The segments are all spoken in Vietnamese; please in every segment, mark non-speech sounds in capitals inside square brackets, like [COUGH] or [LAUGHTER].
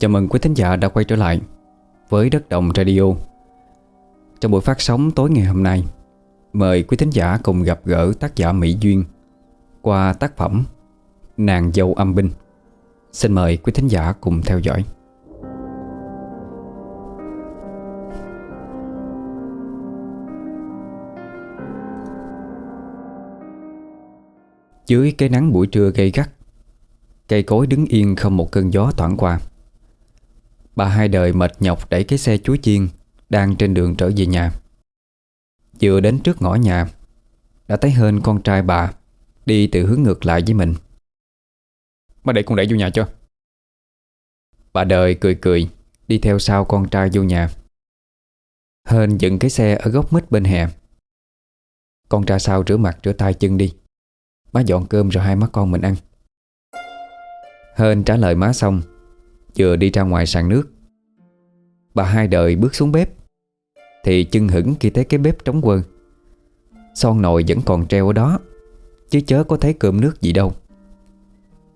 Chào mừng quý thính giả đã quay trở lại với Đất Đồng Radio. Trong buổi phát sóng tối ngày hôm nay, Mời quý thính giả cùng gặp gỡ tác giả Mỹ Duyên Qua tác phẩm Nàng dâu âm binh. Xin mời quý thính giả cùng theo dõi. Dưới cái nắng buổi trưa gây gắt, Cây cối đứng yên không một cơn gió thoảng qua Bà hai đời mệt nhọc đẩy cái xe chuối chiên Đang trên đường trở về nhà. Vừa đến trước ngõ nhà Đã thấy hên con trai bà Đi từ hướng ngược lại với mình. Má để con đẩy vô nhà cho. Bà đời cười cười Đi theo sau con trai vô nhà. Hên dựng cái xe ở góc mít bên hè. Con trai sau rửa mặt rửa tay chân đi. Má dọn cơm rồi hai má con mình ăn. Hên trả lời má xong Vừa đi ra ngoài sàn nước. Bà hai đời bước xuống bếp, Thì chân hững khi thấy cái bếp trống quơ. Son nồi vẫn còn treo ở đó, Chứ chớ có thấy cơm nước gì đâu.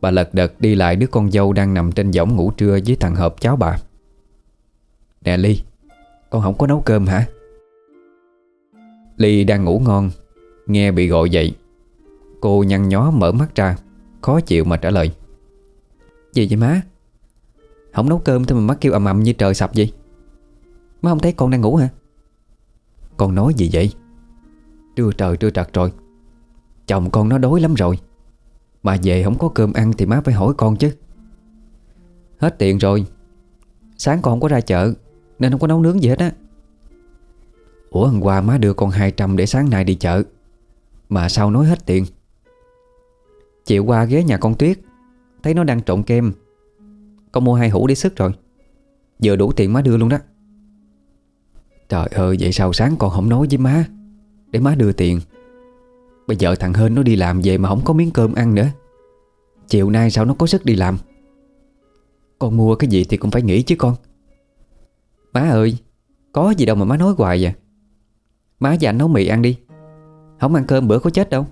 Bà lật đật đi lại đứa con dâu Đang nằm trên võng ngủ trưa với thằng hợp cháu bà. Nè Ly, Con không có nấu cơm hả? Ly đang ngủ ngon, Nghe bị gọi dậy. Cô nhăn nhó mở mắt ra, Khó chịu mà trả lời. Gì vậy má? Không nấu cơm thôi mà mắt kêu ầm ầm như trời sập vậy. Má không thấy con đang ngủ hả? Con nói gì vậy? Trưa trời trưa trật rồi. Chồng con nó đói lắm rồi. Mà về không có cơm ăn thì má phải hỏi con chứ. Hết tiền rồi. Sáng con không có ra chợ, Nên không có nấu nướng gì hết á. Ủa, hôm qua má đưa con 200 để sáng nay đi chợ, Mà sao nói hết tiền? Chiều qua ghé nhà con Tuyết, Thấy nó đang trộn kem con mua hai hũ để sức rồi. Vừa đủ tiền má đưa luôn đó. Trời ơi, vậy sao sáng con không nói với má? Để má đưa tiền. Bây giờ thằng Hên nó đi làm về mà không có miếng cơm ăn nữa. Chiều nay sao nó có sức đi làm? Con mua cái gì thì cũng phải nghĩ chứ con. Má ơi, Có gì đâu mà má nói hoài vậy Má và anh nấu mì ăn đi. Không ăn cơm bữa có chết đâu.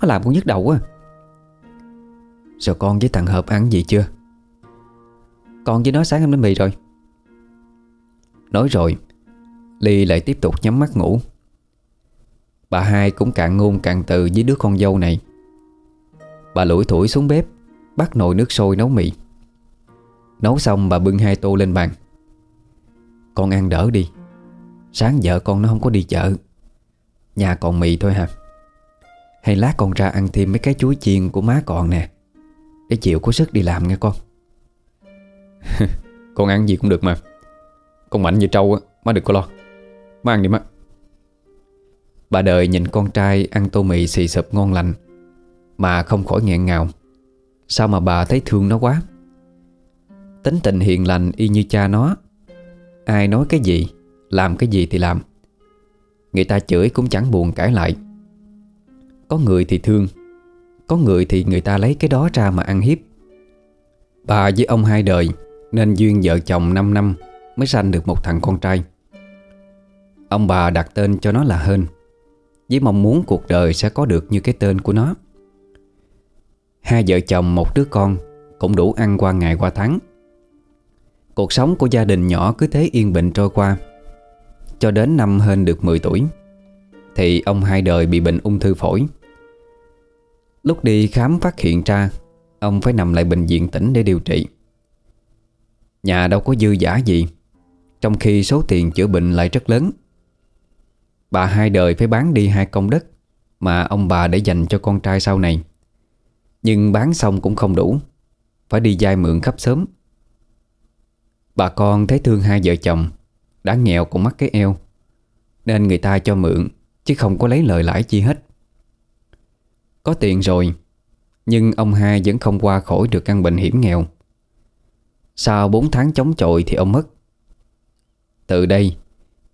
Má làm con nhức đầu quá. Rồi con với thằng Hợp ăn gì chưa? Con với nó sáng em đến mì rồi. Nói rồi, Ly lại tiếp tục nhắm mắt ngủ. Bà hai cũng cạn ngôn cạn từ với đứa con dâu này. Bà lủi thủi xuống bếp, Bắt nồi nước sôi nấu mì. Nấu xong, bà bưng hai tô lên bàn. Con ăn đỡ đi. Sáng vợ con nó không có đi chợ. Nhà còn mì thôi hả? Hay lát con ra ăn thêm mấy cái chuối chiên của má còn nè. Để chịu có sức đi làm nghe con. [LAUGHS] Con ăn gì cũng được mà. Con mạnh như trâu á, Má đừng có lo. Má ăn đi má. Bà đời nhìn con trai ăn tô mì xì sụp ngon lành, Mà không khỏi nghẹn ngào. Sao mà bà thấy thương nó quá? Tính tình hiền lành y như cha nó. Ai nói cái gì, Làm cái gì thì làm. Người ta chửi cũng chẳng buồn cãi lại. Có người thì thương, Có người thì người ta lấy cái đó ra mà ăn hiếp. Bà với ông hai đời nên duyên vợ chồng 5 năm Mới sanh được một thằng con trai. Ông bà đặt tên cho nó là Hên, Với mong muốn cuộc đời sẽ có được như cái tên của nó. Hai vợ chồng, một đứa con, Cũng đủ ăn qua ngày qua tháng. Cuộc sống của gia đình nhỏ cứ thế yên bình trôi qua. Cho đến năm Hên được 10 tuổi, Thì ông hai đời bị bệnh ung thư phổi. Lúc đi khám phát hiện ra, Ông phải nằm lại bệnh viện tỉnh để điều trị. Nhà đâu có dư giả gì, Trong khi số tiền chữa bệnh lại rất lớn. Bà hai đời phải bán đi hai công đất Mà ông bà để dành cho con trai sau này. Nhưng bán xong cũng không đủ, Phải đi vay mượn khắp sớm Bà con thấy thương hai vợ chồng, Đã nghèo cũng mắc cái eo, Nên người ta cho mượn, Chứ không có lấy lời lãi chi hết. Có tiền rồi, Nhưng ông hai vẫn không qua khỏi được căn bệnh hiểm nghèo. Sau 4 tháng chống chọi thì ông mất. Từ đây,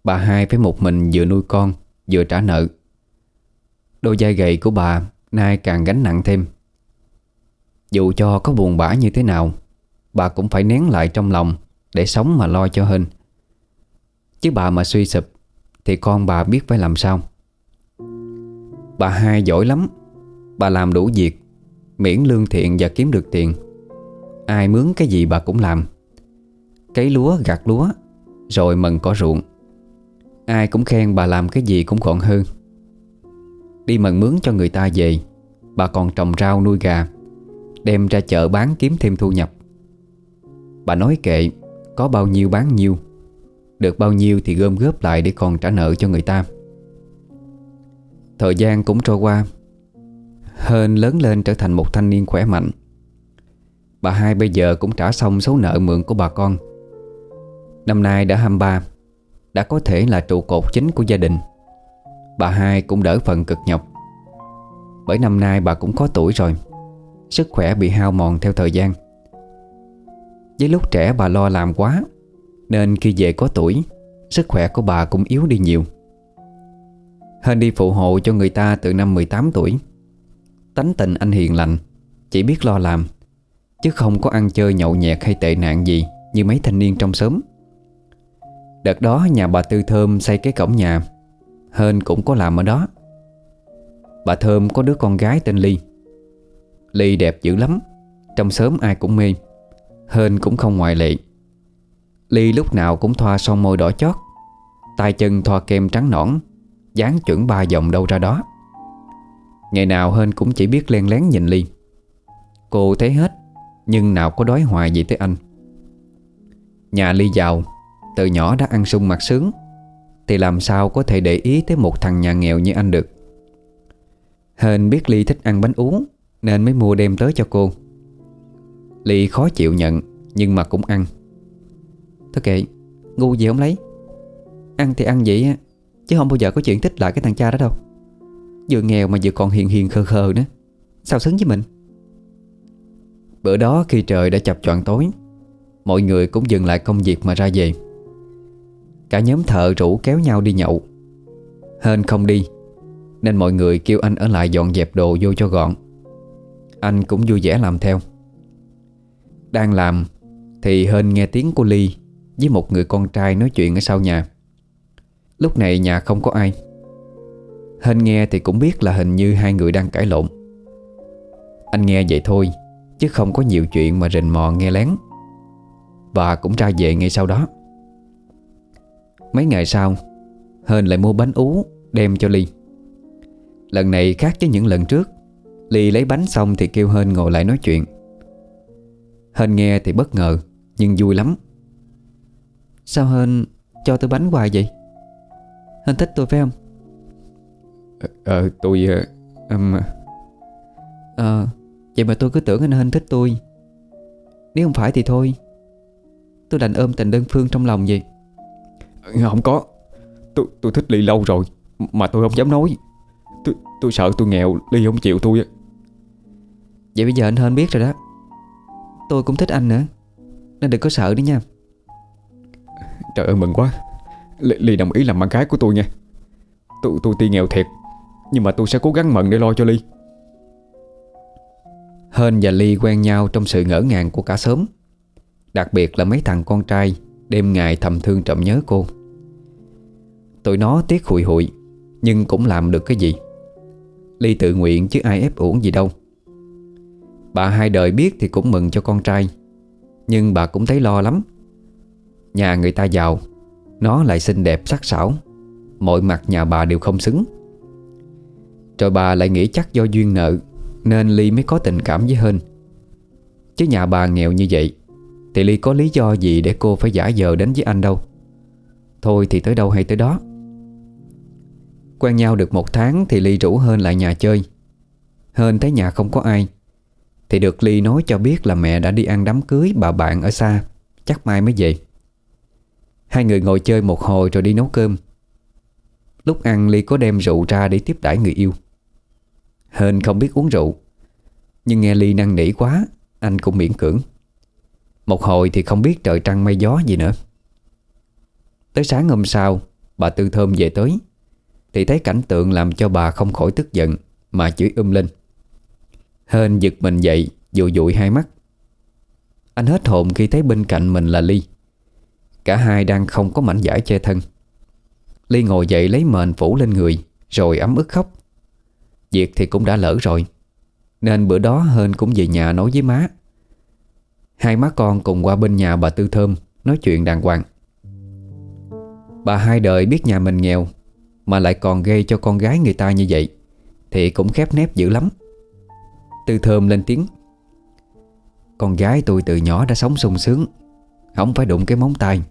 Bà hai phải một mình vừa nuôi con, Vừa trả nợ. Đôi vai gầy của bà Nay càng gánh nặng thêm. Dù cho có buồn bã như thế nào, Bà cũng phải nén lại trong lòng Để sống mà lo cho hơn. Chứ bà mà suy sụp Thì con bà biết phải làm sao. Bà hai giỏi lắm. Bà làm đủ việc, Miễn lương thiện và kiếm được tiền. Ai mướn cái gì bà cũng làm. Cấy lúa, gặt lúa, Rồi mần có ruộng. Ai cũng khen bà làm cái gì cũng còn hơn. Đi mần mướn cho người ta về, Bà còn trồng rau nuôi gà, Đem ra chợ bán kiếm thêm thu nhập. Bà nói kệ, Có bao nhiêu bán nhiêu, Được bao nhiêu thì gom góp lại để còn trả nợ cho người ta. Thời gian cũng trôi qua, Hên lớn lên trở thành một thanh niên khỏe mạnh. Bà hai bây giờ cũng trả xong số nợ mượn của bà con. Năm nay đã 23 Đã có thể là trụ cột chính của gia đình. Bà hai cũng đỡ phần cực nhọc. Bởi năm nay bà cũng có tuổi rồi, Sức khỏe bị hao mòn theo thời gian. Với lúc trẻ bà lo làm quá, Nên khi về có tuổi, Sức khỏe của bà cũng yếu đi nhiều. Hên đi phụ hộ cho người ta từ năm 18 tuổi. Tánh tình anh hiền lành, Chỉ biết lo làm. Chứ không có ăn chơi nhậu nhẹt hay tệ nạn gì Như mấy thanh niên trong xóm. Đợt đó nhà bà Tư Thơm xây cái cổng nhà. Hên cũng có làm ở đó. Bà Thơm có đứa con gái tên Ly. Ly đẹp dữ lắm, Trong xóm ai cũng mê. Hên cũng không ngoại lệ. Ly lúc nào cũng thoa son môi đỏ chót. Tay chân thoa kem trắng nõn dáng chuẩn ba dòng đâu ra đó. Ngày nào Hên cũng chỉ biết len lén nhìn Ly. Cô thấy hết. Nhưng nào có đói hoài gì tới anh. Nhà Ly giàu, Từ nhỏ đã ăn sung mặt sướng. Thì làm sao có thể để ý tới một thằng nhà nghèo như anh được? Hên biết Ly thích ăn bánh uống, Nên mới mua đem tới cho cô. Ly khó chịu nhận, Nhưng mà cũng ăn. Thôi kệ, Ngu gì không lấy. Ăn thì ăn vậy á, Chứ không bao giờ có chuyện thích lại cái thằng cha đó đâu. Vừa nghèo mà vừa còn hiền hiền khờ khờ nữa. Sao xứng với mình? Bữa đó khi trời đã chập choạng tối, Mọi người cũng dừng lại công việc mà ra về. Cả nhóm thợ rủ kéo nhau đi nhậu. Hên không đi, Nên mọi người kêu anh ở lại dọn dẹp đồ vô cho gọn. Anh cũng vui vẻ làm theo. Đang làm, Thì Hên nghe tiếng của Ly Với một người con trai nói chuyện ở sau nhà. Lúc này nhà không có ai. Hên nghe thì cũng biết là hình như hai người đang cãi lộn. Anh nghe vậy thôi Chứ không có nhiều chuyện mà rình mò nghe lén. Và cũng ra về ngay sau đó. Mấy ngày sau Hên lại mua bánh ú Đem cho Ly. Lần này khác với những lần trước Ly lấy bánh xong thì kêu Hên ngồi lại nói chuyện. Hên nghe thì bất ngờ Nhưng vui lắm. Sao Hên cho tôi bánh hoài vậy? Hên thích tôi phải không? Ờ, ờ tôi um... uh, Vậy mà tôi cứ tưởng anh Hên thích tôi. Nếu không phải thì thôi. Tôi đành ôm tình đơn phương trong lòng vậy. Không có. Tôi tôi thích Ly lâu rồi Mà tôi không dám nói. Tôi, tôi sợ tôi nghèo Ly không chịu tôi Vậy bây giờ anh Hên biết rồi đó. Tôi cũng thích anh nữa. Nên đừng có sợ đi nha. Trời ơi mừng quá. Ly, Ly đồng ý làm bạn gái của tôi nha. Tôi, tôi tuy nghèo thiệt Nhưng mà tôi sẽ cố gắng mận để lo cho Ly Hên và Ly quen nhau trong sự ngỡ ngàng của cả xóm. Đặc biệt là mấy thằng con trai Đêm ngày thầm thương trộm nhớ cô. Tụi nó tiếc hụi hụi, Nhưng cũng làm được cái gì? Ly tự nguyện chứ ai ép uổng gì đâu. Bà hai đời biết thì cũng mừng cho con trai, Nhưng bà cũng thấy lo lắm. Nhà người ta giàu, Nó lại xinh đẹp sắc sảo, Mọi mặt nhà bà đều không xứng. Rồi bà lại nghĩ chắc do duyên nợ nên Ly mới có tình cảm với Hên. Chứ nhà bà nghèo như vậy, Thì Ly có lý do gì để cô phải giả vờ đến với anh đâu? Thôi thì tới đâu hay tới đó. Quen nhau được một tháng Thì Ly rủ Hên lại nhà chơi. Hên thấy nhà không có ai, Thì được Ly nói cho biết là mẹ đã đi ăn đám cưới bà bạn ở xa, Chắc mai mới về. Hai người ngồi chơi một hồi rồi đi nấu cơm. Lúc ăn Ly có đem rượu ra để tiếp đãi người yêu. Hên không biết uống rượu. Nhưng nghe Ly năn nỉ quá, Anh cũng miễn cưỡng. Một hồi thì không biết trời trăng mây gió gì nữa. Tới sáng hôm sau, Bà Tư Thơm về tới, Thì thấy cảnh tượng làm cho bà không khỏi tức giận, Mà chửi um lên. Hên giật mình dậy Dụi dụi hai mắt. Anh hết hồn khi thấy bên cạnh mình là Ly. Cả hai đang không có mảnh giải che thân. Ly ngồi dậy lấy mền phủ lên người, Rồi ấm ức khóc. Việc thì cũng đã lỡ rồi. Nên bữa đó Hên cũng về nhà nói với má. Hai má con cùng qua bên nhà bà Tư Thơm, Nói chuyện đàng hoàng. Bà hai đời biết nhà mình nghèo, Mà lại còn gây cho con gái người ta như vậy, Thì cũng khép nép dữ lắm. Tư thơm lên tiếng. Con gái tôi từ nhỏ đã sống sung sướng, Không phải đụng cái móng tay.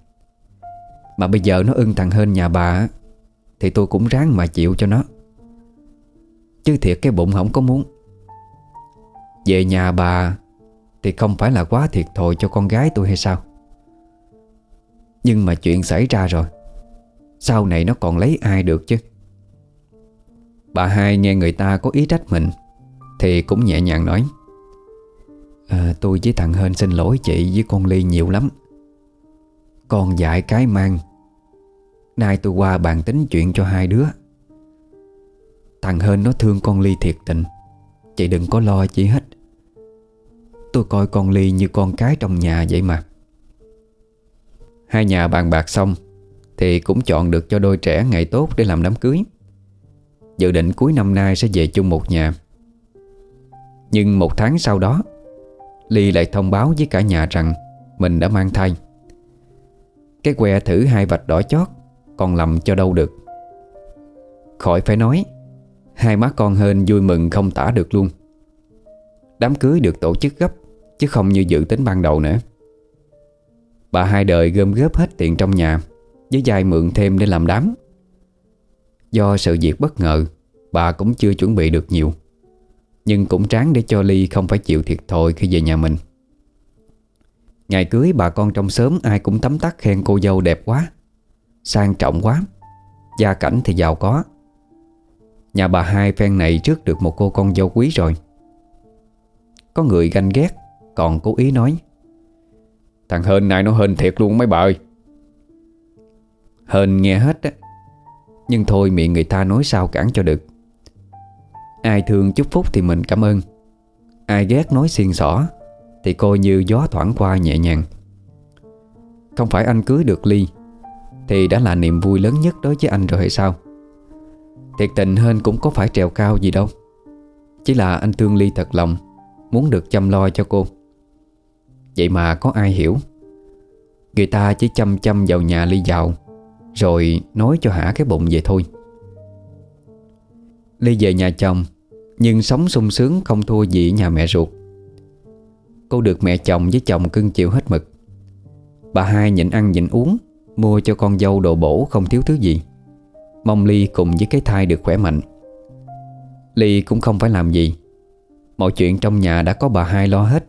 Mà bây giờ nó ưng thằng hên nhà bà Thì tôi cũng ráng mà chịu cho nó. Chứ thiệt cái bụng không có muốn. Về nhà bà Thì không phải là quá thiệt thòi cho con gái tôi hay sao? Nhưng mà chuyện xảy ra rồi Sau này nó còn lấy ai được chứ? Bà hai nghe người ta có ý trách mình Thì cũng nhẹ nhàng nói à, Tôi với thằng Hên xin lỗi chị với con Ly nhiều lắm. Con dạy cái mang. Nay tôi qua bàn tính chuyện cho hai đứa. Thằng Hên nó thương con Ly thiệt tình. Chị đừng có lo chị hết. Tôi coi con Ly như con cái trong nhà vậy mà. Hai nhà bàn bạc xong, Thì cũng chọn được cho đôi trẻ ngày tốt để làm đám cưới. Dự định cuối năm nay sẽ về chung một nhà. Nhưng một tháng sau đó, Ly lại thông báo với cả nhà rằng Mình đã mang thai. Cái que thử hai vạch đỏ chót Còn lầm cho đâu được. Khỏi phải nói Hai má con hên vui mừng không tả được luôn. Đám cưới được tổ chức gấp, Chứ không như dự tính ban đầu nữa. Bà hai đời gom góp hết tiền trong nhà, Với dài mượn thêm để làm đám. Do sự việc bất ngờ, Bà cũng chưa chuẩn bị được nhiều. Nhưng cũng tráng để cho Ly không phải chịu thiệt thòi khi về nhà mình. Ngày cưới bà con trong xóm ai cũng tấm tắc khen cô dâu đẹp quá, Sang trọng quá. Gia cảnh thì giàu có. Nhà bà hai phen này trước được một cô con dâu quý rồi. Có người ganh ghét, Còn cố ý nói. Thằng Hên này nó hên thiệt luôn mấy bà ơi. Hên nghe hết á, Nhưng thôi miệng người ta nói sao cản cho được. Ai thương chúc phúc thì mình cảm ơn. Ai ghét nói xiên xỏ Thì coi như gió thoảng qua nhẹ nhàng. Không phải anh cưới được Ly Thì đã là niềm vui lớn nhất đối với anh rồi hay sao? Thiệt tình hơn cũng có phải trèo cao gì đâu. Chỉ là anh thương Ly thật lòng, Muốn được chăm lo cho cô. Vậy mà có ai hiểu? Người ta chỉ chăm chăm vào nhà Ly giàu, Rồi nói cho hả cái bụng về thôi. Ly về nhà chồng, Nhưng sống sung sướng không thua gì nhà mẹ ruột. Cô được mẹ chồng với chồng cưng chịu hết mực. Bà hai nhịn ăn nhịn uống, Mua cho con dâu đồ bổ không thiếu thứ gì. Mong Ly cùng với cái thai được khỏe mạnh. Ly cũng không phải làm gì. Mọi chuyện trong nhà đã có bà hai lo hết.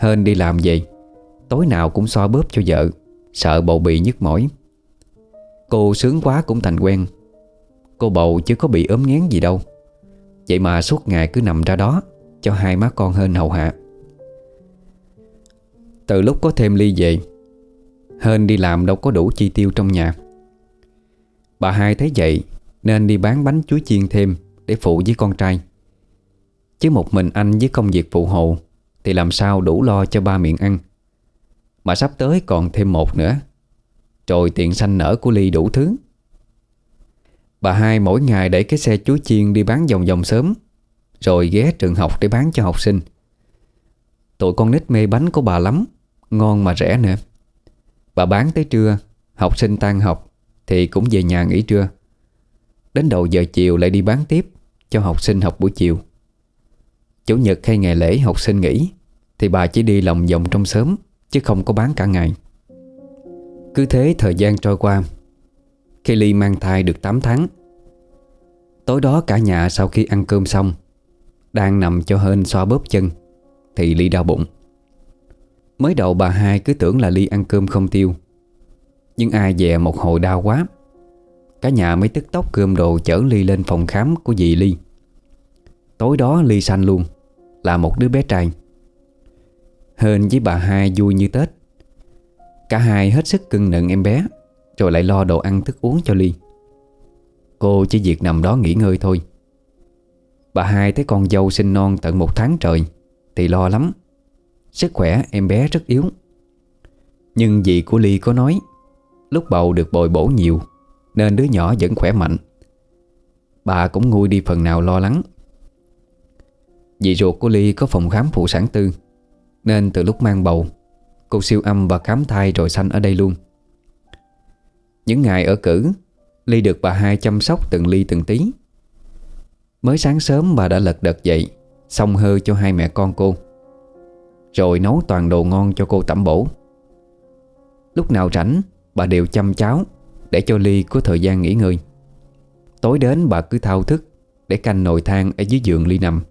Hên đi làm về. Tối nào cũng xoa bóp cho vợ. Sợ bầu bị nhức mỏi. Cô sướng quá cũng thành quen. Cô bầu chứ có bị ốm ngén gì đâu. Vậy mà suốt ngày cứ nằm ra đó Cho hai má con Hên hầu hạ. Từ lúc có thêm Ly về, Hên đi làm đâu có đủ chi tiêu trong nhà. Bà hai thấy vậy, Nên đi bán bánh chuối chiên thêm Để phụ với con trai. Chứ một mình anh với công việc phụ hộ Thì làm sao đủ lo cho ba miệng ăn. Mà sắp tới còn thêm một nữa. Rồi tiền xanh nở của Ly đủ thứ. Bà hai mỗi ngày đẩy cái xe chuối chiên đi bán vòng vòng sớm, Rồi ghé trường học để bán cho học sinh. Tụi con nít mê bánh của bà lắm, Ngon mà rẻ nữa. Bà bán tới trưa, Học sinh tan học. Thì cũng về nhà nghỉ trưa. Đến đầu giờ chiều lại đi bán tiếp Cho học sinh học buổi chiều. Chủ nhật hay ngày lễ học sinh nghỉ Thì bà chỉ đi lòng vòng trong sớm Chứ không có bán cả ngày. Cứ thế thời gian trôi qua, Khi Ly mang thai được 8 tháng, Tối đó cả nhà sau khi ăn cơm xong, Đang nằm cho hên xoa bóp chân, Thì Ly đau bụng. Mới đầu bà hai cứ tưởng là Ly ăn cơm không tiêu nhưng ai dè một hồi đau quá. Cả nhà mới tức tốc cơm đồ chở Ly lên phòng khám của dì Ly. Tối đó Ly sanh luôn, Là một đứa bé trai. Hên với bà hai vui như Tết. Cả hai hết sức cưng nựng em bé, Rồi lại lo đồ ăn thức uống cho Ly. Cô chỉ việc nằm đó nghỉ ngơi thôi. Bà hai thấy con dâu sinh non tận một tháng trời, Thì lo lắm. Sức khỏe em bé rất yếu. Nhưng dì của Ly có nói Lúc bầu được bồi bổ nhiều, Nên đứa nhỏ vẫn khỏe mạnh. Bà cũng nguôi đi phần nào lo lắng. Dì ruột của Ly có phòng khám phụ sản tư, Nên từ lúc mang bầu, Cô siêu âm và khám thai rồi sanh ở đây luôn. Những ngày ở cử, Ly được bà hai chăm sóc từng ly từng tí. Mới sáng sớm bà đã lật đật dậy, Xong hơ cho hai mẹ con cô, Rồi nấu toàn đồ ngon cho cô tẩm bổ. Lúc nào rảnh Bà đều chăm cháu Để cho Ly có thời gian nghỉ ngơi. Tối đến bà cứ thao thức Để canh nồi than ở dưới giường Ly nằm.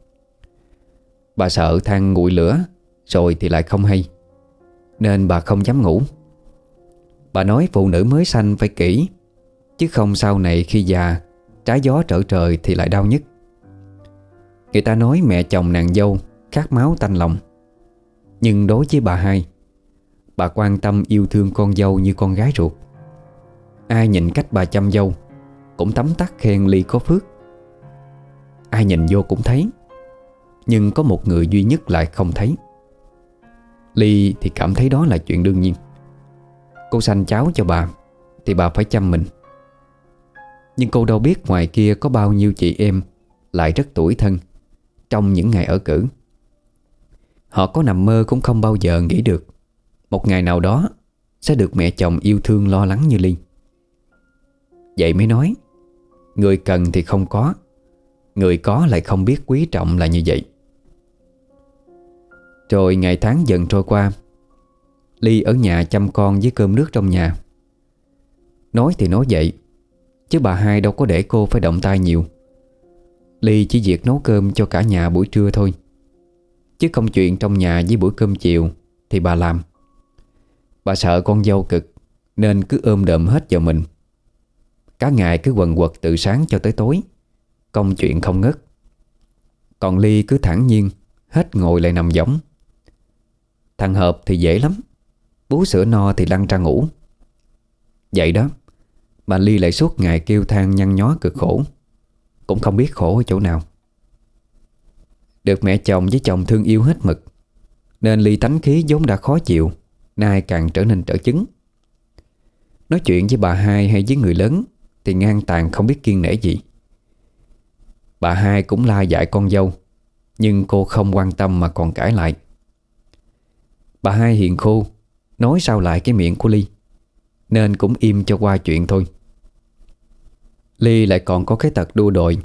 Bà sợ than nguội lửa Rồi thì lại không hay, Nên bà không dám ngủ. Bà nói phụ nữ mới sanh phải kỹ, Chứ không sau này khi già, Trái gió trở trời thì lại đau nhất. Người ta nói mẹ chồng nàng dâu Khát máu tanh lòng, Nhưng đối với bà hai Bà quan tâm yêu thương con dâu như con gái ruột. Ai nhìn cách bà chăm dâu, Cũng tấm tắc khen Ly có phước. Ai nhìn vô cũng thấy, Nhưng có một người duy nhất lại không thấy. Ly thì cảm thấy đó là chuyện đương nhiên. Cô sanh cháu cho bà, Thì bà phải chăm mình. Nhưng cô đâu biết ngoài kia có bao nhiêu chị em Lại rất tuổi thân Trong những ngày ở cử. Họ có nằm mơ cũng không bao giờ nghĩ được. Một ngày nào đó, Sẽ được mẹ chồng yêu thương lo lắng như Ly Vậy mới nói, Người cần thì không có, Người có lại không biết quý trọng là như vậy. Rồi ngày tháng dần trôi qua, Ly ở nhà chăm con với cơm nước trong nhà. Nói thì nói vậy, Chứ bà hai đâu có để cô phải động tay nhiều. Ly chỉ việc nấu cơm cho cả nhà buổi trưa thôi. Chứ không chuyện trong nhà với buổi cơm chiều Thì bà làm. Bà sợ con dâu cực, Nên cứ ôm đợm hết vào mình. Cả ngày cứ quần quật từ sáng cho tới tối, Công chuyện không ngớt. Còn Ly cứ thẳng nhiên, Hết ngồi lại nằm giống Thằng Hợp thì dễ lắm, Bú sữa no thì lăn ra ngủ. Vậy đó, Mà Ly lại suốt ngày kêu than nhăn nhó cực khổ, Cũng không biết khổ ở chỗ nào. Được mẹ chồng với chồng thương yêu hết mực, Nên Ly tánh khí vốn đã khó chịu. Nay càng trở nên trở chứng. Nói chuyện với bà hai hay với người lớn Thì ngang tàn không biết kiên nể gì. Bà hai cũng la dạy con dâu, Nhưng cô không quan tâm mà còn cãi lại. Bà hai hiền khô, Nói sao lại cái miệng của Ly, Nên cũng im cho qua chuyện thôi. Ly lại còn có cái tật đua đòi,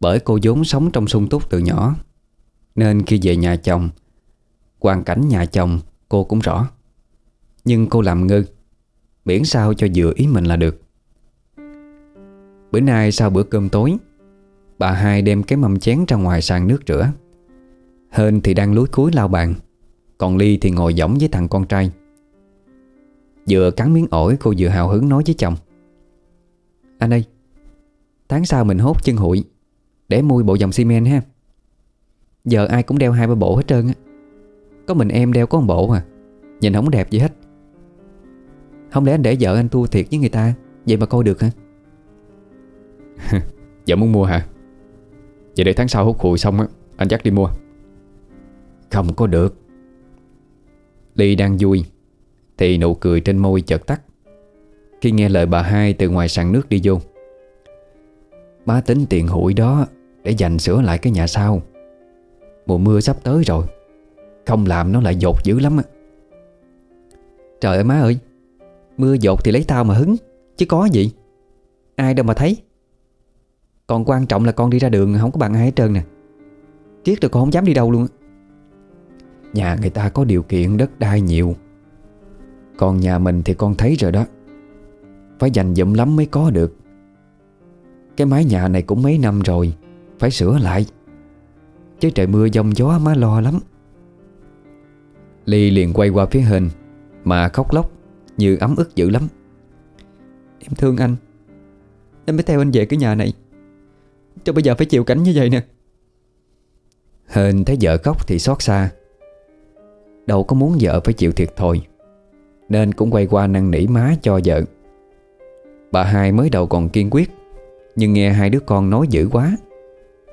Bởi cô vốn sống trong sung túc từ nhỏ, Nên khi về nhà chồng, Hoàn cảnh nhà chồng cô cũng rõ. Nhưng cô làm ngơ. Miễn sao cho vừa ý mình là được. Bữa nay sau bữa cơm tối, Bà hai đem cái mâm chén ra ngoài sàn nước rửa. Hên thì đang lúi cuối lao bàn, Còn Ly thì ngồi giống với thằng con trai. Vừa cắn miếng ổi, cô vừa hào hứng nói với chồng. Anh ơi, Tháng sau mình hốt chân hụi, Để mua bộ dòng xi men ha. Giờ ai cũng đeo hai ba bộ hết trơn á. Có mình em đeo có một bộ à. Nhìn không đẹp gì hết. Không lẽ anh để vợ anh thua thiệt với người ta? Vậy mà coi được hả? [LAUGHS] Vợ muốn mua hả? Vậy để tháng sau hút hụi xong á Anh dắt đi mua. Không có được. Ly đang vui Thì nụ cười trên môi chợt tắt. Khi nghe lời bà hai từ ngoài sàn nước đi vô. Má tính tiền hụi đó Để dành sửa lại cái nhà sau. Mùa mưa sắp tới rồi không làm nó lại dột dữ lắm á. Trời ơi, má ơi, Mưa dột thì lấy tao mà hứng, Chứ có gì. Ai đâu mà thấy. Còn quan trọng là con đi ra đường Không có bằng ai hết trơn nè. Triết rồi con không dám đi đâu luôn Nhà người ta có điều kiện đất đai nhiều. Còn nhà mình thì con thấy rồi đó. Phải dành dụm lắm mới có được. Cái mái nhà này cũng mấy năm rồi, Phải sửa lại. Chứ trời mưa giông gió má lo lắm. Ly liền quay qua phía hình, Mà khóc lóc Như ấm ức dữ lắm. Em thương anh. Em mới theo anh về cái nhà này. Cho bây giờ phải chịu cảnh như vậy nè. Hên thấy vợ khóc thì xót xa. Đâu có muốn vợ phải chịu thiệt thôi. Nên cũng quay qua năn nỉ má cho vợ. Bà hai mới đầu còn kiên quyết, Nhưng nghe hai đứa con nói dữ quá,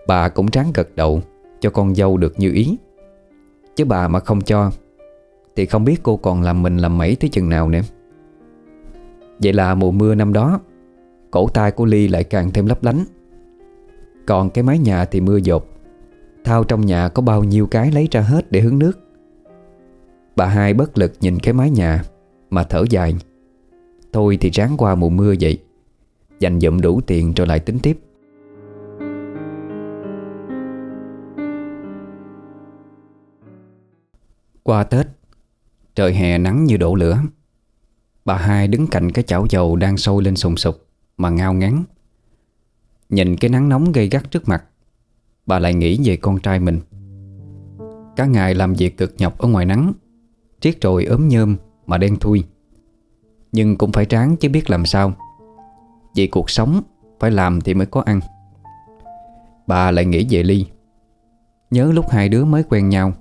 Bà cũng tráng gật đầu Cho con dâu được như ý. Chứ bà mà không cho thì không biết cô còn làm mình làm mẩy tới chừng nào nữa. Vậy là mùa mưa năm đó, Cổ tay của Ly lại càng thêm lấp lánh. Còn cái mái nhà thì mưa dột. Thao trong nhà có bao nhiêu cái lấy ra hết để hứng nước. Bà hai bất lực nhìn cái mái nhà Mà thở dài. Thôi thì ráng qua mùa mưa vậy. Dành dụm đủ tiền rồi lại tính tiếp. Qua Tết Trời hè nắng như đổ lửa. Bà hai đứng cạnh cái chảo dầu đang sôi lên sùng sục Mà ngao ngán. Nhìn cái nắng nóng gây gắt trước mặt, Bà lại nghĩ về con trai mình. Cả ngày làm việc cực nhọc ở ngoài nắng, Triết rồi ốm nhơm mà đen thui. Nhưng cũng phải tráng chứ biết làm sao. Vì cuộc sống Phải làm thì mới có ăn. Bà lại nghĩ về Ly. Nhớ lúc hai đứa mới quen nhau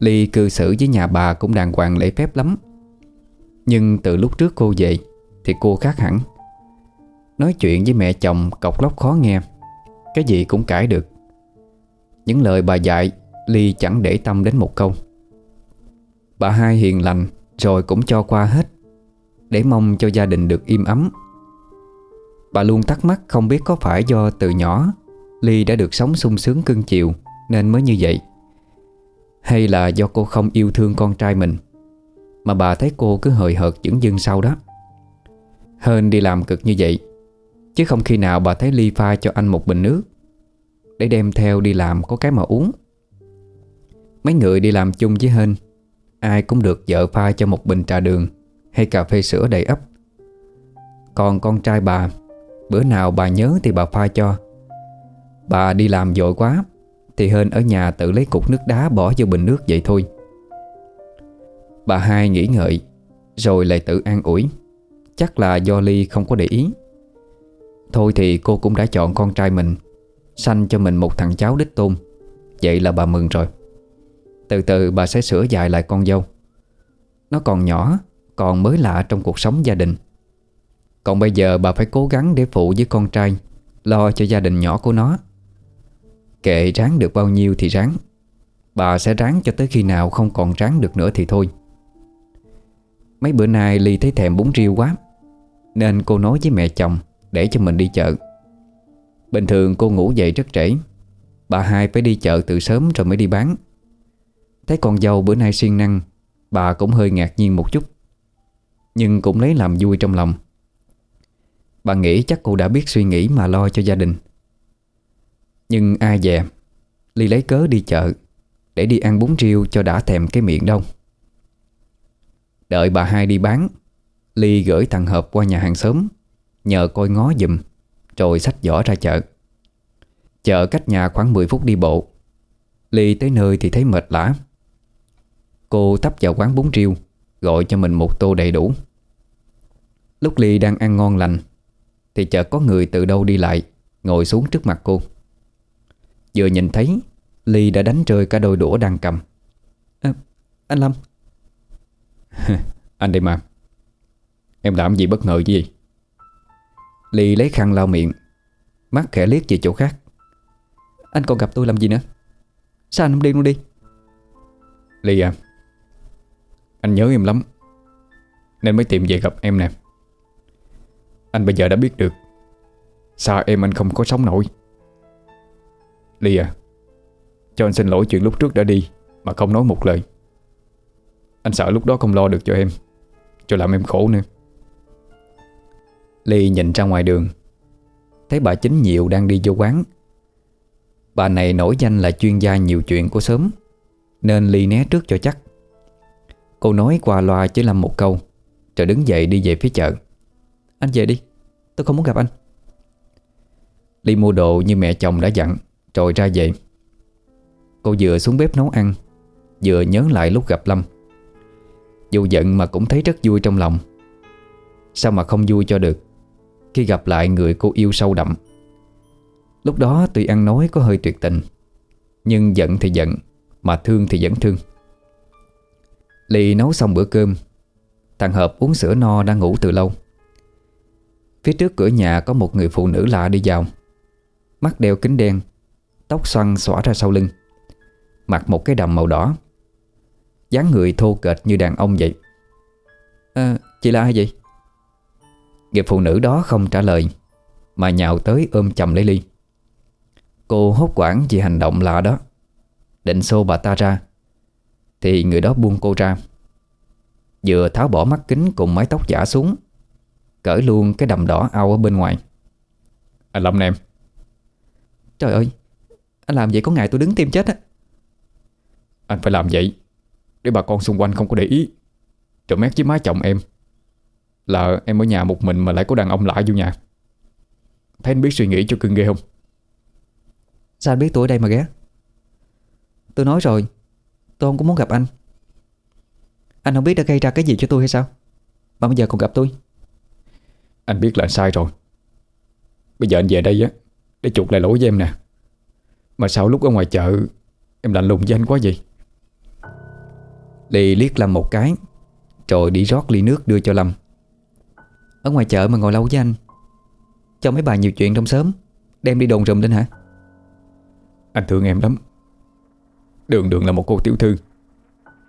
Ly cư xử với nhà bà cũng đàng hoàng lễ phép lắm. Nhưng từ lúc trước cô về Thì cô khác hẳn. Nói chuyện với mẹ chồng cọc lóc khó nghe, Cái gì cũng cãi được. Những lời bà dạy, Ly chẳng để tâm đến một câu. Bà hai hiền lành, Rồi cũng cho qua hết, Để mong cho gia đình được im ấm. Bà luôn thắc mắc không biết có phải do từ nhỏ Ly đã được sống sung sướng cưng chiều Nên mới như vậy. Hay là do cô không yêu thương con trai mình? Mà bà thấy cô cứ hời hợt dững dưng sau đó. Hên đi làm cực như vậy, Chứ không khi nào bà thấy Ly pha cho anh một bình nước. Để đem theo đi làm có cái mà uống. Mấy người đi làm chung với Hên, Ai cũng được vợ pha cho một bình trà đường Hay cà phê sữa đầy ấp Còn con trai bà, Bữa nào bà nhớ thì bà pha cho. Bà đi làm vội quá thì Hên ở nhà tự lấy cục nước đá bỏ vô bình nước vậy thôi. Bà hai nghĩ ngợi, Rồi lại tự an ủi, Chắc là do Ly không có để ý. Thôi thì cô cũng đã chọn con trai mình, Sanh cho mình một thằng cháu đích tôn, Vậy là bà mừng rồi. Từ từ bà sẽ sửa dài lại con dâu. Nó còn nhỏ, Còn mới lạ trong cuộc sống gia đình. Còn bây giờ bà phải cố gắng để phụ với con trai, Lo cho gia đình nhỏ của nó. Kệ ráng được bao nhiêu thì ráng. Bà sẽ ráng cho tới khi nào không còn ráng được nữa thì thôi. Mấy bữa nay Ly thấy thèm bún riêu quá, Nên cô nói với mẹ chồng Để cho mình đi chợ. Bình thường cô ngủ dậy rất trễ, Bà hai phải đi chợ từ sớm rồi mới đi bán. Thấy con dâu bữa nay siêng năng, Bà cũng hơi ngạc nhiên một chút, Nhưng cũng lấy làm vui trong lòng. Bà nghĩ chắc cô đã biết suy nghĩ mà lo cho gia đình. Nhưng ai dè, Ly lấy cớ đi chợ Để đi ăn bún riêu cho đã thèm cái miệng đông. Đợi bà hai đi bán, Ly gửi thằng Hợp qua nhà hàng xóm, Nhờ coi ngó giùm, Rồi xách giỏ ra chợ. Chợ cách nhà khoảng 10 phút đi bộ, Ly tới nơi thì thấy mệt lã Cô tấp vào quán bún riêu, Gọi cho mình một tô đầy đủ. Lúc Ly đang ăn ngon lành, Thì chợt có người từ đâu đi lại, Ngồi xuống trước mặt cô. Vừa nhìn thấy Ly đã đánh rơi cả đôi đũa đang cầm. À, Anh Lâm. [LAUGHS] Anh đây mà. Em làm gì bất ngờ chứ gì Ly lấy khăn lau miệng Mắt khẽ liếc về chỗ khác. Anh còn gặp tôi làm gì nữa? Sao anh không đi luôn đi? Ly à Anh nhớ em lắm. Nên mới tìm về gặp em nè. Anh bây giờ đã biết được Sao em anh không có sống nổi Ly à Cho anh xin lỗi chuyện lúc trước đã đi Mà không nói một lời. Anh sợ lúc đó không lo được cho em, Cho làm em khổ nữa. Ly nhìn ra ngoài đường, Thấy bà chính nhiều đang đi vô quán. Bà này nổi danh là chuyên gia nhiều chuyện của sớm, Nên Ly né trước cho chắc. Cô nói qua loa chỉ làm một câu, Rồi đứng dậy đi về phía chợ. Anh về đi, Tôi không muốn gặp anh. Ly mua đồ như mẹ chồng đã dặn. Rồi ra về. Cô vừa xuống bếp nấu ăn, Vừa nhớ lại lúc gặp Lâm. Dù giận mà cũng thấy rất vui trong lòng. Sao mà không vui cho được Khi gặp lại người cô yêu sâu đậm? Lúc đó tuy ăn nói có hơi tuyệt tình, Nhưng giận thì giận, Mà thương thì vẫn thương. Ly nấu xong bữa cơm, Thằng Hợp uống sữa no đang ngủ từ lâu. Phía trước cửa nhà có một người phụ nữ lạ đi vào, Mắt đeo kính đen Tóc xoăn xõa ra sau lưng. Mặc một cái đầm màu đỏ. Dáng người thô kệch như đàn ông vậy. À, Chị là ai vậy? Người phụ nữ đó không trả lời Mà nhào tới ôm chầm lấy Ly. Cô hốt quảng vì hành động lạ đó. Định xô bà ta ra Thì người đó buông cô ra. Vừa tháo bỏ mắt kính cùng mái tóc giả xuống Cởi luôn cái đầm đỏ ao ở bên ngoài. Anh Lâm nè em. Trời ơi anh làm vậy có ngày tôi đứng tim chết á. Anh phải làm vậy Để bà con xung quanh không có để ý. Rồi mét với má chồng em. Là em ở nhà một mình mà lại có đàn ông lạ vô nhà. Thấy anh biết suy nghĩ cho cưng ghê không? Sao anh biết tôi ở đây mà ghé Tôi nói rồi Tôi không có muốn gặp anh. Anh không biết đã gây ra cái gì cho tôi hay sao? Mà bây giờ còn gặp tôi. Anh biết là sai rồi. Bây giờ anh về đây á Để chuộc lại lỗi với em nè Mà sao lúc ở ngoài chợ Em lạnh lùng với anh quá vậy? Ly liếc Lâm một cái Rồi đi rót ly nước đưa cho Lâm. Ở ngoài chợ mà ngồi lâu với anh Cho mấy bà nhiều chuyện trong sớm Đem đi đồn rùm lên hả? Anh thương em lắm. Đường đường là một cô tiểu thư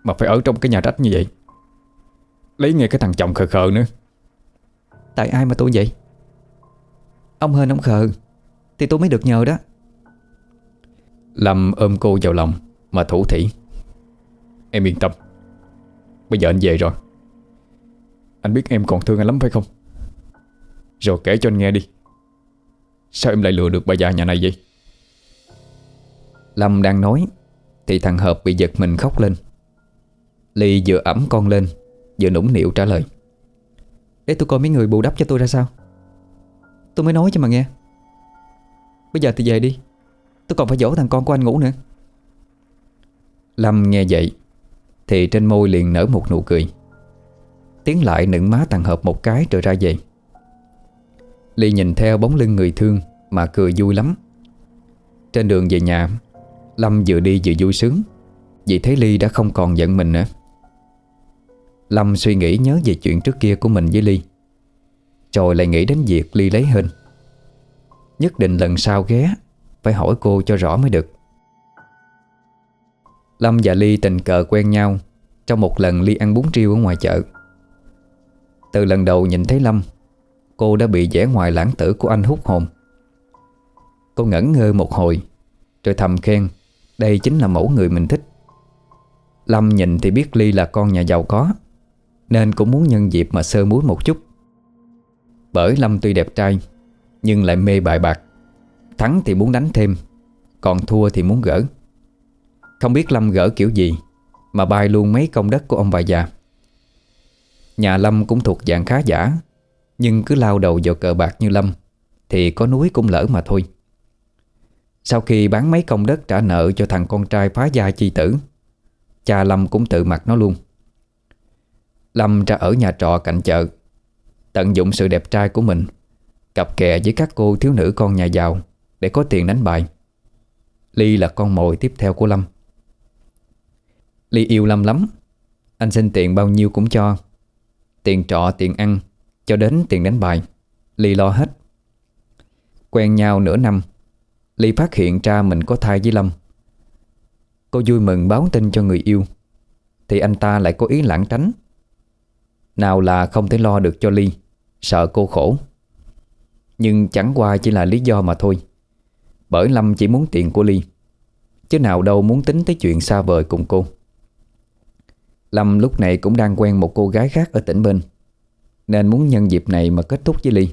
Mà phải ở trong cái nhà rách như vậy. Lấy nghe cái thằng chồng khờ khờ nữa. Tại ai mà tôi vậy? Ông hên ông khờ Thì tôi mới được nhờ đó Lâm ôm cô vào lòng Mà thủ thỉ. Em yên tâm, Bây giờ anh về rồi. Anh biết em còn thương anh lắm phải không? Rồi kể cho anh nghe đi. Sao em lại lừa được bà già nhà này vậy? Lâm đang nói Thì thằng Hợp bị giật mình khóc lên. Ly vừa ẩm con lên, Vừa nũng nịu trả lời. Để tôi coi mấy người bù đắp cho tôi ra sao? Tôi mới nói cho mà nghe. Bây giờ thì về đi. Tôi còn phải dỗ thằng con của anh ngủ nữa. Lâm nghe vậy Thì trên môi liền nở một nụ cười. Tiến lại nựng má thằng Hợp một cái rồi ra về. Ly nhìn theo bóng lưng người thương Mà cười vui lắm. Trên đường về nhà, Lâm vừa đi vừa vui sướng Vì thấy Ly đã không còn giận mình nữa. Lâm suy nghĩ nhớ về chuyện trước kia của mình với Ly. Rồi lại nghĩ đến việc Ly lấy hình Nhất định lần sau ghé phải hỏi cô cho rõ mới được. Lâm và Ly tình cờ quen nhau Trong một lần Ly ăn bún riêu ở ngoài chợ. Từ lần đầu nhìn thấy Lâm, Cô đã bị vẻ ngoài lãng tử của anh hút hồn. Cô ngẩn ngơ một hồi, Rồi thầm khen, Đây chính là mẫu người mình thích. Lâm nhìn thì biết Ly là con nhà giàu có, Nên cũng muốn nhân dịp mà sơ muối một chút. Bởi Lâm tuy đẹp trai, Nhưng lại mê bài bạc. Thắng thì muốn đánh thêm, Còn thua thì muốn gỡ. Không biết Lâm gỡ kiểu gì, Mà bay luôn mấy công đất của ông bà già. Nhà Lâm cũng thuộc dạng khá giả, Nhưng cứ lao đầu vào cờ bạc như Lâm, Thì có núi cũng lỡ mà thôi. Sau khi bán mấy công đất trả nợ cho thằng con trai phá gia chi tử, Cha Lâm cũng tự mặc nó luôn. Lâm ra ở nhà trọ cạnh chợ, Tận dụng sự đẹp trai của mình, Cặp kè với các cô thiếu nữ con nhà giàu. Để có tiền đánh bài. Ly là con mồi tiếp theo của Lâm. Ly yêu Lâm lắm. Anh xin tiền bao nhiêu cũng cho. Tiền trọ, tiền ăn Cho đến tiền đánh bài. Ly lo hết. Quen nhau nửa năm Ly phát hiện ra mình có thai với Lâm. Cô vui mừng báo tin cho người yêu Thì anh ta lại có ý lãng tránh. Nào là không thể lo được cho Ly Sợ cô khổ. Nhưng chẳng qua chỉ là lý do mà thôi. Bởi Lâm chỉ muốn tiền của Ly. Chứ nào đâu muốn tính tới chuyện xa vời cùng cô. Lâm lúc này cũng đang quen một cô gái khác ở tỉnh bên, Nên muốn nhân dịp này mà kết thúc với Ly.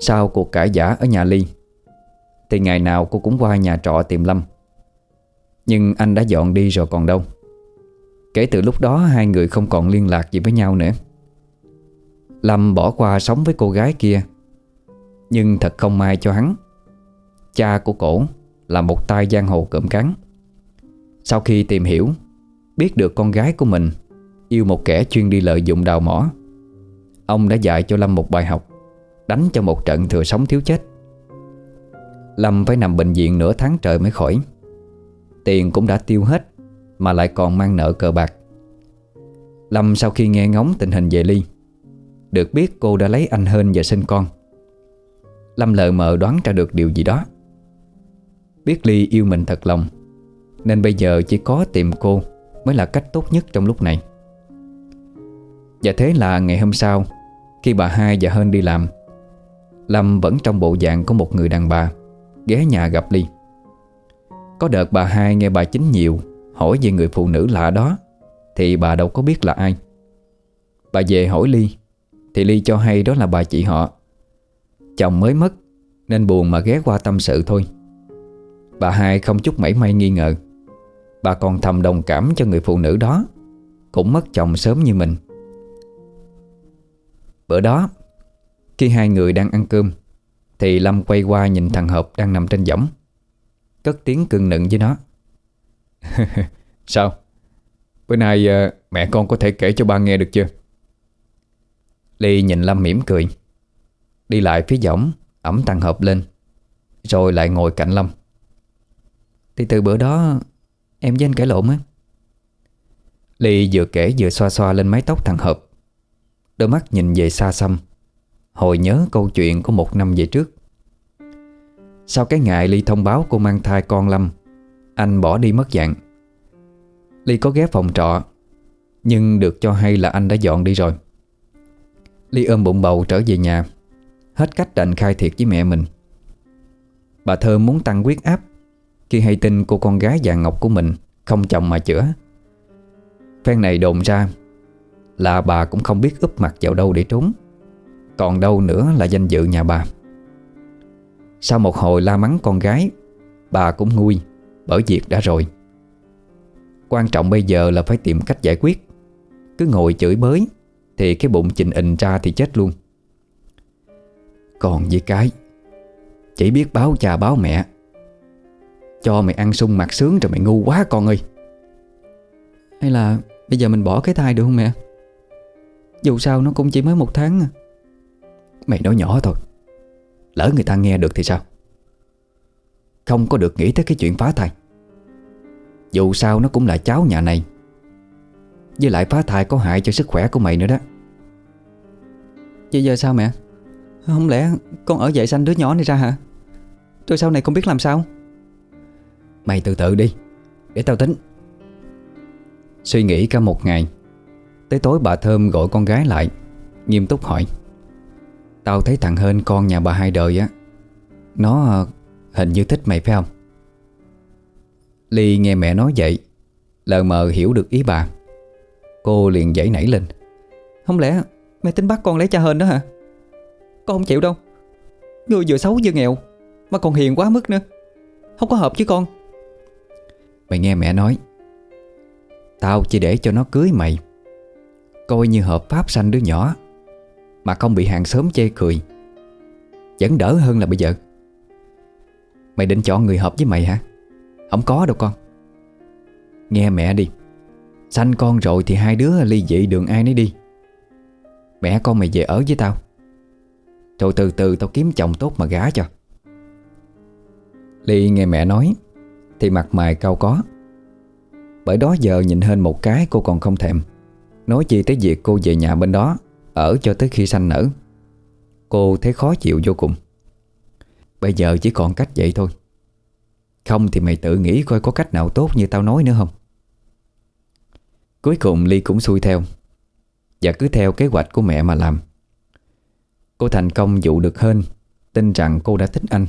Sau cuộc cãi giả ở nhà Ly, Thì ngày nào cô cũng qua nhà trọ tìm Lâm. Nhưng anh đã dọn đi rồi còn đâu. Kể từ lúc đó hai người không còn liên lạc gì với nhau nữa. Lâm bỏ qua sống với cô gái kia, Nhưng thật không may cho hắn. Cha của cổ là một tay giang hồ cộm cán. Sau khi tìm hiểu, Biết được con gái của mình Yêu một kẻ chuyên đi lợi dụng đào mỏ, Ông đã dạy cho Lâm một bài học, Đánh cho một trận thừa sống thiếu chết. Lâm phải nằm bệnh viện nửa tháng trời mới khỏi. Tiền cũng đã tiêu hết, Mà lại còn mang nợ cờ bạc. Lâm sau khi nghe ngóng tình hình về Ly, Được biết cô đã lấy anh Hên và sinh con. Lâm lờ mờ đoán ra được điều gì đó. Biết Ly yêu mình thật lòng, Nên bây giờ chỉ có tìm cô Mới là cách tốt nhất trong lúc này. Và thế là ngày hôm sau, Khi bà hai và Hên đi làm, Lâm vẫn trong bộ dạng của một người đàn bà, Ghé nhà gặp Ly. Có đợt bà hai nghe bà chính nhiều Hỏi về người phụ nữ lạ đó, Thì bà đâu có biết là ai. Bà về hỏi Ly, Thì Ly cho hay đó là bà chị họ. Chồng mới mất, Nên buồn mà ghé qua tâm sự thôi. Bà hai không chút mảy may nghi ngờ. Bà còn thầm đồng cảm cho người phụ nữ đó. Cũng mất chồng sớm như mình. Bữa đó, Khi hai người đang ăn cơm, Thì Lâm quay qua nhìn thằng Hợp đang nằm trên võng. Cất tiếng cưng nựng với nó. [LAUGHS] Sao? Bữa nay ờ, mẹ con có thể kể cho ba nghe được chưa? Ly nhìn Lâm mỉm cười. Đi lại phía võng, Ẩm thằng Hợp lên, Rồi lại ngồi cạnh Lâm. Thì từ bữa đó, Em với anh cãi lộn á. Ly vừa kể vừa xoa xoa lên mái tóc thằng Hợp. Đôi mắt nhìn về xa xăm, Hồi nhớ câu chuyện của một năm về trước. Sau cái ngày Ly thông báo cô mang thai con Lâm, Anh bỏ đi mất dạng. Ly có ghé phòng trọ, Nhưng được cho hay là anh đã dọn đi rồi. Ly ôm bụng bầu trở về nhà, Hết cách đành khai thiệt với mẹ mình. Bà Thơm muốn tăng huyết áp khi hay tin cô con gái già ngọc của mình Không chồng mà chữa. Phen này đồn ra Là bà cũng không biết úp mặt vào đâu để trốn, Còn đâu nữa là danh dự nhà bà. Sau một hồi la mắng con gái, Bà cũng nguôi Bởi việc đã rồi. Quan trọng bây giờ là phải tìm cách giải quyết. Cứ ngồi chửi bới Thì cái bụng trình ình ra thì chết luôn. Còn với cái, Chỉ biết báo cha báo mẹ. Cho mày ăn sung mặt sướng rồi mày ngu quá con ơi. Hay là Bây giờ mình bỏ cái thai được không mẹ? Dù sao nó cũng chỉ mới một tháng à. Mày nói nhỏ thôi. Lỡ người ta nghe được thì sao? Không có được nghĩ tới cái chuyện phá thai. Dù sao nó cũng là cháu nhà này. Với lại phá thai có hại cho sức khỏe của mày nữa đó. Vậy giờ sao mẹ? Không lẽ con ở dậy sanh đứa nhỏ này ra hả? Rồi sau này con biết làm sao? Mày từ từ đi, Để tao tính. Suy nghĩ cả một ngày, Tới tối bà Thơm gọi con gái lại, Nghiêm túc hỏi. Tao thấy thằng Hên con nhà bà hai đời á, Nó ờ, hình như thích mày phải không? Ly nghe mẹ nói vậy, Lờ mờ hiểu được ý bà. Cô liền dãy nảy lên. Không lẽ mẹ tính bắt con lấy cha Hên đó hả? Con không chịu đâu. Người vừa xấu vừa nghèo, Mà còn hiền quá mức nữa. Không có hợp với con. Mày nghe mẹ nói. Tao chỉ để cho nó cưới mày. Coi như hợp pháp sanh đứa nhỏ, Mà không bị hàng xóm chê cười. Vẫn đỡ hơn là bây giờ. Mày định chọn người hợp với mày hả? Không có đâu con. Nghe mẹ đi. Sanh con rồi thì hai đứa ly dị đường ai nấy đi. Mẹ con mày về ở với tao. Rồi từ từ tao kiếm chồng tốt mà gả cho. Ly nghe mẹ nói. Thì mặt mày cao có. Bởi đó giờ nhìn hên một cái cô còn không thèm. Nói chi tới việc cô về nhà bên đó, Ở cho tới khi sanh nở Cô thấy khó chịu vô cùng. Bây giờ chỉ còn cách vậy thôi. Không thì mày tự nghĩ coi có cách nào tốt như tao nói nữa không? Cuối cùng Ly cũng xuôi theo. Và cứ theo kế hoạch của mẹ mà làm. Cô thành công dụ được hên, Tin rằng cô đã thích anh.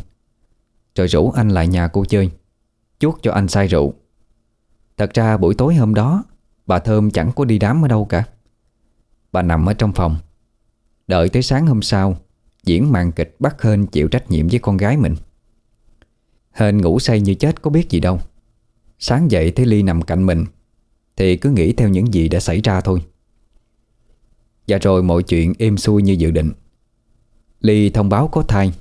Rồi rủ anh lại nhà cô chơi. Chuốt cho anh say rượu. Thật ra buổi tối hôm đó, Bà Thơm chẳng có đi đám ở đâu cả. Bà nằm ở trong phòng. Đợi tới sáng hôm sau, Diễn màn kịch bắt Hên chịu trách nhiệm với con gái mình. Hên ngủ say như chết có biết gì đâu. Sáng dậy thấy Ly nằm cạnh mình, Thì cứ nghĩ theo những gì đã xảy ra thôi. Và rồi mọi chuyện êm xuôi như dự định. Ly thông báo có thai,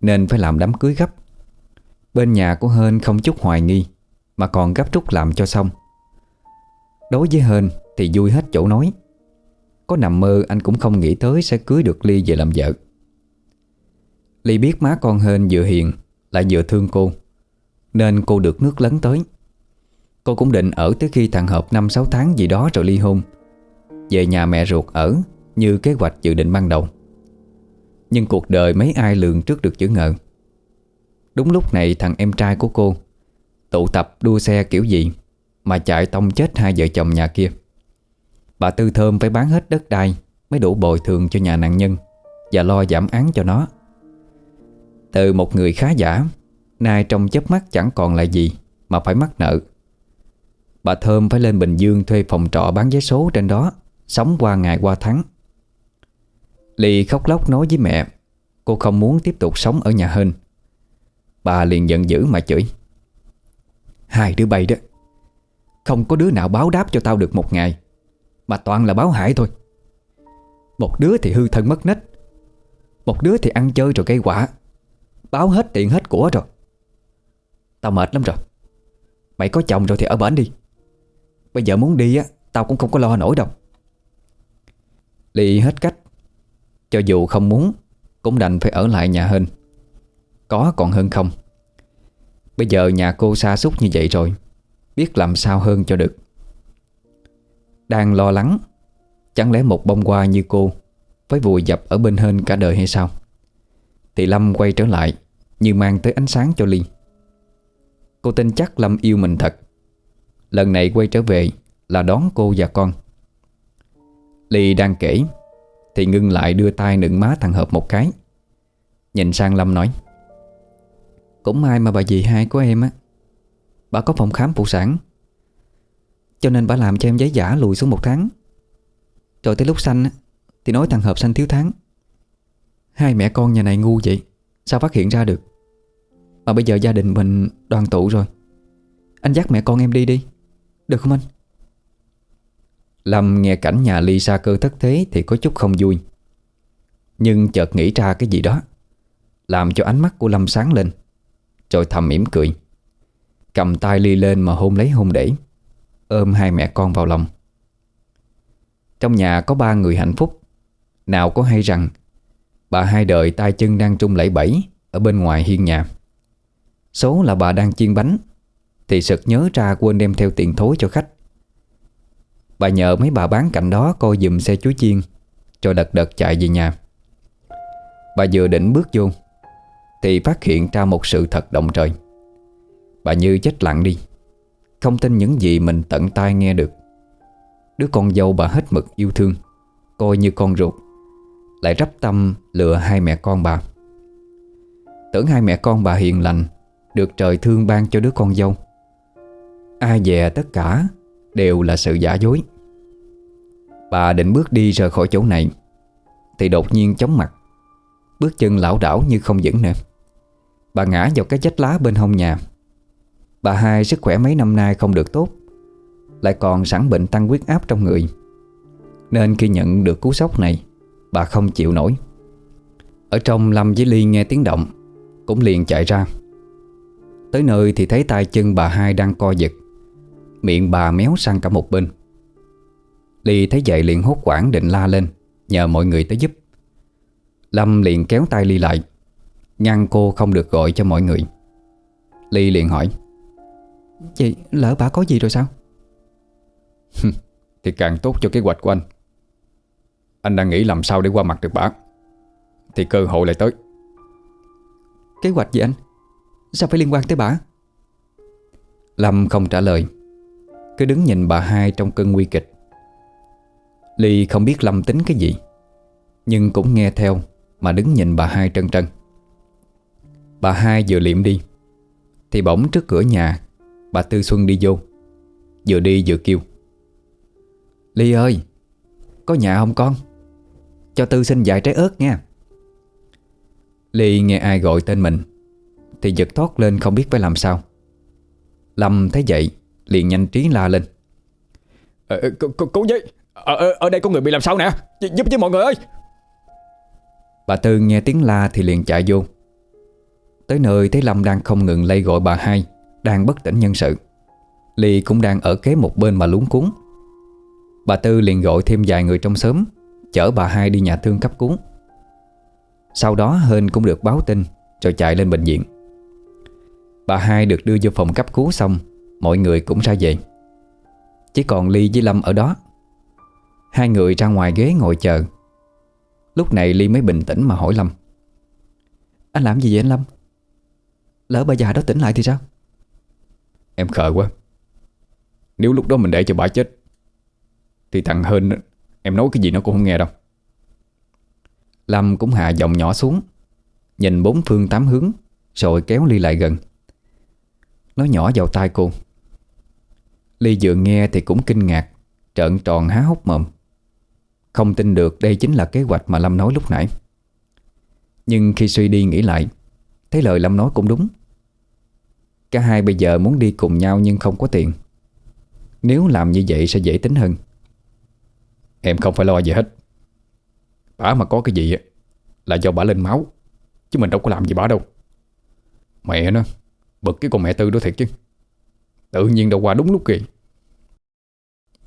Nên phải làm đám cưới gấp. Bên nhà của Hên không chút hoài nghi, mà còn gấp rút làm cho xong. Đối với Hên thì vui hết chỗ nói. Có nằm mơ anh cũng không nghĩ tới Sẽ cưới được Ly về làm vợ. Ly biết má con Hên vừa hiền, Lại vừa thương cô, Nên cô được nước lấn tới. Cô cũng định ở tới khi thằng Hợp 5-6 tháng gì đó rồi ly hôn. Về nhà mẹ ruột ở, Như kế hoạch dự định ban đầu. Nhưng cuộc đời mấy ai lường trước được chữ ngờ. Đúng lúc này thằng em trai của cô Tụ tập đua xe kiểu gì Mà chạy tông chết hai vợ chồng nhà kia. Bà Tư Thơm phải bán hết đất đai Mới đủ bồi thường cho nhà nạn nhân Và lo giảm án cho nó. Từ một người khá giả, Nay trong chớp mắt chẳng còn lại gì Mà phải mắc nợ. Bà Thơm phải lên Bình Dương thuê phòng trọ bán vé số trên đó, Sống qua ngày qua tháng. Ly khóc lóc nói với mẹ, Cô không muốn tiếp tục sống ở nhà hên. Bà liền giận dữ mà chửi. Hai đứa bay đó, Không có đứa nào báo đáp cho tao được một ngày, Mà toàn là báo hại thôi. Một đứa thì hư thân mất nết, Một đứa thì ăn chơi rồi gây quả, Báo hết tiền hết của rồi. Tao mệt lắm rồi, Mày có chồng rồi thì ở bển đi. Bây giờ muốn đi á, Tao cũng không có lo nổi đâu. Ly hết cách, Cho dù không muốn, Cũng đành phải ở lại nhà hơn có còn hơn không? Bây giờ nhà cô xa xúc như vậy rồi, Biết làm sao hơn cho được. Đang lo lắng, Chẳng lẽ một bông hoa như cô Phải vùi dập ở bên hên cả đời hay sao? Thì Lâm quay trở lại, Như mang tới ánh sáng cho Ly. Cô tin chắc Lâm yêu mình thật. Lần này quay trở về Là đón cô và con. Ly đang kể, Thì ngưng lại đưa tay nựng má thằng Hợp một cái. Nhìn sang Lâm nói cũng may mà bà dì hai của em á, Bà có phòng khám phụ sản. Cho nên bà làm cho em giấy giả lùi xuống một tháng. Rồi tới lúc sanh á, Thì nói thằng Hợp sanh thiếu tháng. Hai mẹ con nhà này ngu vậy, Sao phát hiện ra được? Mà bây giờ gia đình mình đoàn tụ rồi. Anh dắt mẹ con em đi đi, Được không anh? Lâm nghe cảnh nhà Ly xa cơ thất thế Thì có chút không vui. Nhưng chợt nghĩ ra cái gì đó, Làm cho ánh mắt của Lâm sáng lên. Rồi thầm mỉm cười. Cầm tay Ly lên mà hôn lấy hôn để, Ôm hai mẹ con vào lòng. Trong nhà có ba người hạnh phúc. Nào có hay rằng, Bà hai đời tay chân đang trung lẫy bẫy Ở bên ngoài hiên nhà. Số là bà đang chiên bánh, Thì sực nhớ ra quên đem theo tiền thối cho khách. Bà nhờ mấy bà bán cạnh đó coi dùm xe chuối chiên, Cho đật đật chạy về nhà. Bà vừa định bước vô thì phát hiện ra một sự thật động trời. Bà như chết lặng đi. Không tin những gì mình tận tai nghe được. Đứa con dâu bà hết mực yêu thương, Coi như con ruột. Lại rắp tâm lừa hai mẹ con bà. Tưởng hai mẹ con bà hiền lành, Được trời thương ban cho đứa con dâu. Ai dè tất cả Đều là sự giả dối. Bà định bước đi rời khỏi chỗ này, Thì đột nhiên chóng mặt. Bước chân lảo đảo như không vững nữa. Bà ngã vào cái chết lá bên hông nhà. Bà hai sức khỏe mấy năm nay không được tốt, Lại còn sẵn bệnh tăng huyết áp trong người. Nên khi nhận được cú sốc này, Bà không chịu nổi. Ở trong Lâm với Ly nghe tiếng động, Cũng liền chạy ra. Tới nơi thì thấy tay chân bà hai đang co giật, Miệng bà méo sang cả một bên. Ly thấy vậy liền hốt quảng định la lên, Nhờ mọi người tới giúp. Lâm liền kéo tay Ly lại. Ngăn cô không được gọi cho mọi người. Ly liền hỏi. Chị lỡ bà có gì rồi sao? Thì càng tốt cho kế hoạch của anh. Anh đang nghĩ làm sao để qua mặt được bà. Thì cơ hội lại tới. Kế hoạch gì anh? Sao phải liên quan tới bà? Lâm không trả lời. Cứ đứng nhìn bà hai trong cơn nguy kịch. Ly không biết Lâm tính cái gì Nhưng cũng nghe theo Mà đứng nhìn bà hai trân trân Bà hai vừa liệm đi. Thì bỗng trước cửa nhà Bà Tư Xuân đi vô. Vừa đi vừa kêu. Ly ơi Có nhà không con? Cho Tư xin vài trái ớt nha. Ly nghe ai gọi tên mình Thì giật thoát lên không biết phải làm sao. Lâm thấy vậy Liền nhanh trí la lên. Ờ, Cô, cô giấy ở, ở đây có người bị làm sao nè? Giúp với mọi người ơi. Bà Tư nghe tiếng la thì liền chạy vô Tới nơi thấy Lâm đang không ngừng lay gọi bà hai, Đang bất tỉnh nhân sự. Ly cũng đang ở kế một bên mà lúng cuốn Bà Tư liền gọi thêm vài người trong xóm, Chở bà hai đi nhà thương cấp cứu. Sau đó Hên cũng được báo tin, Rồi chạy lên bệnh viện. Bà hai được đưa vô phòng cấp cứu xong, Mọi người cũng ra về. Chỉ còn Ly với Lâm ở đó. Hai người ra ngoài ghế ngồi chờ. Lúc này Ly mới bình tĩnh mà hỏi Lâm. Anh làm gì vậy anh Lâm? Lỡ bà già đó tỉnh lại thì sao? Em khờ quá. Nếu lúc đó mình để cho bà chết Thì thằng Hên Em nói cái gì nó cũng không nghe đâu. Lâm cũng hạ giọng nhỏ xuống Nhìn bốn phương tám hướng Rồi kéo Ly lại gần. Nói nhỏ vào tai cô. Ly vừa nghe thì cũng kinh ngạc Trợn tròn há hốc mồm. Không tin được đây chính là kế hoạch mà Lâm nói lúc nãy. Nhưng khi suy đi nghĩ lại Thấy lời Lâm nói cũng đúng Cả hai bây giờ muốn đi cùng nhau nhưng không có tiền. Nếu làm như vậy sẽ dễ tính hơn. Em không phải lo gì hết. Bà mà có cái gì Là do bà lên máu. Chứ mình đâu có làm gì bà đâu. Mẹ nó Bực cái con mẹ Tư đó thiệt chứ. Tự nhiên đâu qua đúng lúc kìa.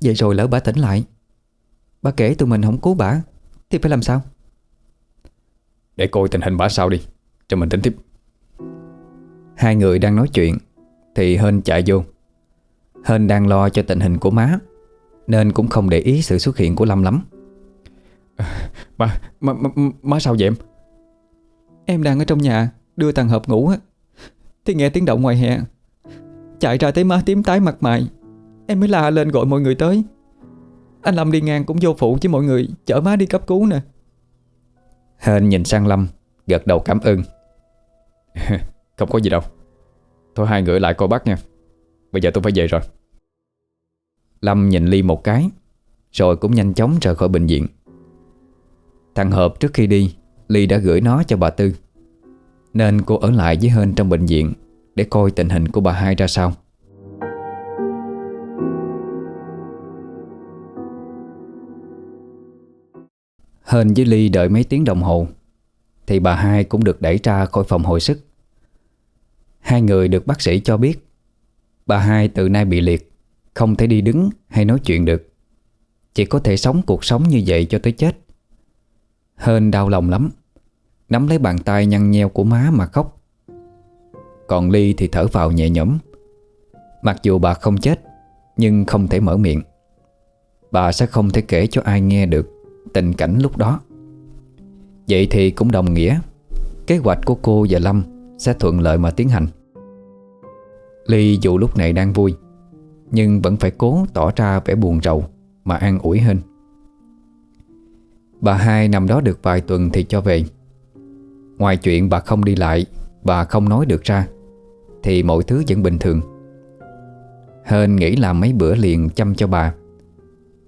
Vậy rồi lỡ bà tỉnh lại. Bà kể tụi mình không cứu bà Thì phải làm sao? Để coi tình hình bà sao đi Cho mình tính tiếp Hai người đang nói chuyện Thì Hên chạy vô. Hên đang lo cho tình hình của má Nên cũng không để ý sự xuất hiện của Lâm lắm. [LAUGHS] Má, má, má, má sao vậy em? Em đang ở trong nhà Đưa thằng Hợp ngủ á. Thì nghe tiếng động ngoài hè. Chạy ra thấy má tím tái mặt mày. Em mới la lên gọi mọi người tới. Anh Lâm đi ngang cũng vô phụ với mọi người Chở má đi cấp cứu nè. [LAUGHS] Hên nhìn sang Lâm Gật đầu cảm ơn [LAUGHS] Không có gì đâu. Thôi hai người lại coi bác nha. Bây giờ tôi phải về rồi. Lâm nhìn Ly một cái, Rồi cũng nhanh chóng rời khỏi bệnh viện. Thằng Hợp trước khi đi, Ly đã gửi nó cho bà Tư. Nên cô ở lại với Hên trong bệnh viện Để coi tình hình của bà hai ra sao. Hên với Ly đợi mấy tiếng đồng hồ, Thì bà hai cũng được đẩy ra khỏi phòng hồi sức. Hai người được bác sĩ cho biết, Bà hai từ nay bị liệt, Không thể đi đứng hay nói chuyện được. Chỉ có thể sống cuộc sống như vậy cho tới chết. Hên đau lòng lắm, Nắm lấy bàn tay nhăn nheo của má mà khóc. Còn Ly thì thở vào nhẹ nhõm. Mặc dù bà không chết, Nhưng không thể mở miệng. Bà sẽ không thể kể cho ai nghe được Tình cảnh lúc đó. Vậy thì cũng đồng nghĩa, Kế hoạch của cô và Lâm sẽ thuận lợi mà tiến hành. Ly dù lúc này đang vui, Nhưng vẫn phải cố tỏ ra vẻ buồn rầu Mà an ủi hơn. Bà hai nằm đó được vài tuần thì cho về. Ngoài chuyện bà không đi lại, Bà không nói được ra, Thì mọi thứ vẫn bình thường. Hên nghĩ làm mấy bữa liền chăm cho bà,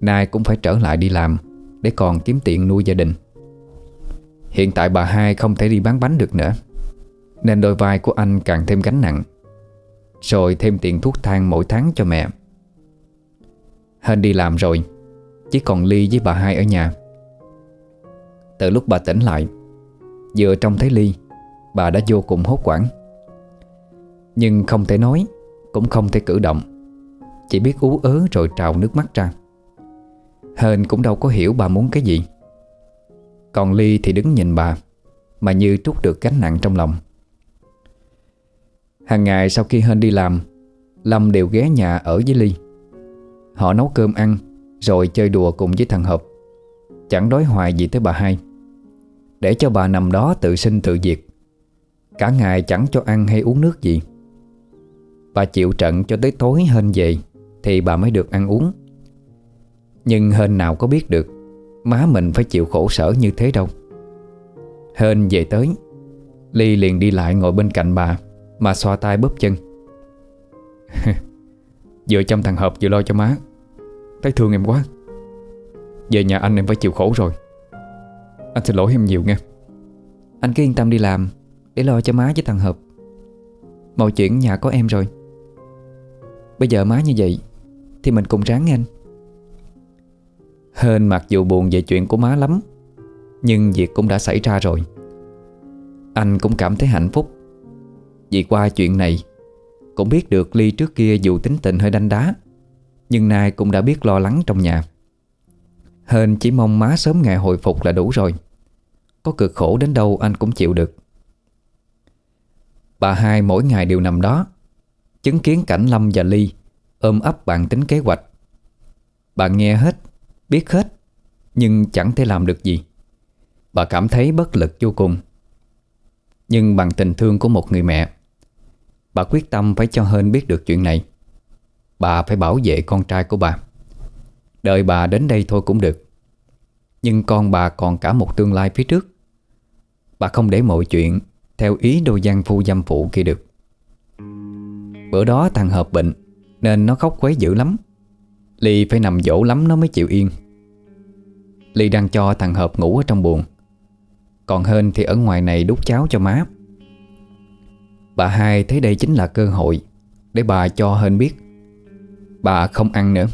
Nay cũng phải trở lại đi làm Để còn kiếm tiền nuôi gia đình. Hiện tại bà hai không thể đi bán bánh được nữa. Nên đôi vai của anh càng thêm gánh nặng, Rồi thêm tiền thuốc thang mỗi tháng cho mẹ. Hên đi làm rồi, Chỉ còn Ly với bà hai ở nhà. Từ lúc bà tỉnh lại, Vừa trông thấy Ly, Bà đã vô cùng hốt quảng Nhưng không thể nói, Cũng không thể cử động. Chỉ biết ú ớ rồi trào nước mắt ra. Hên cũng đâu có hiểu bà muốn cái gì. Còn Ly thì đứng nhìn bà, Mà như trút được gánh nặng trong lòng. Hàng ngày sau khi Hên đi làm, Lâm đều ghé nhà ở với Ly. Họ nấu cơm ăn, Rồi chơi đùa cùng với thằng Hợp. Chẳng đói hoài gì tới bà hai. Để cho bà nằm đó tự sinh tự diệt, Cả ngày chẳng cho ăn hay uống nước gì. Bà chịu trận cho tới tối Hên về, Thì bà mới được ăn uống. Nhưng Hên nào có biết được, Má mình phải chịu khổ sở như thế đâu. Hên về tới, Ly liền đi lại ngồi bên cạnh bà. Mà xoa tay bóp chân. [LAUGHS] Vừa chăm thằng Hợp vừa lo cho má. Thấy thương em quá. Về nhà anh em phải chịu khổ rồi. Anh xin lỗi em nhiều nghe Anh cứ yên tâm đi làm, Để lo cho má với thằng Hợp. Mọi chuyện nhà có em rồi. Bây giờ má như vậy, Thì mình cùng ráng nghe anh. Hên mặc dù buồn về chuyện của má lắm, Nhưng việc cũng đã xảy ra rồi. Anh cũng cảm thấy hạnh phúc. Vì qua chuyện này. Cũng biết được Ly trước kia dù tính tình hơi đanh đá, Nhưng nay cũng đã biết lo lắng trong nhà. Hên chỉ mong má sớm ngày hồi phục là đủ rồi. Có cực khổ đến đâu anh cũng chịu được. Bà hai mỗi ngày đều nằm đó, Chứng kiến cảnh Lâm và Ly Ôm ấp bạn tính kế hoạch. Bà nghe hết, Biết hết, Nhưng chẳng thể làm được gì. Bà cảm thấy bất lực vô cùng. Nhưng bằng tình thương của một người mẹ Bà quyết tâm phải cho Hên biết được chuyện này. Bà phải bảo vệ con trai của bà. Đợi bà đến đây thôi cũng được. Nhưng con bà còn cả một tương lai phía trước. Bà không để mọi chuyện Theo ý đôi gian phu dâm phụ kia được. Bữa đó thằng Hợp bệnh, Nên nó khóc quấy dữ lắm. Ly phải nằm dỗ lắm nó mới chịu yên. Ly đang cho thằng Hợp ngủ ở trong buồng. Còn Hên thì ở ngoài này đút cháo cho má. Bà hai thấy đây chính là cơ hội Để bà cho Hên biết. Bà không ăn nữa.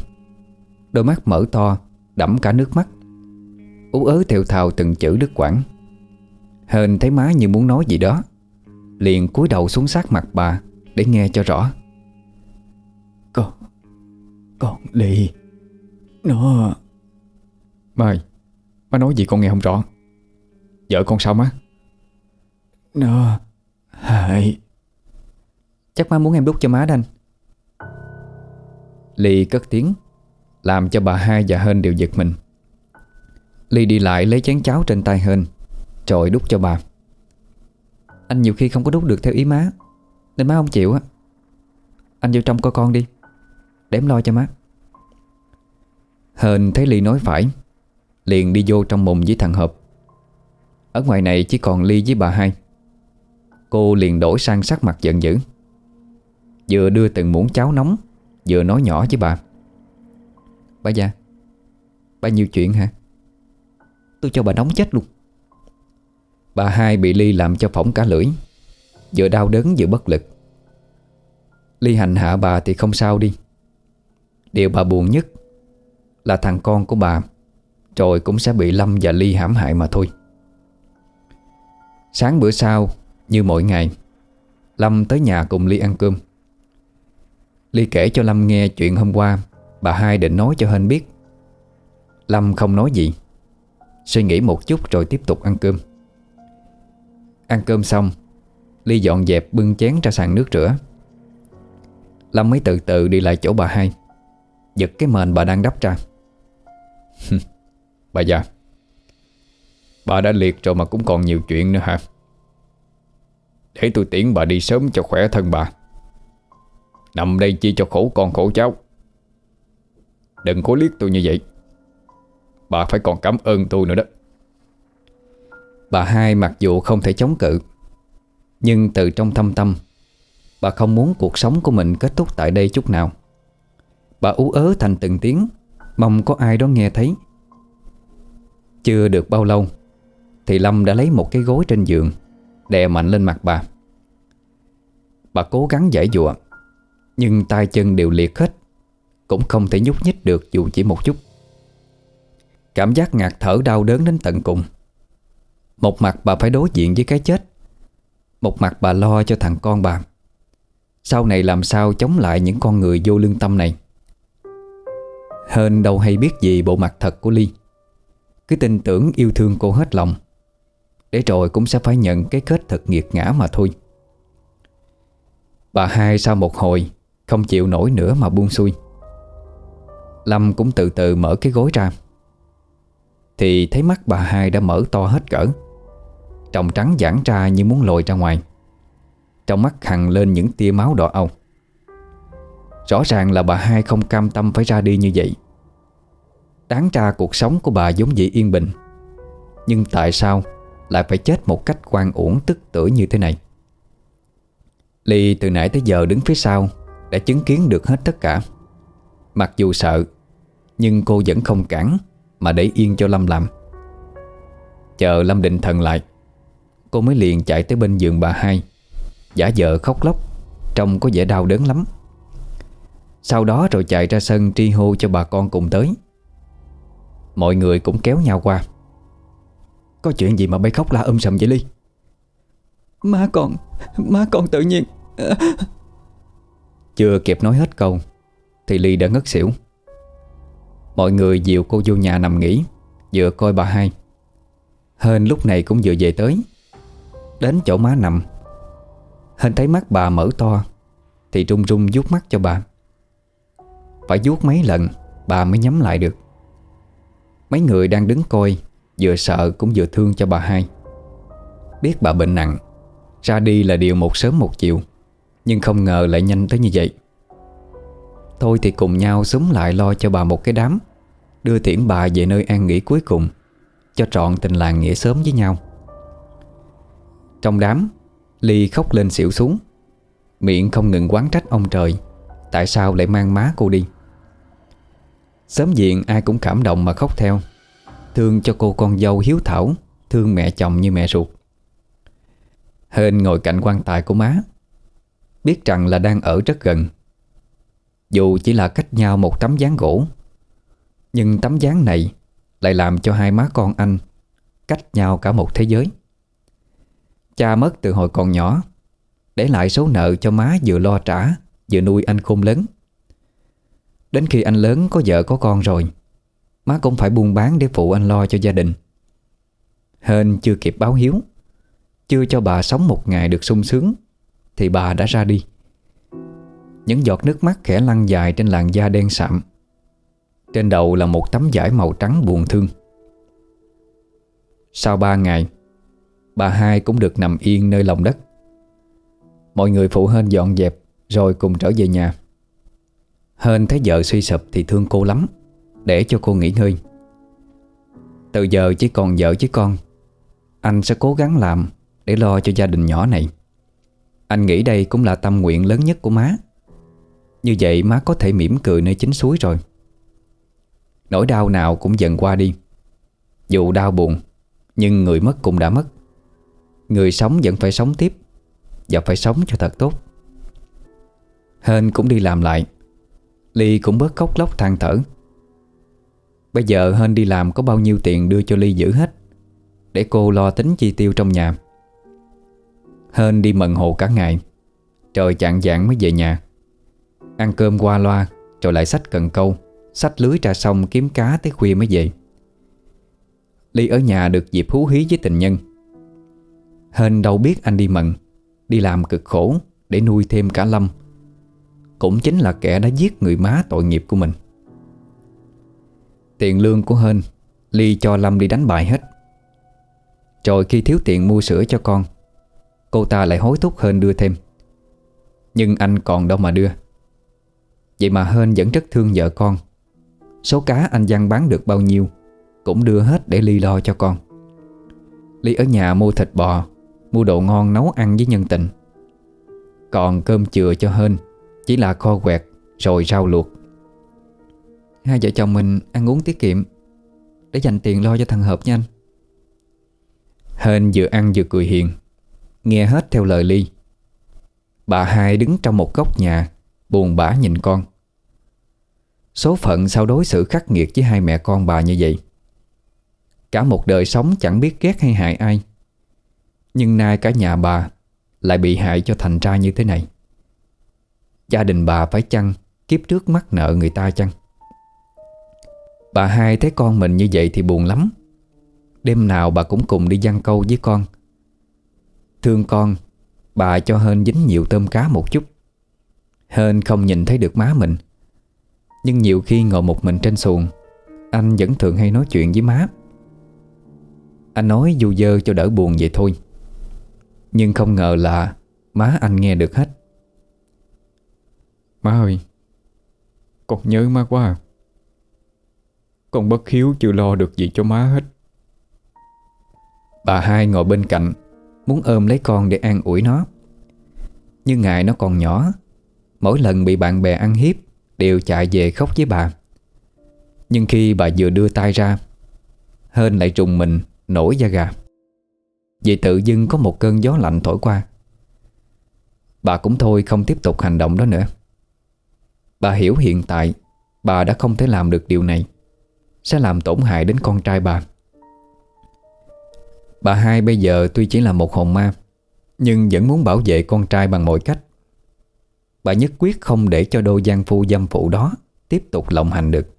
Đôi mắt mở to Đẫm cả nước mắt. Ú ớ theo thào từng chữ đứt quãng. Hên thấy má như muốn nói gì đó Liền cúi đầu xuống sát mặt bà Để nghe cho rõ. Con Con Ly Nó Mai Má nói gì con nghe không rõ? Vợ con sao má? Nó Hại Chắc má muốn em đút cho má đành, Ly cất tiếng Làm cho bà hai và Hên đều giật mình. Ly đi lại lấy chén cháo trên tay Hên Rồi đút cho bà. Anh nhiều khi không có đút được theo ý má Nên má không chịu á. Anh vô trong coi con đi Để em lo cho má. Hên thấy Ly nói phải Liền đi vô trong mùng với thằng Hợp. Ở ngoài này chỉ còn Ly với bà hai. Cô liền đổi sang sắc mặt giận dữ. Vừa đưa từng muỗng cháo nóng, Vừa nói nhỏ với bà. Bà già Bao nhiêu chuyện hả? Tôi cho bà nóng chết luôn. Bà hai bị Ly làm cho phỏng cả lưỡi, Vừa đau đớn vừa bất lực. Ly hành hạ bà thì không sao đi. Điều bà buồn nhất Là thằng con của bà Rồi cũng sẽ bị Lâm và Ly hãm hại mà thôi. Sáng bữa sau, Như mỗi ngày, Lâm tới nhà cùng Ly ăn cơm. Ly kể cho Lâm nghe chuyện hôm qua. Bà hai định nói cho Hên biết. Lâm không nói gì. Suy nghĩ một chút rồi tiếp tục ăn cơm. Ăn cơm xong, Ly dọn dẹp bưng chén ra sàn nước rửa. Lâm mới từ từ đi lại chỗ bà hai. Giật cái mền bà đang đắp ra. Bà già. Bà đã liệt rồi mà cũng còn nhiều chuyện nữa hả? Để tôi tiễn bà đi sớm cho khỏe thân bà. Nằm đây chi cho khổ con khổ cháu. Đừng có liếc tôi như vậy. Bà phải còn cảm ơn tôi nữa đó. Bà hai mặc dù không thể chống cự, Nhưng từ trong thâm tâm, Bà không muốn cuộc sống của mình kết thúc tại đây chút nào. Bà ú ớ thành từng tiếng, Mong có ai đó nghe thấy. Chưa được bao lâu, Thì Lâm đã lấy một cái gối trên giường, Đè mạnh lên mặt bà. Bà cố gắng giải dụa nhưng tay chân đều liệt hết, Cũng không thể nhúc nhích được dù chỉ một chút. Cảm giác ngạt thở đau đớn đến tận cùng. Một mặt bà phải đối diện với cái chết, Một mặt bà lo cho thằng con bà. Sau này làm sao chống lại những con người vô lương tâm này? Hên đâu hay biết gì bộ mặt thật của Ly. Cứ tin tưởng yêu thương cô hết lòng, Để rồi cũng sẽ phải nhận cái kết thật nghiệt ngã mà thôi. Bà hai sau một hồi không chịu nổi nữa mà buông xuôi. Lâm cũng từ từ mở cái gối ra. Thì thấy mắt bà hai đã mở to hết cỡ. Tròng trắng giãn ra như muốn lồi ra ngoài. Trong mắt hằn lên những tia máu đỏ âu. Rõ ràng là bà hai không cam tâm phải ra đi như vậy. Đáng ra cuộc sống của bà giống vậy yên bình. Nhưng tại sao lại phải chết một cách quan uổng, tức tử như thế này? Ly từ nãy tới giờ đứng phía sau đã chứng kiến được hết tất cả. Mặc dù sợ, Nhưng cô vẫn không cản Mà để yên cho Lâm làm. Chờ Lâm định thần lại, Cô mới liền chạy tới bên giường bà hai. Giả vờ khóc lóc, Trông có vẻ đau đớn lắm. Sau đó rồi chạy ra sân tri hô cho bà con cùng tới. Mọi người cũng kéo nhau qua. Có chuyện gì mà bay khóc la um sầm vậy Ly? Má con Má con tự nhiên. Chưa kịp nói hết câu, Thì Ly đã ngất xỉu. Mọi người dìu cô vô nhà nằm nghỉ, Vừa coi bà hai. Hên lúc này cũng vừa về tới, Đến chỗ má nằm. Hên thấy mắt bà mở to, Thì run run vuốt mắt cho bà. Phải vuốt mấy lần, Bà mới nhắm lại được. Mấy người đang đứng coi, Vừa sợ cũng vừa thương cho bà hai. Biết bà bệnh nặng, Ra đi là điều một sớm một chiều. Nhưng không ngờ lại nhanh tới như vậy. Thôi thì cùng nhau súng lại lo cho bà một cái đám, Đưa tiễn bà về nơi an nghỉ cuối cùng, Cho trọn tình làng nghĩa sớm với nhau. Trong đám, Ly khóc lên xỉu xuống, Miệng không ngừng quán trách ông trời, Tại sao lại mang má cô đi. Sớm diện ai cũng cảm động mà khóc theo, Thương cho cô con dâu hiếu thảo, Thương mẹ chồng như mẹ ruột. Hên ngồi cạnh quan tài của má Biết rằng là đang ở rất gần. Dù chỉ là cách nhau một tấm dáng gỗ, Nhưng tấm dáng này Lại làm cho hai má con anh Cách nhau cả một thế giới. Cha mất từ hồi còn nhỏ, Để lại số nợ cho má vừa lo trả, Vừa nuôi anh khôn lớn. Đến khi anh lớn có vợ có con rồi, Má cũng phải buôn bán để phụ anh lo cho gia đình. Hên chưa kịp báo hiếu, Chưa cho bà sống một ngày được sung sướng thì bà đã ra đi. Những giọt nước mắt khẽ lăn dài trên làn da đen sạm. Trên đầu là một tấm vải màu trắng buồn thương. Sau ba ngày, Bà hai cũng được nằm yên nơi lòng đất. Mọi người phụ hên dọn dẹp Rồi cùng trở về nhà. Hên thấy vợ suy sụp thì thương cô lắm, Để cho cô nghỉ ngơi. Từ giờ chỉ còn vợ với con, Anh sẽ cố gắng làm Để lo cho gia đình nhỏ này. Anh nghĩ đây cũng là tâm nguyện lớn nhất của má. Như vậy má có thể mỉm cười nơi chính suối rồi. Nỗi đau nào cũng dần qua đi. Dù đau buồn, Nhưng người mất cũng đã mất. Người sống vẫn phải sống tiếp Và phải sống cho thật tốt. Hên cũng đi làm lại. Ly cũng bớt khóc lóc than thở. Bây giờ Hên đi làm có bao nhiêu tiền đưa cho Ly giữ hết, Để cô lo tính chi tiêu trong nhà. Hên đi mận hồ cả ngày. Trời chạng dạng mới về nhà. Ăn cơm qua loa, Rồi lại sách cần câu Sách lưới ra sông kiếm cá tới khuya mới về. Ly ở nhà được dịp hú hí với tình nhân. Hên đâu biết anh đi mận Đi làm cực khổ Để nuôi thêm cả Lâm. Cũng chính là kẻ đã giết người má tội nghiệp của mình. Tiền lương của Hên, Ly cho Lâm đi đánh bài hết. Rồi khi thiếu tiền mua sữa cho con Cô ta lại hối thúc Hên đưa thêm. Nhưng anh còn đâu mà đưa. Vậy mà Hên vẫn rất thương vợ con. Số cá anh Văn bán được bao nhiêu Cũng đưa hết để Ly lo cho con. Ly ở nhà mua thịt bò, Mua đồ ngon nấu ăn với nhân tình. Còn cơm chừa cho Hên chỉ là kho quẹt Rồi rau luộc. Hai vợ chồng mình ăn uống tiết kiệm Để dành tiền lo cho thằng Hợp nha anh. Hên vừa ăn vừa cười hiền. Nghe hết theo lời Ly. Bà hai đứng trong một góc nhà, Buồn bã nhìn con. Số phận sao đối xử khắc nghiệt với hai mẹ con bà như vậy? Cả một đời sống chẳng biết ghét hay hại ai. Nhưng nay cả nhà bà Lại bị hại cho thành ra như thế này. Gia đình bà phải chăng Kiếp trước mắc nợ người ta chăng? Bà hai thấy con mình như vậy thì buồn lắm. Đêm nào bà cũng cùng đi giăng câu với con. Thương con Bà cho Hên dính nhiều tôm cá một chút. Hên không nhìn thấy được má mình Nhưng nhiều khi ngồi một mình trên xuồng Anh vẫn thường hay nói chuyện với má. Anh nói dù dơ cho đỡ buồn vậy thôi Nhưng không ngờ là Má anh nghe được hết. Má ơi Con nhớ má quá à. Con bất hiếu chưa lo được gì cho má hết. Bà hai ngồi bên cạnh Muốn ôm lấy con để an ủi nó. Nhưng ngại nó còn nhỏ, Mỗi lần bị bạn bè ăn hiếp Đều chạy về khóc với bà. Nhưng khi bà vừa đưa tay ra, Hên lại trùng mình, Nổi da gà. Vì tự dưng có một cơn gió lạnh thổi qua. Bà cũng thôi không tiếp tục hành động đó nữa. Bà hiểu hiện tại Bà đã không thể làm được điều này, Sẽ làm tổn hại đến con trai bà. Bà hai bây giờ tuy chỉ là một hồn ma, Nhưng vẫn muốn bảo vệ con trai bằng mọi cách. Bà nhất quyết không để cho đôi gian phu dâm phụ đó Tiếp tục lộng hành được.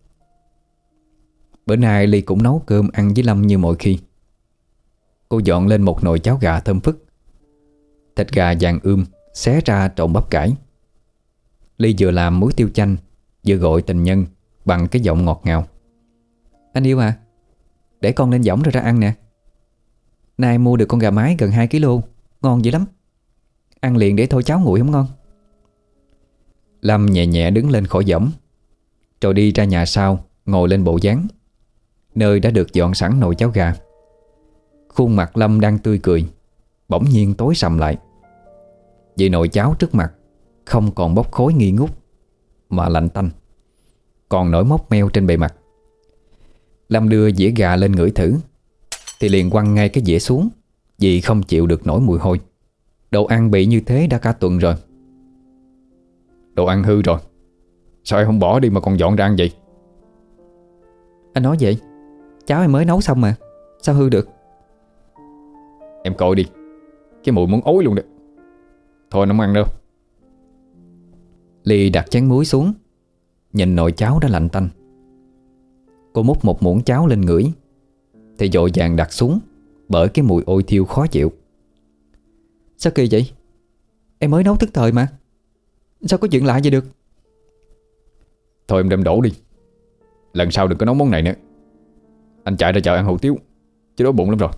Bữa nay Ly cũng nấu cơm ăn với Lâm như mọi khi. Cô dọn lên một nồi cháo gà thơm phức. Thịt gà vàng ươm Xé ra trộn bắp cải. Ly vừa làm muối tiêu chanh, Vừa gọi tình nhân Bằng cái giọng ngọt ngào. Anh yêu à Để con lên giỏng rồi ra ăn nè. Nay mua được con gà mái gần 2kg Ngon dữ lắm. Ăn liền để thôi cháo nguội không ngon. Lâm nhẹ nhẹ đứng lên khỏi giỏng Rồi đi ra nhà sau, Ngồi lên bộ dáng, Nơi đã được dọn sẵn nồi cháo gà. Khuôn mặt Lâm đang tươi cười, Bỗng nhiên tối sầm lại. Vì nồi cháo trước mặt không còn bốc khối nghi ngút, Mà lạnh tanh. Còn nổi mốc meo trên bề mặt. Lâm đưa dĩa gà lên ngửi thử. Thì liền quăng ngay cái dĩa xuống Vì không chịu được nổi mùi hôi. Đồ ăn bị như thế đã cả tuần rồi. Đồ ăn hư rồi. Sao em không bỏ đi mà còn dọn ra ăn vậy? Anh nói vậy Cháo em mới nấu xong mà Sao hư được? Em coi đi Cái mùi muốn ối luôn đấy. Thôi nó không ăn đâu. Ly đặt chén muối xuống Nhìn nồi cháo đã lạnh tanh. Cô múc một muỗng cháo lên ngửi Thì dội vàng đặt xuống Bởi cái mùi ôi thiêu khó chịu. Sao kỳ vậy? Em mới nấu tức thời mà. Sao có chuyện lạ vậy được? Thôi em đem đổ đi. Lần sau đừng có nấu món này nữa. Anh chạy ra chợ ăn hủ tiếu Chứ đói bụng lắm rồi.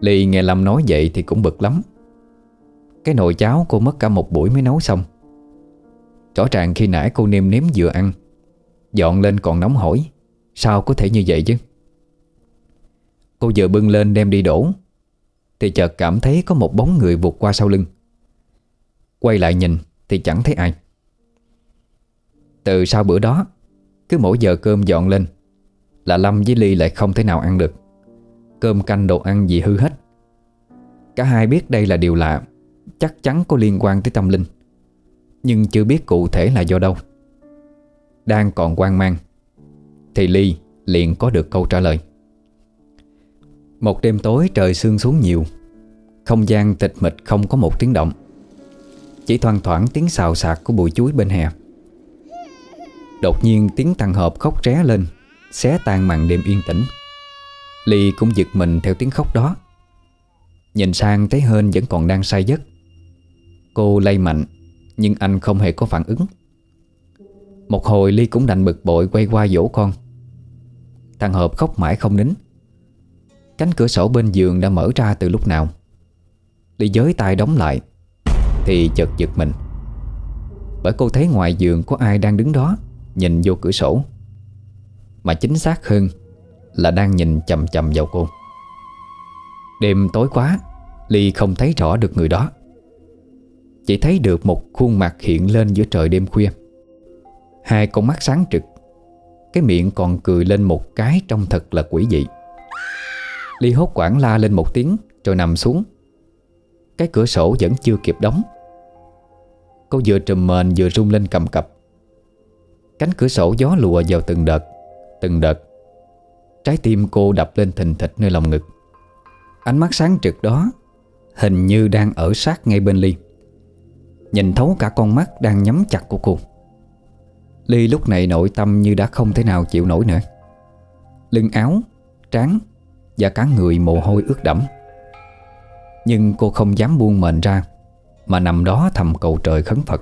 Ly nghe Lâm nói vậy thì cũng bực lắm. Cái nồi cháo cô mất cả một buổi mới nấu xong. Rõ ràng khi nãy cô nêm nếm vừa ăn Dọn lên còn nóng hổi. Sao có thể như vậy chứ Cô vừa bưng lên đem đi đổ. Thì chợt cảm thấy có một bóng người vụt qua sau lưng. Quay lại nhìn Thì chẳng thấy ai. Từ sau bữa đó, Cứ mỗi giờ cơm dọn lên Là Lâm với Ly lại không thể nào ăn được. Cơm canh đồ ăn gì hư hết. Cả hai biết đây là điều lạ, Chắc chắn có liên quan tới tâm linh. Nhưng chưa biết cụ thể là do đâu. Đang còn quan mang, Thì Ly liền có được câu trả lời. Một đêm tối trời sương xuống nhiều. Không gian tịch mịch không có một tiếng động. Chỉ thoang thoảng tiếng xào xạc của bụi chuối bên hè. Đột nhiên tiếng thằng hợp khóc ré lên, Xé tan màn đêm yên tĩnh. Ly cũng giật mình theo tiếng khóc đó. Nhìn sang thấy Hên vẫn còn đang say giấc. Cô lay mạnh, Nhưng anh không hề có phản ứng. Một hồi Ly cũng đành bực bội quay qua dỗ con. Thằng Hợp khóc mãi không nín. Cánh cửa sổ bên giường đã mở ra từ lúc nào? Ly giới tay đóng lại, Thì chợt giật mình. Bởi cô thấy ngoài giường có ai đang đứng đó, Nhìn vô cửa sổ. Mà chính xác hơn Là đang nhìn chầm chầm vào cô. Đêm tối quá, Ly không thấy rõ được người đó. Chỉ thấy được một khuôn mặt hiện lên giữa trời đêm khuya. Hai con mắt sáng trực, Cái miệng còn cười lên một cái trông thật là quỷ dị. Ly hốt quảng la lên một tiếng Rồi nằm xuống. Cái cửa sổ vẫn chưa kịp đóng. Cô vừa trùm mền vừa rung lên cầm cập. Cánh cửa sổ gió lùa vào từng đợt Từng đợt. Trái tim cô đập lên thình thịch nơi lòng ngực. Ánh mắt sáng trực đó Hình như đang ở sát ngay bên Ly. Nhìn thấu cả con mắt đang nhắm chặt của cô. Ly lúc này nội tâm như đã không thể nào chịu nổi nữa. Lưng áo, trán và cả người mồ hôi ướt đẫm. Nhưng cô không dám buông mền ra, Mà nằm đó thầm cầu trời khấn Phật.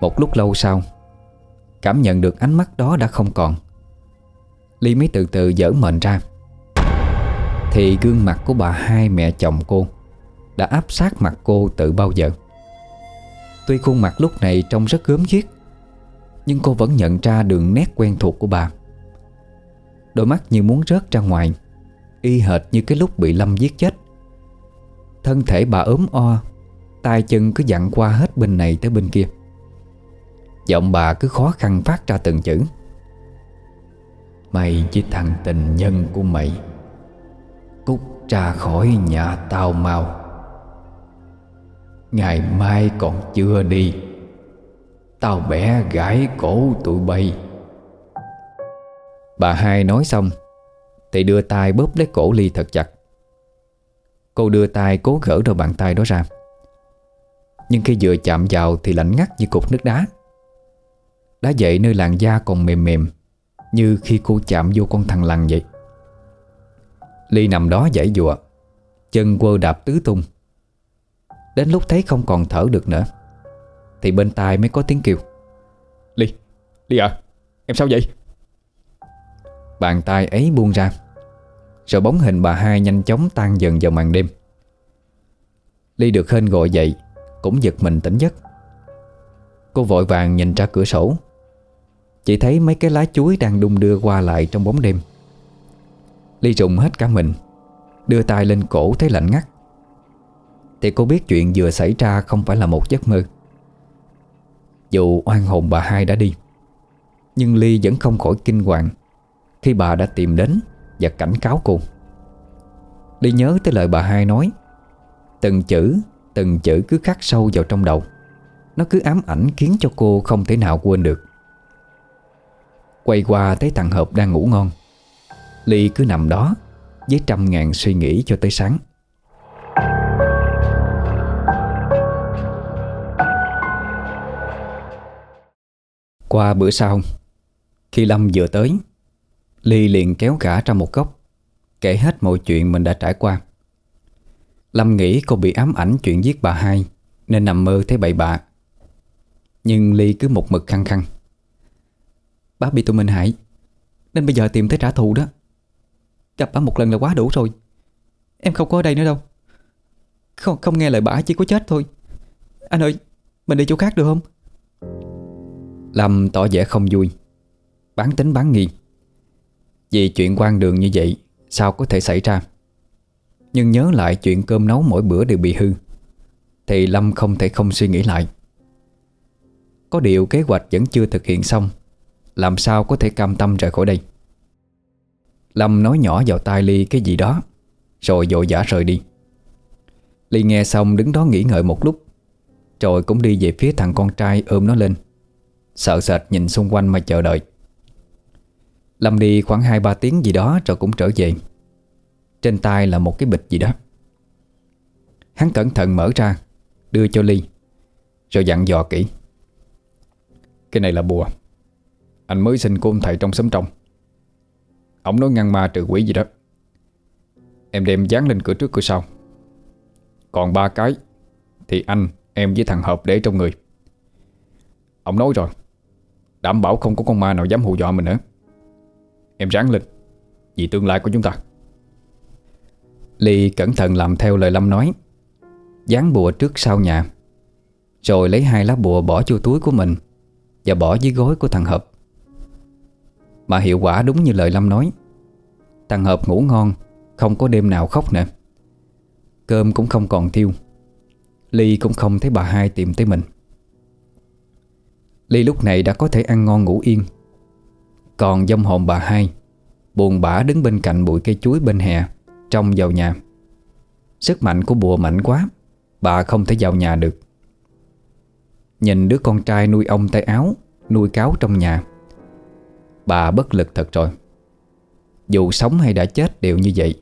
Một lúc lâu sau, Cảm nhận được ánh mắt đó đã không còn. Ly mới từ từ dở mền ra. Thì gương mặt của bà hai mẹ chồng cô Đã áp sát mặt cô từ bao giờ. Tuy khuôn mặt lúc này trông rất gớm ghiếc, Nhưng cô vẫn nhận ra đường nét quen thuộc của bà. Đôi mắt như muốn rớt ra ngoài, Y hệt như cái lúc bị Lâm giết chết. Thân thể bà ốm o, tay chân cứ dặn qua hết bên này tới bên kia. Giọng bà cứ khó khăn phát ra từng chữ. Mày chỉ thằng tình nhân của mày, Cút ra khỏi nhà tao mau. Ngày mai còn chưa đi, Tao bẻ gãi cổ tụi bay. Bà hai nói xong Thì đưa tay bóp lấy cổ Ly thật chặt. Cô đưa tay cố gỡ đôi bàn tay đó ra. Nhưng khi vừa chạm vào Thì lạnh ngắt như cục nước đá. Đá dậy nơi làn da còn mềm mềm Như khi cô chạm vô con thằng lằn vậy. Ly nằm đó giải dụa Chân quơ đạp tứ tung. Đến lúc thấy không còn thở được nữa Thì bên tai mới có tiếng kêu. Ly, Ly à Em sao vậy? Bàn tay ấy buông ra. Rồi bóng hình bà hai nhanh chóng tan dần vào màn đêm. Ly được hên gọi dậy, Cũng giật mình tỉnh giấc. Cô vội vàng nhìn ra cửa sổ. Chỉ thấy mấy cái lá chuối đang đung đưa qua lại trong bóng đêm. Ly rụng hết cả mình, Đưa tay lên cổ thấy lạnh ngắt. Thì cô biết chuyện vừa xảy ra không phải là một giấc mơ. Dù oan hồn bà hai đã đi, Nhưng Ly vẫn không khỏi kinh hoàng. Khi bà đã tìm đến Và cảnh cáo cô. Ly nhớ tới lời bà hai nói, Từng chữ Từng chữ cứ khắc sâu vào trong đầu. Nó cứ ám ảnh khiến cho cô không thể nào quên được. Quay qua thấy thằng Hợp đang ngủ ngon. Ly cứ nằm đó, Với trăm ngàn suy nghĩ cho tới sáng. Qua bữa sau, Khi Lâm vừa tới Ly liền kéo cả ra một góc. Kể hết mọi chuyện mình đã trải qua. Lâm nghĩ cô bị ám ảnh chuyện giết bà hai, Nên nằm mơ thấy bậy bạ. Nhưng Ly cứ một mực khăng khăng. Bác bị tụi mình hại, Nên bây giờ tìm tới trả thù đó. Gặp bác một lần là quá đủ rồi. Em không có ở đây nữa đâu. Không không nghe lời bà chỉ có chết thôi. Anh ơi, Mình đi chỗ khác được không? Lâm tỏ vẻ không vui. Bán tính bán nghi. Vì chuyện quan đường như vậy, Sao có thể xảy ra? Nhưng nhớ lại chuyện cơm nấu mỗi bữa đều bị hư, Thì Lâm không thể không suy nghĩ lại. Có điều kế hoạch vẫn chưa thực hiện xong, Làm sao có thể cam tâm rời khỏi đây? Lâm nói nhỏ vào tai Ly cái gì đó, Rồi vội vã rời đi. Ly nghe xong đứng đó nghỉ ngợi một lúc, Rồi cũng đi về phía thằng con trai ôm nó lên. Sợ sệt nhìn xung quanh mà chờ đợi. Lâm đi khoảng 2-3 tiếng gì đó rồi cũng trở về. Trên tay là một cái bịch gì đó. Hắn cẩn thận mở ra Đưa cho Ly Rồi dặn dò kỹ. Cái này là bùa. Anh mới xin của ông thầy trong xóm trong. Ông nói ngăn ma trừ quỷ gì đó. Em đem dán lên cửa trước cửa sau. Còn ba cái Thì anh, em với thằng Hợp để trong người. Ông nói rồi Đảm bảo không có con ma nào dám hù dọa mình nữa. Em ráng lên, Vì tương lai của chúng ta. Ly cẩn thận làm theo lời Lâm nói, Dán bùa trước sau nhà, Rồi lấy hai lá bùa bỏ vô túi của mình Và bỏ dưới gối của thằng Hợp. Mà hiệu quả đúng như lời Lâm nói, Thằng Hợp ngủ ngon, Không có đêm nào khóc nữa. Cơm cũng không còn thiêu, Ly cũng không thấy bà hai tìm tới mình. Ly lúc này đã có thể ăn ngon ngủ yên còn dông hồn bà hai, Buồn bã đứng bên cạnh bụi cây chuối bên hè Trong vào nhà. Sức mạnh của bùa mạnh quá, Bà không thể vào nhà được. Nhìn đứa con trai nuôi ông tay áo, Nuôi cáo trong nhà, Bà bất lực thật rồi. Dù sống hay đã chết đều như vậy,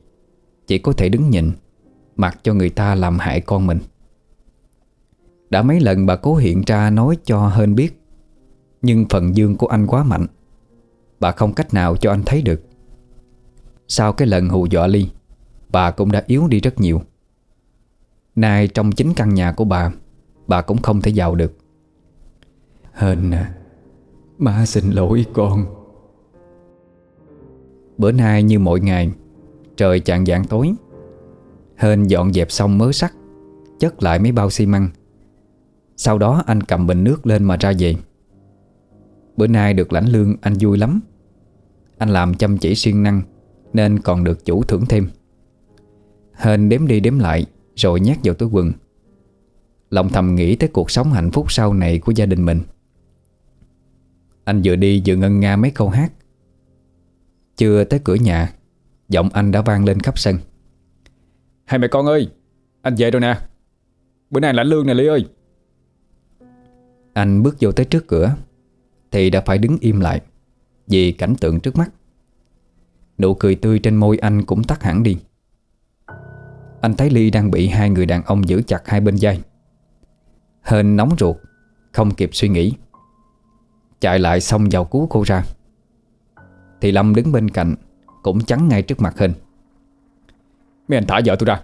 Chỉ có thể đứng nhìn, Mặc cho người ta làm hại con mình. Đã mấy lần bà cố hiện ra nói cho Hên biết, nhưng phần dương của anh quá mạnh. Bà không cách nào cho anh thấy được. Sau cái lần hù dọa Ly Bà cũng đã yếu đi rất nhiều. Nay trong chính căn nhà của bà Bà cũng không thể vào được. Hên à Má xin lỗi con. Bữa nay như mọi ngày Trời chạng dạng tối. Hên dọn dẹp xong mớ sắt Chất lại mấy bao xi măng. Sau đó anh cầm bình nước lên mà ra về Bữa nay được lãnh lương anh vui lắm. Anh làm chăm chỉ siêng năng Nên còn được chủ thưởng thêm. Hên đếm đi đếm lại Rồi nhét vào túi quần. Lòng thầm nghĩ tới cuộc sống hạnh phúc sau này của gia đình mình. Anh vừa đi vừa ngân nga mấy câu hát. Chưa tới cửa nhà Giọng anh đã vang lên khắp sân. Hai mẹ con ơi Anh về rồi nè. Bữa nay lãnh lương nè Ly ơi. Anh bước vô tới trước cửa thì đã phải đứng im lại, Vì cảnh tượng trước mắt. Nụ cười tươi trên môi anh cũng tắt hẳn đi. Anh thấy Ly đang bị hai người đàn ông giữ chặt hai bên vai. Hên nóng ruột, Không kịp suy nghĩ. Chạy lại xong vào cứu cô ra. Thì Lâm đứng bên cạnh, Cũng chắn ngay trước mặt Hên. Mấy anh thả vợ tôi ra.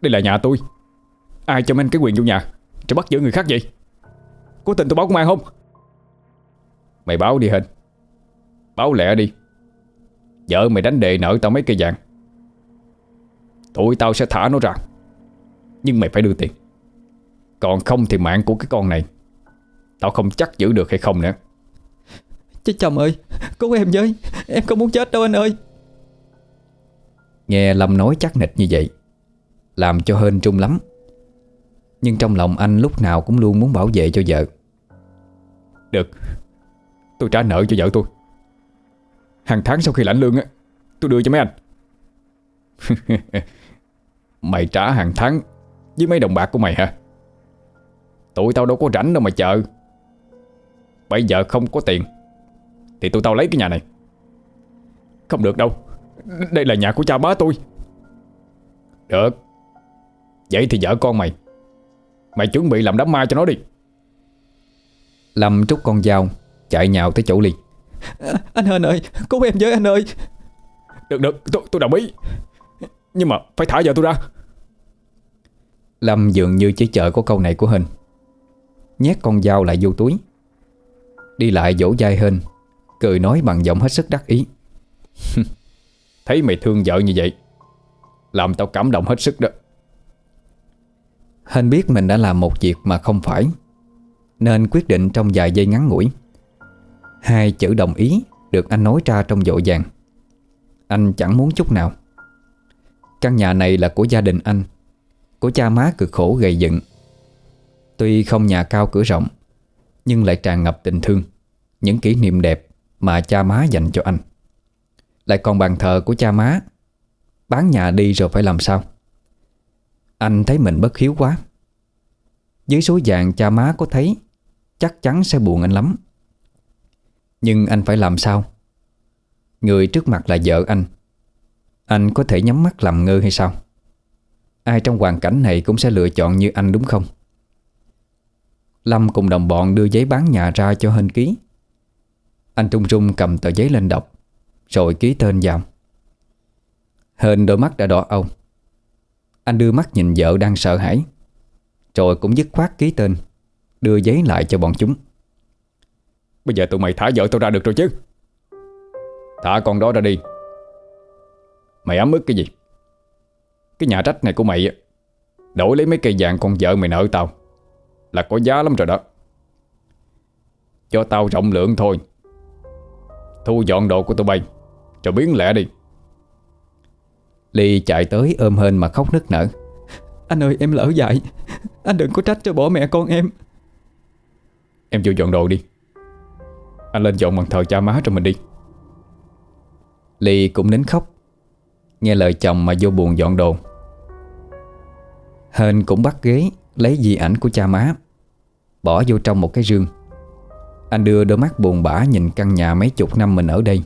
Đây là nhà tôi. Ai cho mấy anh cái quyền vô nhà Cho bắt giữ người khác vậy? Có tình tôi báo công an không? Mày báo đi hình Báo lẹ đi. Vợ mày đánh đề nợ tao mấy cây vàng. Tụi tao sẽ thả nó ra. Nhưng mày phải đưa tiền. Còn không thì mạng của cái con này Tao không chắc giữ được hay không nữa. Chứ chồng ơi Cứu em với. Em không muốn chết đâu anh ơi. Nghe Lâm nói chắc nịch như vậy Làm cho hên trung lắm. Nhưng trong lòng anh lúc nào cũng luôn muốn bảo vệ cho vợ. Được Tôi trả nợ cho vợ tôi. Hàng tháng sau khi lãnh lương á, Tôi đưa cho mấy anh. [LAUGHS] Mày trả hàng tháng Với mấy đồng bạc của mày hả? Tụi tao đâu có rảnh đâu mà chờ. Bây giờ không có tiền, Thì tụi tao lấy cái nhà này. Không được đâu. Đây là nhà của cha bá tôi. Được. Vậy thì vợ con mày Mày chuẩn bị làm đám ma cho nó đi. Lâm trúc con dao Chạy nhào tới chỗ Ly à, Anh Hên ơi Cứu em với anh ơi. Được được tôi, tôi đồng ý. Nhưng mà phải thả vợ tôi ra. Lâm dường như chỉ chờ có câu này của Hên. Nhét con dao lại vô túi. Đi lại dỗ dai Hên Cười nói bằng giọng hết sức đắc ý. [LAUGHS] Thấy mày thương vợ như vậy Làm tao cảm động hết sức đó. Hên biết mình đã làm một việc mà không phải Nên quyết định trong vài giây ngắn ngủi Hai chữ đồng ý Được anh nói ra trong dội vàng. Anh chẳng muốn chút nào. Căn nhà này là của gia đình anh. Của cha má cực khổ gầy dựng. Tuy không nhà cao cửa rộng, Nhưng lại tràn ngập tình thương, Những kỷ niệm đẹp Mà cha má dành cho anh. Lại còn bàn thờ của cha má, Bán nhà đi rồi phải làm sao? Anh thấy mình bất hiếu quá. Dưới số vàng cha má có thấy, Chắc chắn sẽ buồn anh lắm. Nhưng anh phải làm sao? Người trước mặt là vợ anh. Anh có thể nhắm mắt làm ngơ hay sao? Ai trong hoàn cảnh này cũng sẽ lựa chọn như anh đúng không? Lâm cùng đồng bọn đưa giấy bán nhà ra cho Hên ký. Anh trung trung cầm tờ giấy lên đọc, Rồi ký tên vào. Hên đôi mắt đã đỏ ông Anh đưa mắt nhìn vợ đang sợ hãi, Rồi cũng dứt khoát ký tên, Đưa giấy lại cho bọn chúng. Bây giờ tụi mày thả vợ tao ra được rồi chứ? Thả con đó ra đi. Mày ấm ức cái gì? Cái nhà trách này của mày Đổi lấy mấy cây vàng con vợ mày nợ tao Là có giá lắm rồi đó. Cho tao rộng lượng thôi. Thu dọn đồ của tụi bay Rồi biến lẻ đi. Ly chạy tới ôm hên mà khóc nức nở. Anh ơi em lỡ dại. Anh đừng có trách cho bỏ mẹ con em. Em vô dọn đồ đi anh lên dọn bàn thờ cha má cho mình đi. Ly cũng nín khóc, Nghe lời chồng mà vô buồn dọn đồ. Hên cũng bắt ghế, Lấy di ảnh của cha má, Bỏ vô trong một cái rương. Anh đưa đôi mắt buồn bã nhìn căn nhà mấy chục năm mình ở đây.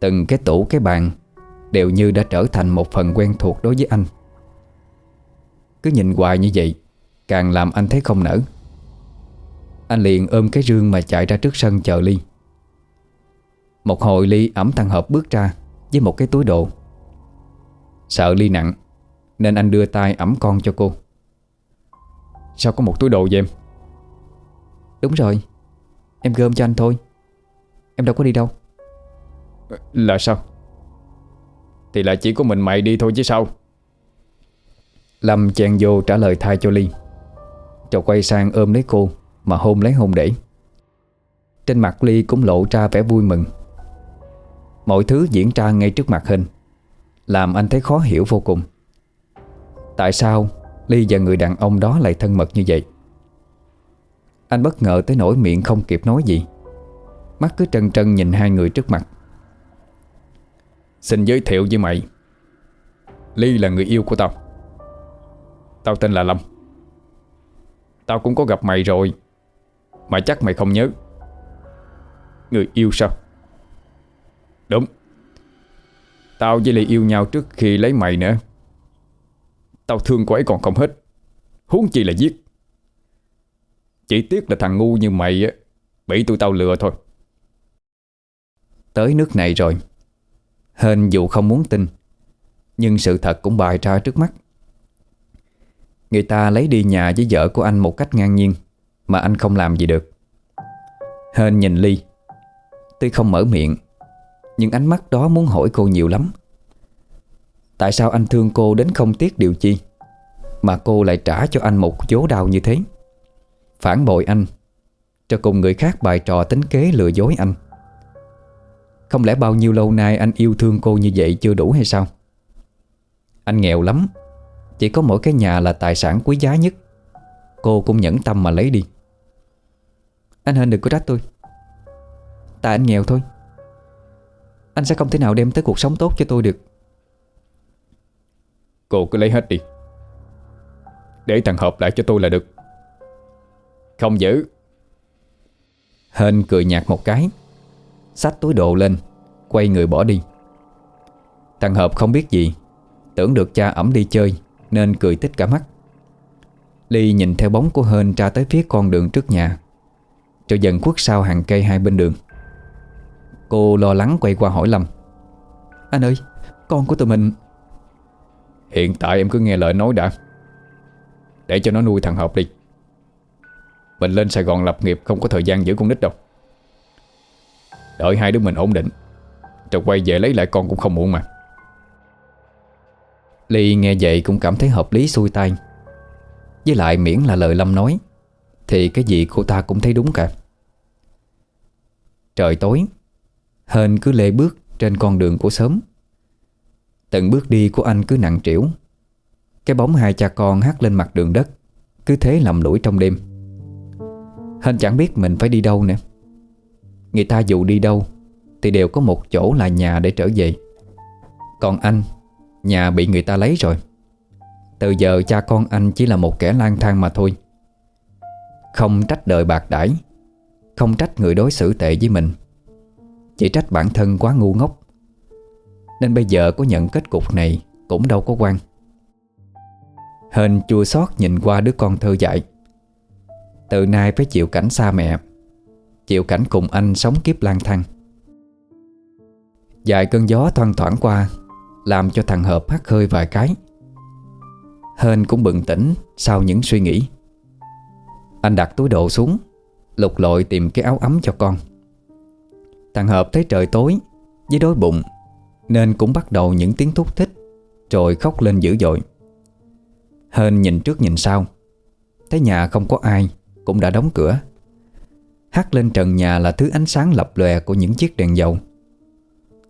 Từng cái tủ, cái bàn Đều như đã trở thành một phần quen thuộc đối với anh. Cứ nhìn hoài như vậy, Càng làm anh thấy không nở. Anh liền ôm cái rương mà chạy ra trước sân chờ Ly. Một hồi Ly ẩm thằng Hợp bước ra Với một cái túi đồ. Sợ Ly nặng Nên anh đưa tay ẩm con cho cô. Sao có một túi đồ vậy em? Đúng rồi Em gom cho anh thôi. Em đâu có đi đâu. Là sao? Thì là chỉ có mình mày đi thôi chứ sao? Lâm chen vô trả lời thay cho Ly. Rồi quay sang ôm lấy cô mà hôn lấy hôn để. Trên mặt Ly cũng lộ ra vẻ vui mừng. Mọi thứ diễn ra ngay trước mặt hình, Làm anh thấy khó hiểu vô cùng. Tại sao Ly và người đàn ông đó lại thân mật như vậy? Anh bất ngờ tới nỗi miệng không kịp nói gì. Mắt cứ trân trân nhìn hai người trước mặt. Xin giới thiệu với mày. Ly là người yêu của tao. Tao tên là Lâm. Tao cũng có gặp mày rồi. Mà chắc mày không nhớ. Người yêu sao? Đúng. Tao với Ly yêu nhau trước khi lấy mày nữa. Tao thương cô ấy còn không hết. Huống chi là giết. Chỉ tiếc là thằng ngu như mày á, Bị tụi tao lừa thôi. Tới nước này rồi. Hên dù không muốn tin, Nhưng sự thật cũng bày ra trước mắt. Người ta lấy đi nhà với vợ của anh một cách ngang nhiên. Mà anh không làm gì được. Hên nhìn Ly. Tuy không mở miệng, Nhưng ánh mắt đó muốn hỏi cô nhiều lắm. Tại sao anh thương cô đến không tiếc điều chi, Mà cô lại trả cho anh một chố đau như thế? Phản bội anh, Cho cùng người khác bài trò tính kế lừa dối anh. Không lẽ bao nhiêu lâu nay anh yêu thương cô như vậy chưa đủ hay sao? Anh nghèo lắm, Chỉ có mỗi cái nhà là tài sản quý giá nhất. Cô cũng nhẫn tâm mà lấy đi. Anh Hên đừng có trách tôi. Tại anh nghèo thôi. Anh sẽ không thể nào đem tới cuộc sống tốt cho tôi được. Cô cứ lấy hết đi. Để thằng Hợp lại cho tôi là được. Không giữ. Hên cười nhạt một cái. Xách túi đồ lên, Quay người bỏ đi. Thằng Hợp không biết gì, Tưởng được cha ẩm đi chơi, Nên cười tích cả mắt. Ly nhìn theo bóng của Hên ra tới phía con đường trước nhà. Rồi dần khuất sau hàng cây hai bên đường. Cô lo lắng quay qua hỏi Lâm. Anh ơi Con của tụi mình Hiện tại em cứ nghe lời nói đã. Để cho nó nuôi thằng Hợp đi. Mình lên Sài Gòn lập nghiệp Không có thời gian giữ con nít đâu. Đợi hai đứa mình ổn định Rồi quay về lấy lại con cũng không muộn mà. Ly nghe vậy cũng cảm thấy hợp lý xuôi tay. Với lại miễn là lời Lâm nói thì cái gì cô ta cũng thấy đúng cả. Trời tối, Hên cứ lê bước trên con đường của sớm. Từng bước đi của anh cứ nặng trĩu. Cái bóng hai cha con hát lên mặt đường đất, Cứ thế lầm lũi trong đêm. Hên chẳng biết mình phải đi đâu nữa. Người ta dù đi đâu, Thì đều có một chỗ là nhà để trở về. Còn anh, Nhà bị người ta lấy rồi. Từ giờ cha con anh chỉ là một kẻ lang thang mà thôi. Không trách đời bạc đãi, Không trách người đối xử tệ với mình. Chỉ trách bản thân quá ngu ngốc. Nên bây giờ có nhận kết cục này Cũng đâu có quan. Hên chua xót nhìn qua đứa con thơ dại. Từ nay phải chịu cảnh xa mẹ, Chịu cảnh cùng anh sống kiếp lang thang. Dài cơn gió thoang thoảng qua, Làm cho thằng Hợp hắt hơi vài cái. Hên cũng bừng tỉnh Sau những suy nghĩ. Anh đặt túi đồ xuống, Lục lội tìm cái áo ấm cho con. Thằng Hợp thấy trời tối, Với đói bụng, Nên cũng bắt đầu những tiếng thúc thích, Rồi khóc lên dữ dội. Hên nhìn trước nhìn sau, Thấy nhà không có ai, Cũng đã đóng cửa. Hắt lên trần nhà là thứ ánh sáng lập lòe Của những chiếc đèn dầu.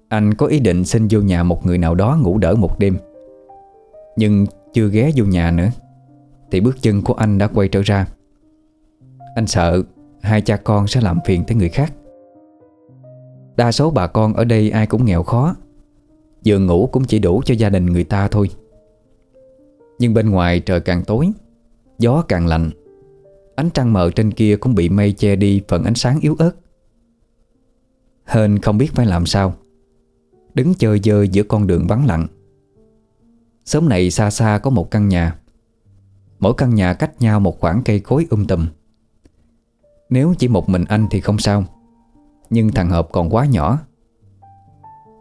Anh có ý định xin vô nhà một người nào đó Ngủ đỡ một đêm. Nhưng chưa ghé vô nhà nữa, Thì bước chân của anh đã quay trở ra. Anh sợ Hai cha con sẽ làm phiền tới người khác. Đa số bà con ở đây ai cũng nghèo khó. Giường ngủ cũng chỉ đủ cho gia đình người ta thôi. Nhưng bên ngoài trời càng tối, Gió càng lạnh. Ánh trăng mờ trên kia cũng bị mây che đi phần ánh sáng yếu ớt. Hên không biết phải làm sao. Đứng chơi dơi giữa con đường vắng lặng. Sớm này xa xa có một căn nhà. Mỗi căn nhà cách nhau một khoảng cây cối um tùm. Nếu chỉ một mình anh thì không sao. Nhưng thằng Hợp còn quá nhỏ.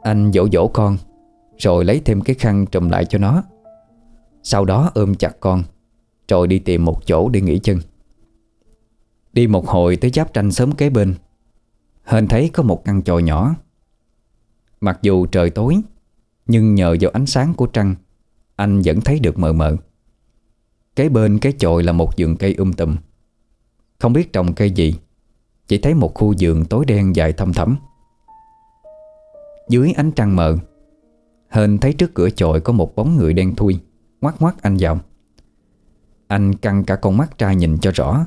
Anh dỗ dỗ con, Rồi lấy thêm cái khăn trùm lại cho nó. Sau đó ôm chặt con, Rồi đi tìm một chỗ để nghỉ chân. Đi một hồi tới giáp tranh sớm kế bên, Hên thấy có một căn tròi nhỏ. Mặc dù trời tối, Nhưng nhờ vào ánh sáng của trăng, Anh vẫn thấy được mờ mờ. Kế bên cái chòi là một vườn cây um tùm. Không biết trồng cây gì. Chỉ thấy một khu vườn tối đen dài thâm thẳm. Dưới ánh trăng mờ, Hên thấy trước cửa chòi có một bóng người đen thui Ngoát ngoát anh vào. Anh căng cả con mắt ra nhìn cho rõ,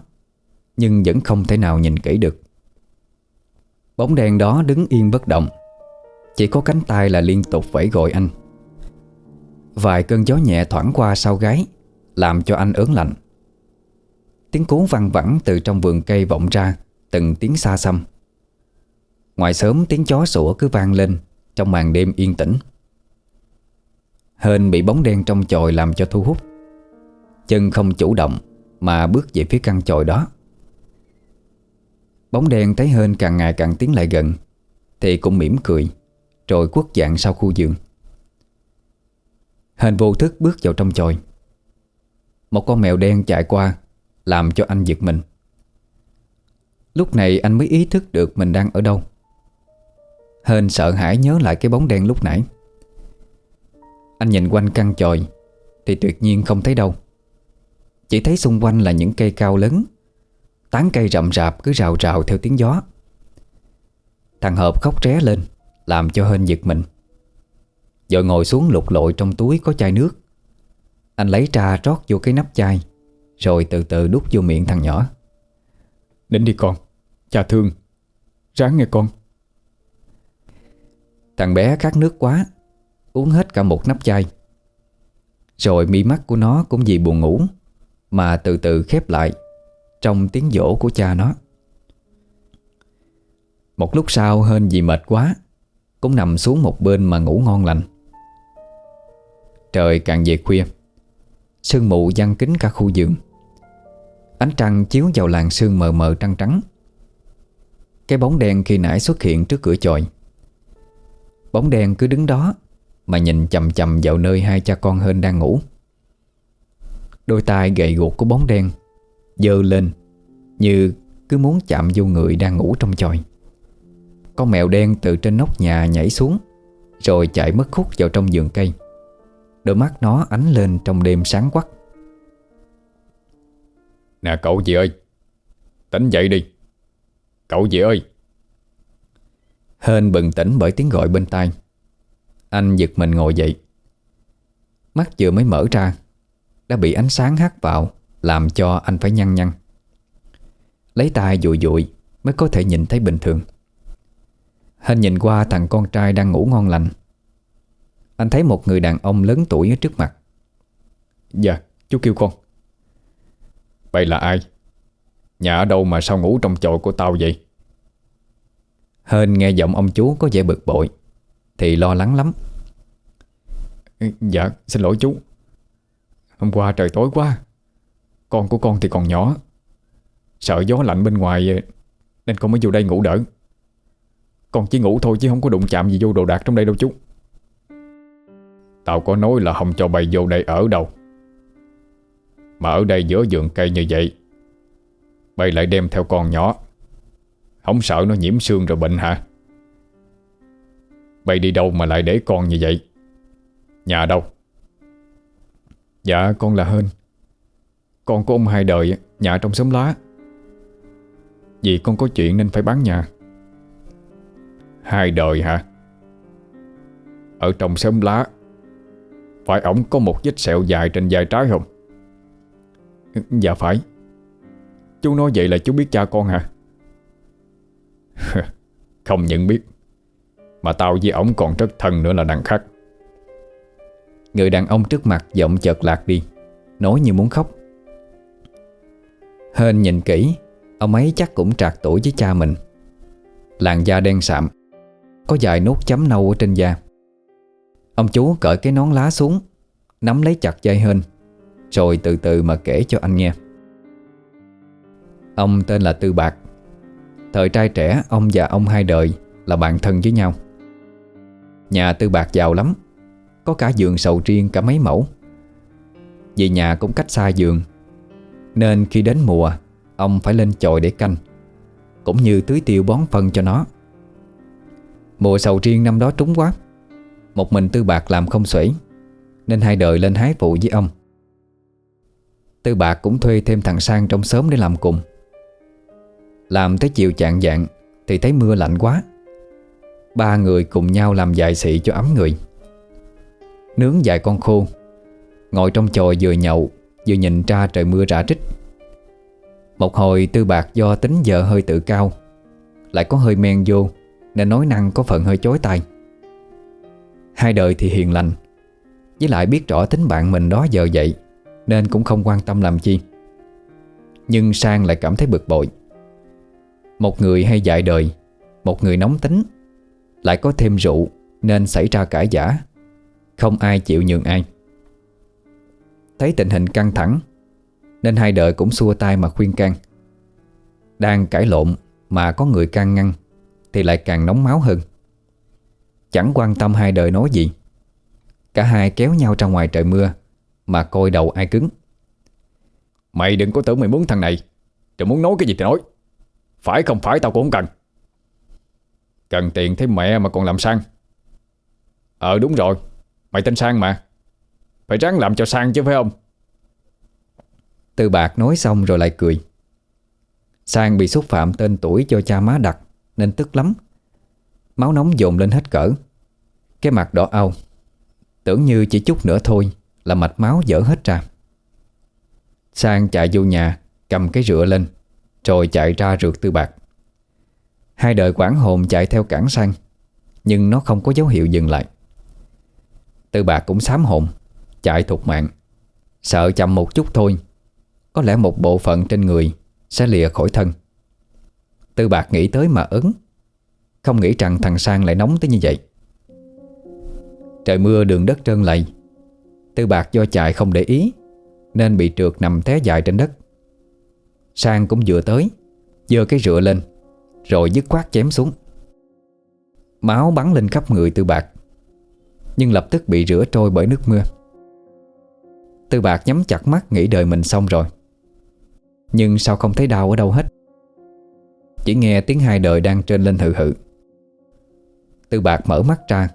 Nhưng vẫn không thể nào nhìn kỹ được. Bóng đen đó đứng yên bất động. Chỉ có cánh tay là liên tục vẫy gọi anh. Vài cơn gió nhẹ thoảng qua sau gáy Làm cho anh ớn lạnh. Tiếng cố văng vẳng từ trong vườn cây vọng ra, Từng tiếng xa xăm. Ngoài sớm tiếng chó sủa cứ vang lên Trong màn đêm yên tĩnh. Hên bị bóng đen trong chòi làm cho thu hút. Chân không chủ động Mà bước về phía căn chòi đó. Bóng đen thấy Hên càng ngày càng tiến lại gần, Thì cũng mỉm cười, Rồi quất dạng sau khu giường Hên vô thức bước vào trong chòi. Một con mèo đen chạy qua làm cho anh giật mình. Lúc này anh mới ý thức được mình đang ở đâu. Hên sợ hãi nhớ lại cái bóng đen lúc nãy. Anh nhìn quanh căn chòi Thì tuyệt nhiên không thấy đâu. Chỉ thấy xung quanh là những cây cao lớn, Tán cây rậm rạp cứ rào rào theo tiếng gió. Thằng Hợp khóc ré lên, Làm cho hên giật mình. Rồi ngồi xuống lục lội trong túi có chai nước. Anh lấy trà rót vô cái nắp chai. Rồi từ từ đút vô miệng thằng nhỏ. Đến đi con Cha thương Ráng nghe con. Thằng bé khát nước quá Uống hết cả một nắp chai. Rồi mi mắt của nó cũng vì buồn ngủ Mà từ từ khép lại Trong tiếng dỗ của cha nó. Một lúc sau hên vì mệt quá Cũng nằm xuống một bên mà ngủ ngon lành. Trời càng về khuya Sương mù giăng kín cả khu giường Ánh trăng chiếu vào làng sương mờ mờ trăng trắng. Cái bóng đen khi nãy xuất hiện trước cửa chòi. Bóng đen cứ đứng đó Mà nhìn chầm chầm vào nơi hai cha con hên đang ngủ. Đôi tay gậy guộc của bóng đen Dơ lên Như cứ muốn chạm vô người đang ngủ trong chòi. Con mèo đen từ trên nóc nhà nhảy xuống, Rồi chạy mất khúc vào trong vườn cây. Đôi mắt nó ánh lên trong đêm sáng quắc. Nè, cậu gì ơi. Tỉnh dậy đi. Cậu gì ơi. Hên bừng tỉnh bởi tiếng gọi bên tai. Anh giật mình ngồi dậy. Mắt vừa mới mở ra, Đã bị ánh sáng hắt vào, Làm cho anh phải nhăn nhăn. Lấy tay dụi dụi Mới có thể nhìn thấy bình thường. Hên nhìn qua thằng con trai đang ngủ ngon lành. Anh thấy một người đàn ông lớn tuổi ở trước mặt. Dạ chú kêu con. Vậy là ai? Nhà ở đâu mà sao ngủ trong chòi của tao vậy? Hên nghe giọng ông chú có vẻ bực bội, Thì lo lắng lắm. Ừ, dạ xin lỗi chú. Hôm qua trời tối quá, Con của con thì còn nhỏ. Sợ gió lạnh bên ngoài, Nên con mới vô đây ngủ đỡ. Con chỉ ngủ thôi chứ không có đụng chạm gì vô đồ đạc trong đây đâu chú. Tao có nói là không cho bày vô đây ở đâu. Mà ở đây giữa vườn cây như vậy. Bây lại đem theo con nhỏ. Không sợ nó nhiễm xương rồi bệnh hả? Bây đi đâu mà lại để con như vậy? Nhà đâu? Dạ con là Hên. Con của ông hai đời, Nhà trong xóm lá. Vì con có chuyện nên phải bán nhà. Hai đời hả? Ở trong xóm lá, Phải ổng có một vết sẹo dài trên vai trái không? Dạ phải. Chú nói vậy là chú biết cha con hả? [LAUGHS] Không nhận biết. Mà tao với ổng còn rất thân nữa là đằng khác. Người đàn ông trước mặt giọng chợt lạc đi, Nói như muốn khóc. Hên nhìn kỹ, Ông ấy chắc cũng trạc tuổi với cha mình. Làn da đen sạm, Có vài nốt chấm nâu ở trên da. Ông chú cởi cái nón lá xuống, Nắm lấy chặt dây Hên. Rồi từ từ mà kể cho anh nghe. Ông tên là Tư Bạc. Thời trai trẻ, ông và ông hai đời Là bạn thân với nhau. Nhà Tư Bạc giàu lắm, Có cả giường sầu riêng cả mấy mẫu. Vì nhà cũng cách xa giường, Nên khi đến mùa, Ông phải lên chòi để canh, Cũng như tưới tiêu bón phân cho nó. Mùa sầu riêng năm đó trúng quá, Một mình Tư Bạc làm không xuể, Nên hai đời lên hái phụ với ông. Tư Bạc cũng thuê thêm thằng Sang trong xóm để làm cùng. Làm tới chiều chạng dạng Thì thấy mưa lạnh quá. Ba người cùng nhau làm dài xị cho ấm người. Nướng vài con khô, Ngồi trong chòi vừa nhậu, Vừa nhìn ra trời mưa rã trích Một hồi tư bạc do tính giờ hơi tự cao, Lại có hơi men vô, Nên nói năng có phần hơi chối tay Hai đời thì hiền lành, Với lại biết rõ tính bạn mình đó giờ vậy nên cũng không quan tâm làm chi. Nhưng Sang lại cảm thấy bực bội. Một người hay dại đời, Một người nóng tính, Lại có thêm rượu Nên xảy ra cãi giả Không ai chịu nhường ai. Thấy tình hình căng thẳng, Nên hai đời cũng xua tay mà khuyên can. Đang cãi lộn Mà có người can ngăn Thì lại càng nóng máu hơn. Chẳng quan tâm hai đời nói gì. Cả hai kéo nhau ra ngoài trời mưa mà coi đầu ai cứng. Mày đừng có tưởng mày muốn thằng này. Rồi muốn nói cái gì thì nói. Phải không phải tao cũng không cần. Cần tiền thấy mẹ mà còn làm sang. Ờ đúng rồi. Mày tên Sang mà. Phải ráng làm cho sang chứ, phải không? Tư bạc nói xong rồi lại cười. Sang bị xúc phạm tên tuổi cho cha má đặt, Nên tức lắm. Máu nóng dồn lên hết cỡ. Cái mặt đỏ au Tưởng như chỉ chút nữa thôi là mạch máu dở hết ra. Sang chạy vô nhà, Cầm cái rửa lên, Rồi chạy ra rượt tư bạc. Hai đời quảng hồn chạy theo cản sang Nhưng nó không có dấu hiệu dừng lại. Tư bạc cũng sám hồn, Chạy thục mạng. Sợ chậm một chút thôi, Có lẽ một bộ phận trên người Sẽ lìa khỏi thân. Tư bạc nghĩ tới mà ấn Không nghĩ rằng thằng Sang lại nóng tới như vậy. Trời mưa đường đất trơn lầy Tư bạc do chạy không để ý, Nên bị trượt nằm té dài trên đất. Sang cũng vừa tới Dơ cái rựa lên, Rồi dứt khoát chém xuống. Máu bắn lên khắp người tư bạc, Nhưng lập tức bị rửa trôi bởi nước mưa. Tư bạc nhắm chặt mắt nghĩ đời mình xong rồi, Nhưng sao không thấy đau ở đâu hết. Chỉ nghe tiếng hai đời đang trên lên hự hự. Tư bạc mở mắt ra,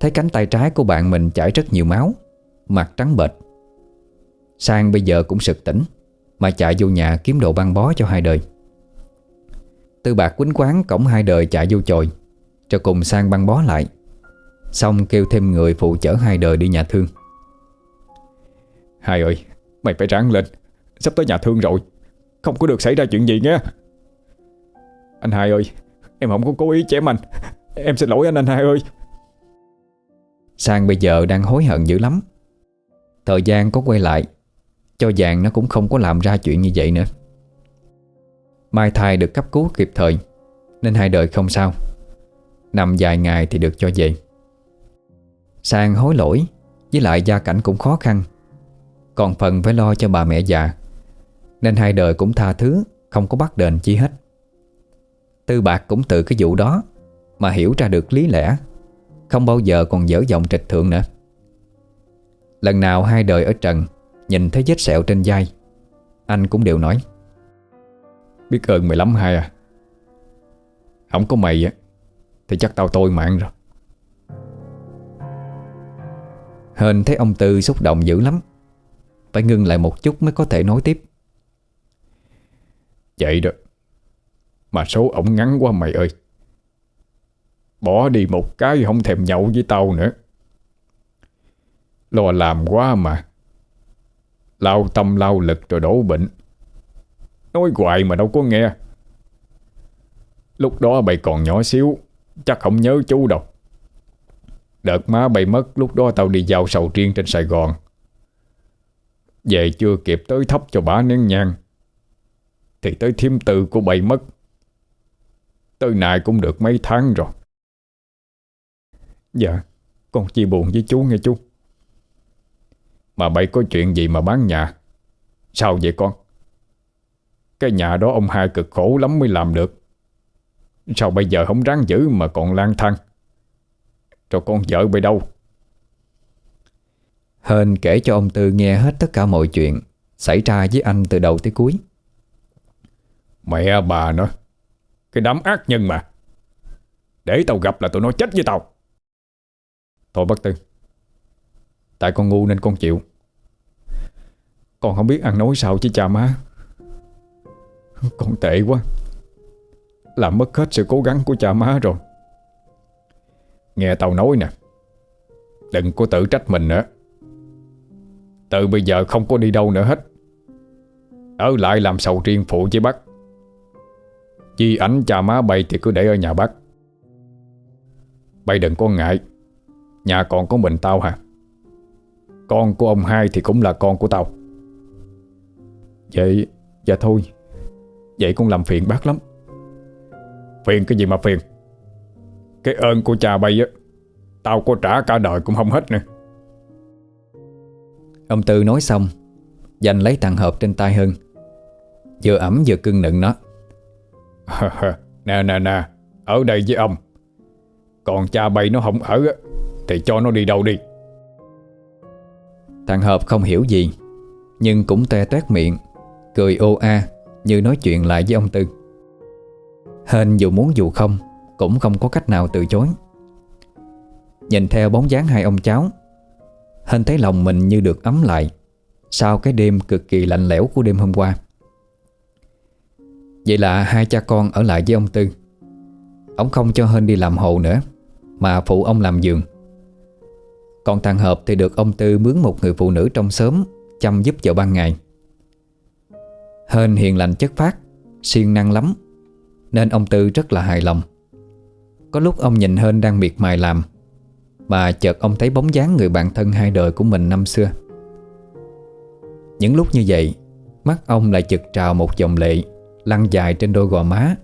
Thấy cánh tay trái của bạn mình chảy rất nhiều máu. Mặt trắng bệch. Sang bây giờ cũng sực tỉnh Mà chạy vô nhà kiếm đồ băng bó cho hai đời. Tư bạc quýnh quán cổng hai đời chạy vô chồi Cho cùng sang băng bó lại Xong kêu thêm người phụ chở hai đời đi nhà thương. Hai ơi Mày phải ráng lên Sắp tới nhà thương rồi Không có được xảy ra chuyện gì nhé. Anh hai ơi Em không có cố ý chém anh Em xin lỗi anh anh hai ơi. Sang bây giờ đang hối hận dữ lắm Thời gian có quay lại, Cho dạng nó cũng không có làm ra chuyện như vậy nữa. Mai thai được cấp cứu kịp thời, Nên hai đời không sao. Nằm vài ngày thì được cho về. Sang hối lỗi, Với lại gia cảnh cũng khó khăn. Còn phần phải lo cho bà mẹ già, Nên hai đời cũng tha thứ, Không có bắt đền chi hết. Tư bạc cũng từ cái vụ đó, Mà hiểu ra được lý lẽ, Không bao giờ còn dở giọng trịch thượng nữa. Lần nào hai đời ở trần, Nhìn thấy vết sẹo trên vai, Anh cũng đều nói, Biết ơn mày lắm hai à. Không có mày á, Thì chắc tao tôi mạng rồi. Hên thấy ông Tư xúc động dữ lắm, Phải ngưng lại một chút mới có thể nói tiếp. Vậy đó, Mà số ổng ngắn quá mày ơi. Bỏ đi một cái không thèm nhậu với tao nữa. Lo làm quá mà. Lao tâm lao lực rồi đổ bệnh. Nói hoài mà đâu có nghe. Lúc đó bày còn nhỏ xíu, Chắc không nhớ chú đâu. Đợt má bày mất, Lúc đó tao đi giao sầu riêng trên Sài Gòn. Về chưa kịp tới thấp cho bà nén nhang, Thì tới thiêm tự của bày mất. Tới nay cũng được mấy tháng rồi. Dạ Con chia buồn với chú nghe chú. Mà bày có chuyện gì mà bán nhà? Sao vậy con? Cái nhà đó ông hai cực khổ lắm mới làm được. Sao bây giờ không ráng giữ mà còn lang thang? Rồi con vợ ไป đâu? Hên kể cho ông Tư nghe hết tất cả mọi chuyện Xảy ra với anh từ đầu tới cuối. Mẹ bà nó Cái đám ác nhân mà. Để tao gặp là tụi nó chết với tao. Thôi bác Tư Tại con ngu nên con chịu. Con không biết ăn nói sao chứ cha má. Con tệ quá. Làm mất hết sự cố gắng của cha má rồi. Nghe tao nói nè, Đừng có tự trách mình nữa. Từ bây giờ không có đi đâu nữa hết. Ở lại làm sầu riêng phụ với bác. Chi ảnh cha má bay thì cứ để ở nhà bác. Bay đừng có ngại. Nhà còn có mình tao hả? Con của ông hai thì cũng là con của tao. Vậy Dạ thôi. Vậy con làm phiền bác lắm. Phiền cái gì mà phiền? Cái ơn của cha bay á Tao có trả cả đời cũng không hết nữa Ông Tư nói xong Dành lấy thằng hộp trên tay Hưng. Vừa ẩm vừa cưng nựng nó. [LAUGHS] Nè nè nè Ở đây với ông. Còn cha bay nó không ở Thì cho nó đi đâu đi Thằng Hợp không hiểu gì, Nhưng cũng te tét miệng, Cười ô a như nói chuyện lại với ông Tư. Hên dù muốn dù không, Cũng không có cách nào từ chối. Nhìn theo bóng dáng hai ông cháu, Hên thấy lòng mình như được ấm lại Sau cái đêm cực kỳ lạnh lẽo của đêm hôm qua. Vậy là hai cha con ở lại với ông Tư. Ông không cho Hên đi làm hộ nữa, Mà phụ ông làm giường. Còn thằng Hợp thì được ông Tư mướn một người phụ nữ trong xóm, Chăm giúp vào ban ngày. Hên hiền lành chất phát siêng năng lắm, Nên ông Tư rất là hài lòng. Có lúc ông nhìn Hên đang miệt mài làm, Mà chợt ông thấy bóng dáng người bạn thân hai đời của mình năm xưa. Những lúc như vậy, Mắt ông lại chực trào một dòng lệ Lăn dài trên đôi gò má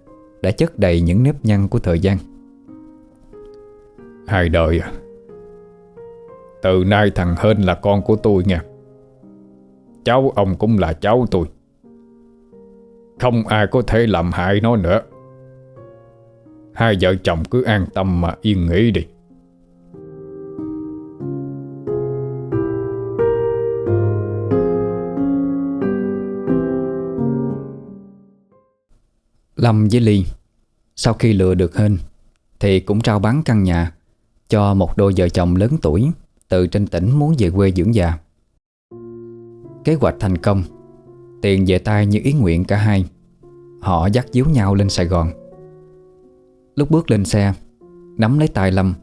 Đã chất đầy những nếp nhăn của thời gian. Hai đời à? Từ nay thằng Hên là con của tôi nha. Cháu ông cũng là cháu tôi. Không ai có thể làm hại nó nữa. Hai vợ chồng cứ an tâm mà yên nghỉ đi. Lâm với Ly, Sau khi lừa được Hên, Thì cũng trao bán căn nhà Cho một đôi vợ chồng lớn tuổi. Từ trên tỉnh muốn về quê dưỡng già. Kế hoạch thành công, Tiền về tay như ý nguyện cả hai. Họ dắt díu nhau lên Sài Gòn. Lúc bước lên xe, Nắm lấy tay Lâm,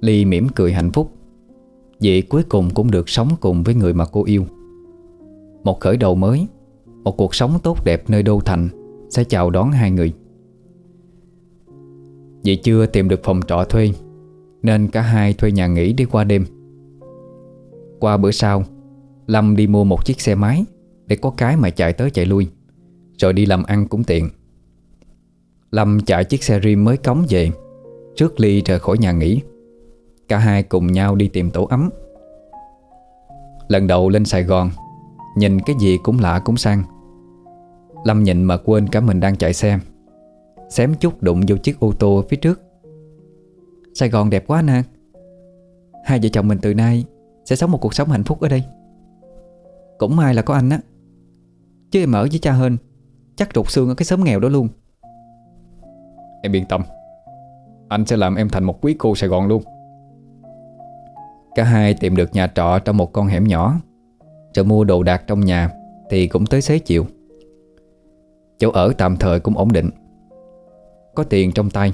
Ly mỉm cười hạnh phúc. Vì cuối cùng cũng được sống cùng với người mà cô yêu. Một khởi đầu mới, Một cuộc sống tốt đẹp nơi đô thành Sẽ chào đón hai người. Vì chưa tìm được phòng trọ thuê, Nên cả hai thuê nhà nghỉ đi qua đêm. Qua bữa sau, Lâm đi mua một chiếc xe máy Để có cái mà chạy tới chạy lui, Rồi đi làm ăn cũng tiện. Lâm chạy chiếc xe rim mới cống về, Trước ly rời khỏi nhà nghỉ. Cả hai cùng nhau đi tìm tổ ấm. Lần đầu lên Sài Gòn, Nhìn cái gì cũng lạ cũng sang. Lâm nhìn mà quên cả mình đang chạy xe, Xém chút đụng vô chiếc ô tô phía trước. Sài Gòn đẹp quá nè. Hai vợ chồng mình từ nay sẽ sống một cuộc sống hạnh phúc ở đây. Cũng may là có anh á. Chứ em ở với cha hơn Chắc rụt xương ở cái xóm nghèo đó luôn. Em yên tâm. Anh sẽ làm em thành một quý cô Sài Gòn luôn. Cả hai tìm được nhà trọ trong một con hẻm nhỏ, Rồi mua đồ đạc trong nhà Thì cũng tới xế chiều. Chỗ ở tạm thời cũng ổn định. Có tiền trong tay.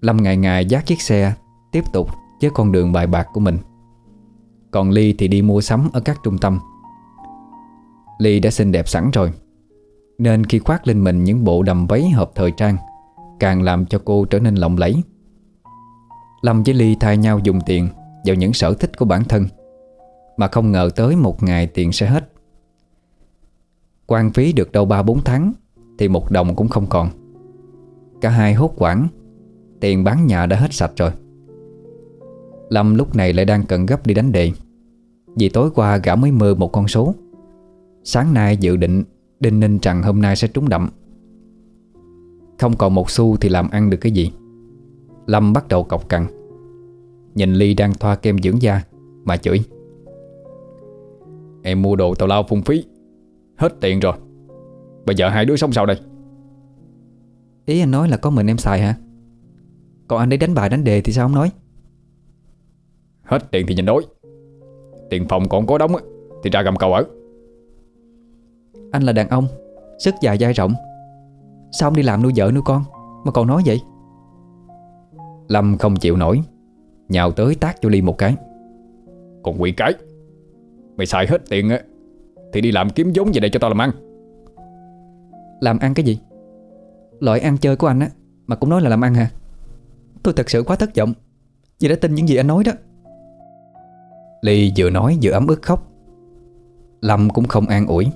Lâm ngày ngày dắt chiếc xe Tiếp tục với con đường bài bạc của mình. Còn Ly thì đi mua sắm Ở các trung tâm. Ly đã xinh đẹp sẵn rồi, Nên khi khoác lên mình những bộ đầm váy hợp thời trang, Càng làm cho cô trở nên lộng lẫy. Lâm với Ly thay nhau dùng tiền Vào những sở thích của bản thân, Mà không ngờ tới một ngày tiền sẽ hết. Quan phí được đâu 3-4 tháng Thì một đồng cũng không còn. Cả hai hốt quảng Tiền bán nhà đã hết sạch rồi. Lâm lúc này lại đang cần gấp đi đánh đề. Vì tối qua gã mới mơ một con số. Sáng nay dự định Đinh ninh rằng hôm nay sẽ trúng đậm. Không còn một xu thì làm ăn được cái gì? Lâm bắt đầu cọc cằn. Nhìn Ly đang thoa kem dưỡng da, Mà chửi. Em mua đồ tào lao phung phí. Hết tiền rồi. Bây giờ hai đứa sống sao đây? Ý anh nói là có mình em xài hả? Còn anh ấy đánh bài đánh đề thì sao không nói? Hết tiền thì nhìn đối. Tiền phòng còn có đóng Thì ra gầm cầu ở. Anh là đàn ông Sức dài dai rộng. Sao ông đi làm nuôi vợ nuôi con Mà còn nói vậy? Lâm không chịu nổi Nhào tới tác cho Ly một cái. Còn quỷ cái Mày xài hết tiền á Thì đi làm kiếm vốn về đây cho tao làm ăn. Làm ăn cái gì? Loại ăn chơi của anh á Mà cũng nói là làm ăn hả? Tôi thật sự quá thất vọng Vì đã tin những gì anh nói đó Ly vừa nói vừa ấm ức khóc. Lâm cũng không an ủi,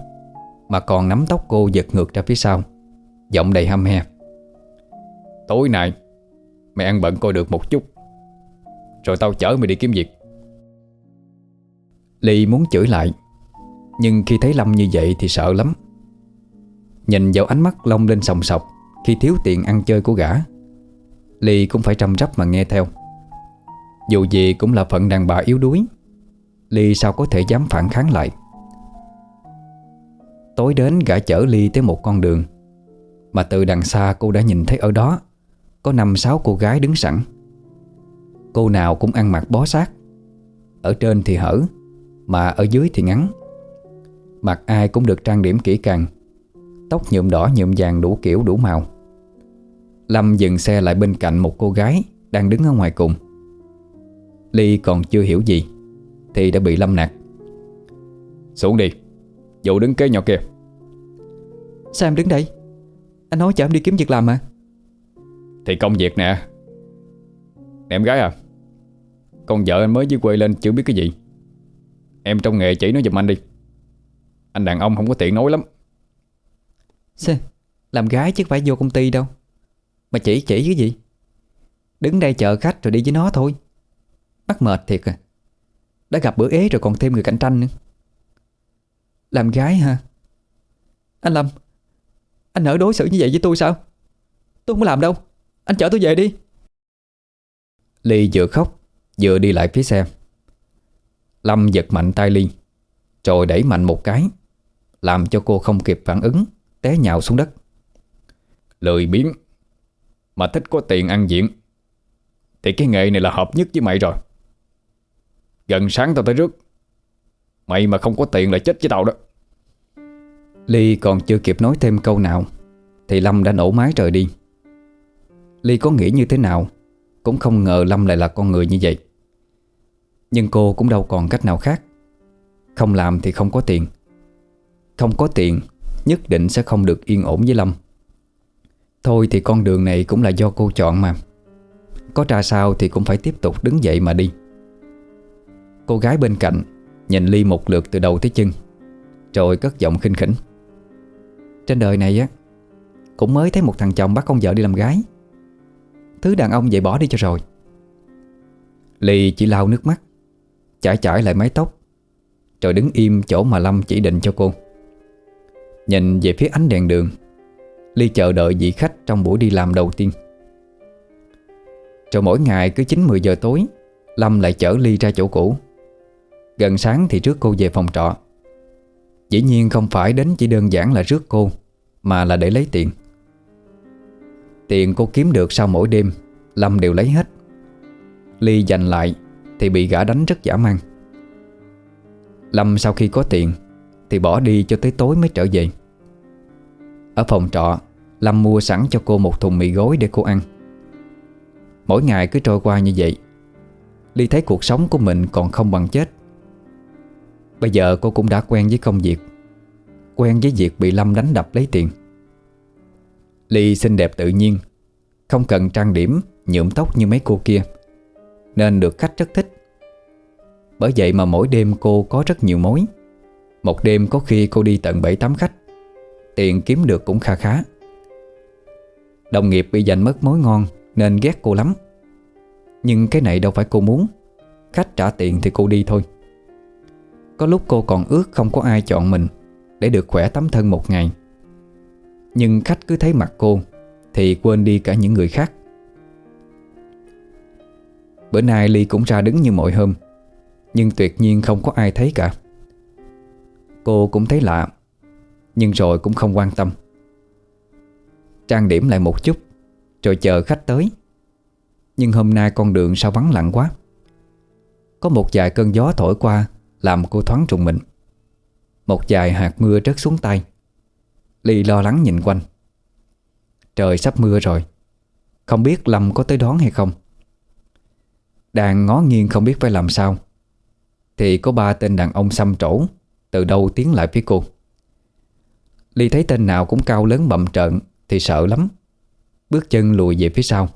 Mà còn nắm tóc cô giật ngược ra phía sau, Giọng đầy hăm he. Tối nay, Mày ăn bận coi được một chút, Rồi tao chở mày đi kiếm việc. Ly muốn chửi lại, Nhưng khi thấy Lâm như vậy thì sợ lắm. Nhìn vào ánh mắt Long lên sòng sọc Khi thiếu tiền ăn chơi của gã, Ly cũng phải trăm rắp mà nghe theo. Dù gì cũng là phận đàn bà yếu đuối Ly sao có thể dám phản kháng lại? Tối đến gã chở Ly tới một con đường. Mà từ đằng xa cô đã nhìn thấy ở đó, Có năm sáu cô gái đứng sẵn. Cô nào cũng ăn mặc bó sát. Ở trên thì hở, Mà ở dưới thì ngắn. Mặt ai cũng được trang điểm kỹ càng. Tóc nhuộm đỏ nhuộm vàng đủ kiểu đủ màu. Lâm dừng xe lại bên cạnh một cô gái Đang đứng ở ngoài cùng. Ly còn chưa hiểu gì. Thì đã bị Lâm nạt Xuống đi Vụ đứng kế nhỏ kia. Sao em đứng đây? Anh nói chở em đi kiếm việc làm mà. Thì công việc nè. Em gái à Con vợ anh mới dưới quê lên chưa biết cái gì. Em trong nghề chỉ nó giùm anh đi. Anh đàn ông không có tiện nói lắm. Xê, làm gái chứ phải vô công ty đâu. Mà chỉ chỉ cái gì? Đứng đây chờ khách rồi đi với nó thôi. Bắt mệt thiệt à đã gặp bữa ế rồi còn thêm người cạnh tranh nữa. Làm gái ha? Anh Lâm, Anh nỡ đối xử như vậy với tôi sao? Tôi không làm đâu. Anh chở tôi về đi. Ly vừa khóc, Vừa đi lại phía xe. Lâm giật mạnh tay Ly, Rồi đẩy mạnh một cái, Làm cho cô không kịp phản ứng, Té nhào xuống đất. Lười biếng, Mà thích có tiền ăn diện. Thì cái nghề này là hợp nhất với mày rồi. Gần sáng tao tới rước. Mày mà không có tiền là chết với tao đó. Ly còn chưa kịp nói thêm câu nào, Thì Lâm đã nổ máy trời đi. Ly có nghĩ như thế nào, Cũng không ngờ Lâm lại là con người như vậy. Nhưng cô cũng đâu còn cách nào khác. Không làm thì không có tiền. Không có tiền, Nhất định sẽ không được yên ổn với Lâm. Thôi thì con đường này cũng là do cô chọn mà. Có ra sao thì cũng phải tiếp tục đứng dậy mà đi. Cô gái bên cạnh Nhìn Ly một lượt từ đầu tới chân, Rồi cất giọng khinh khỉnh. Trên đời này á, Cũng mới thấy một thằng chồng bắt con vợ đi làm gái. Thứ đàn ông vậy bỏ đi cho rồi. Ly chỉ lau nước mắt, Chải chải lại mái tóc, Rồi đứng im chỗ mà Lâm chỉ định cho cô. Nhìn về phía ánh đèn đường, Ly chờ đợi vị khách trong buổi đi làm đầu tiên. Rồi mỗi ngày cứ 9-10 giờ tối, Lâm lại chở Ly ra chỗ cũ. Gần sáng thì rước cô về phòng trọ. Dĩ nhiên không phải đến chỉ đơn giản là rước cô, Mà là để lấy tiền. Tiền cô kiếm được sau mỗi đêm, Lâm đều lấy hết. Ly dành lại Thì bị gã đánh rất giả mang Lâm sau khi có tiền Thì bỏ đi cho tới tối mới trở về. Ở phòng trọ, Lâm mua sẵn cho cô một thùng mì gói để cô ăn. Mỗi ngày cứ trôi qua như vậy, Ly thấy cuộc sống của mình còn không bằng chết. Bây giờ cô cũng đã quen với công việc. Quen với việc bị Lâm đánh đập lấy tiền. Ly xinh đẹp tự nhiên, Không cần trang điểm, Nhuộm tóc như mấy cô kia, Nên được khách rất thích. Bởi vậy mà mỗi đêm cô có rất nhiều mối. Một đêm có khi cô đi tận 7-8 khách, Tiền kiếm được cũng kha khá. Đồng nghiệp bị giành mất mối ngon Nên ghét cô lắm. Nhưng cái này đâu phải cô muốn, Khách trả tiền thì cô đi thôi. Có lúc cô còn ước không có ai chọn mình Để được khỏe tấm thân một ngày. Nhưng khách cứ thấy mặt cô Thì quên đi cả những người khác. Bữa nay Ly cũng ra đứng như mọi hôm, Nhưng tuyệt nhiên không có ai thấy cả. Cô cũng thấy lạ, Nhưng rồi cũng không quan tâm. Trang điểm lại một chút, Rồi chờ khách tới. Nhưng hôm nay con đường sao vắng lặng quá. Có một vài cơn gió thổi qua làm cô thoáng trùng mình. Một vài hạt mưa rớt xuống tay. Ly lo lắng nhìn quanh. Trời sắp mưa rồi. Không biết Lâm có tới đón hay không. Đang ngó nghiêng không biết phải làm sao. Thì có ba tên đàn ông xăm trổ, Từ đâu tiến lại phía cô. Ly thấy tên nào cũng cao lớn bậm trợn Thì sợ lắm. Bước chân lùi về phía sau.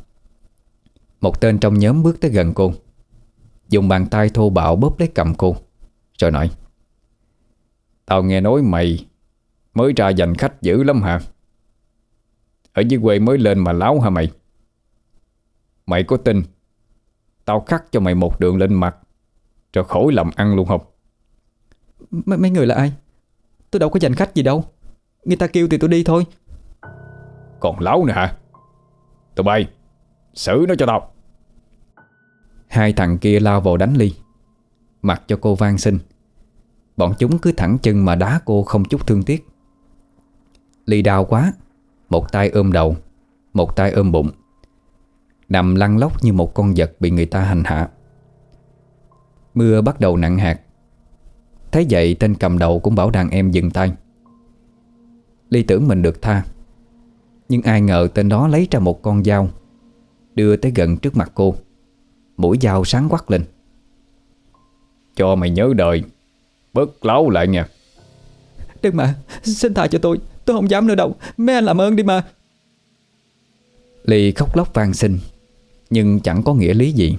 Một tên trong nhóm bước tới gần cô. Dùng bàn tay thô bạo bóp lấy cầm cô. Rồi nói Tao nghe nói mày Mới ra giành khách dữ lắm hả? Ở dưới quê mới lên mà láo hả mày? Mày có tin Tao khắc cho mày một đường lên mặt Rồi khỏi làm ăn luôn không? M Mấy người là ai? Tôi đâu có giành khách gì đâu. Người ta kêu thì tôi đi thôi. Còn láo nữa hả? Tụi bay Xử nó cho tao. Hai thằng kia lao vào đánh Ly Mặc cho cô van xin Bọn chúng cứ thẳng chân mà đá cô không chút thương tiếc. Ly đau quá, Một tay ôm đầu, Một tay ôm bụng, Nằm lăn lóc như một con vật bị người ta hành hạ. Mưa bắt đầu nặng hạt. Thấy vậy, tên cầm đầu cũng bảo đàn em dừng tay. Ly tưởng mình được tha, Nhưng ai ngờ tên đó lấy ra một con dao, Đưa tới gần trước mặt cô. Mũi dao sáng quắc lên. Cho mày nhớ đời. Bớt láo lại nha. Đừng mà Xin tha cho tôi. Tôi không dám nữa đâu. Mấy anh làm ơn đi mà. Ly khóc lóc van xin Nhưng chẳng có nghĩa lý gì.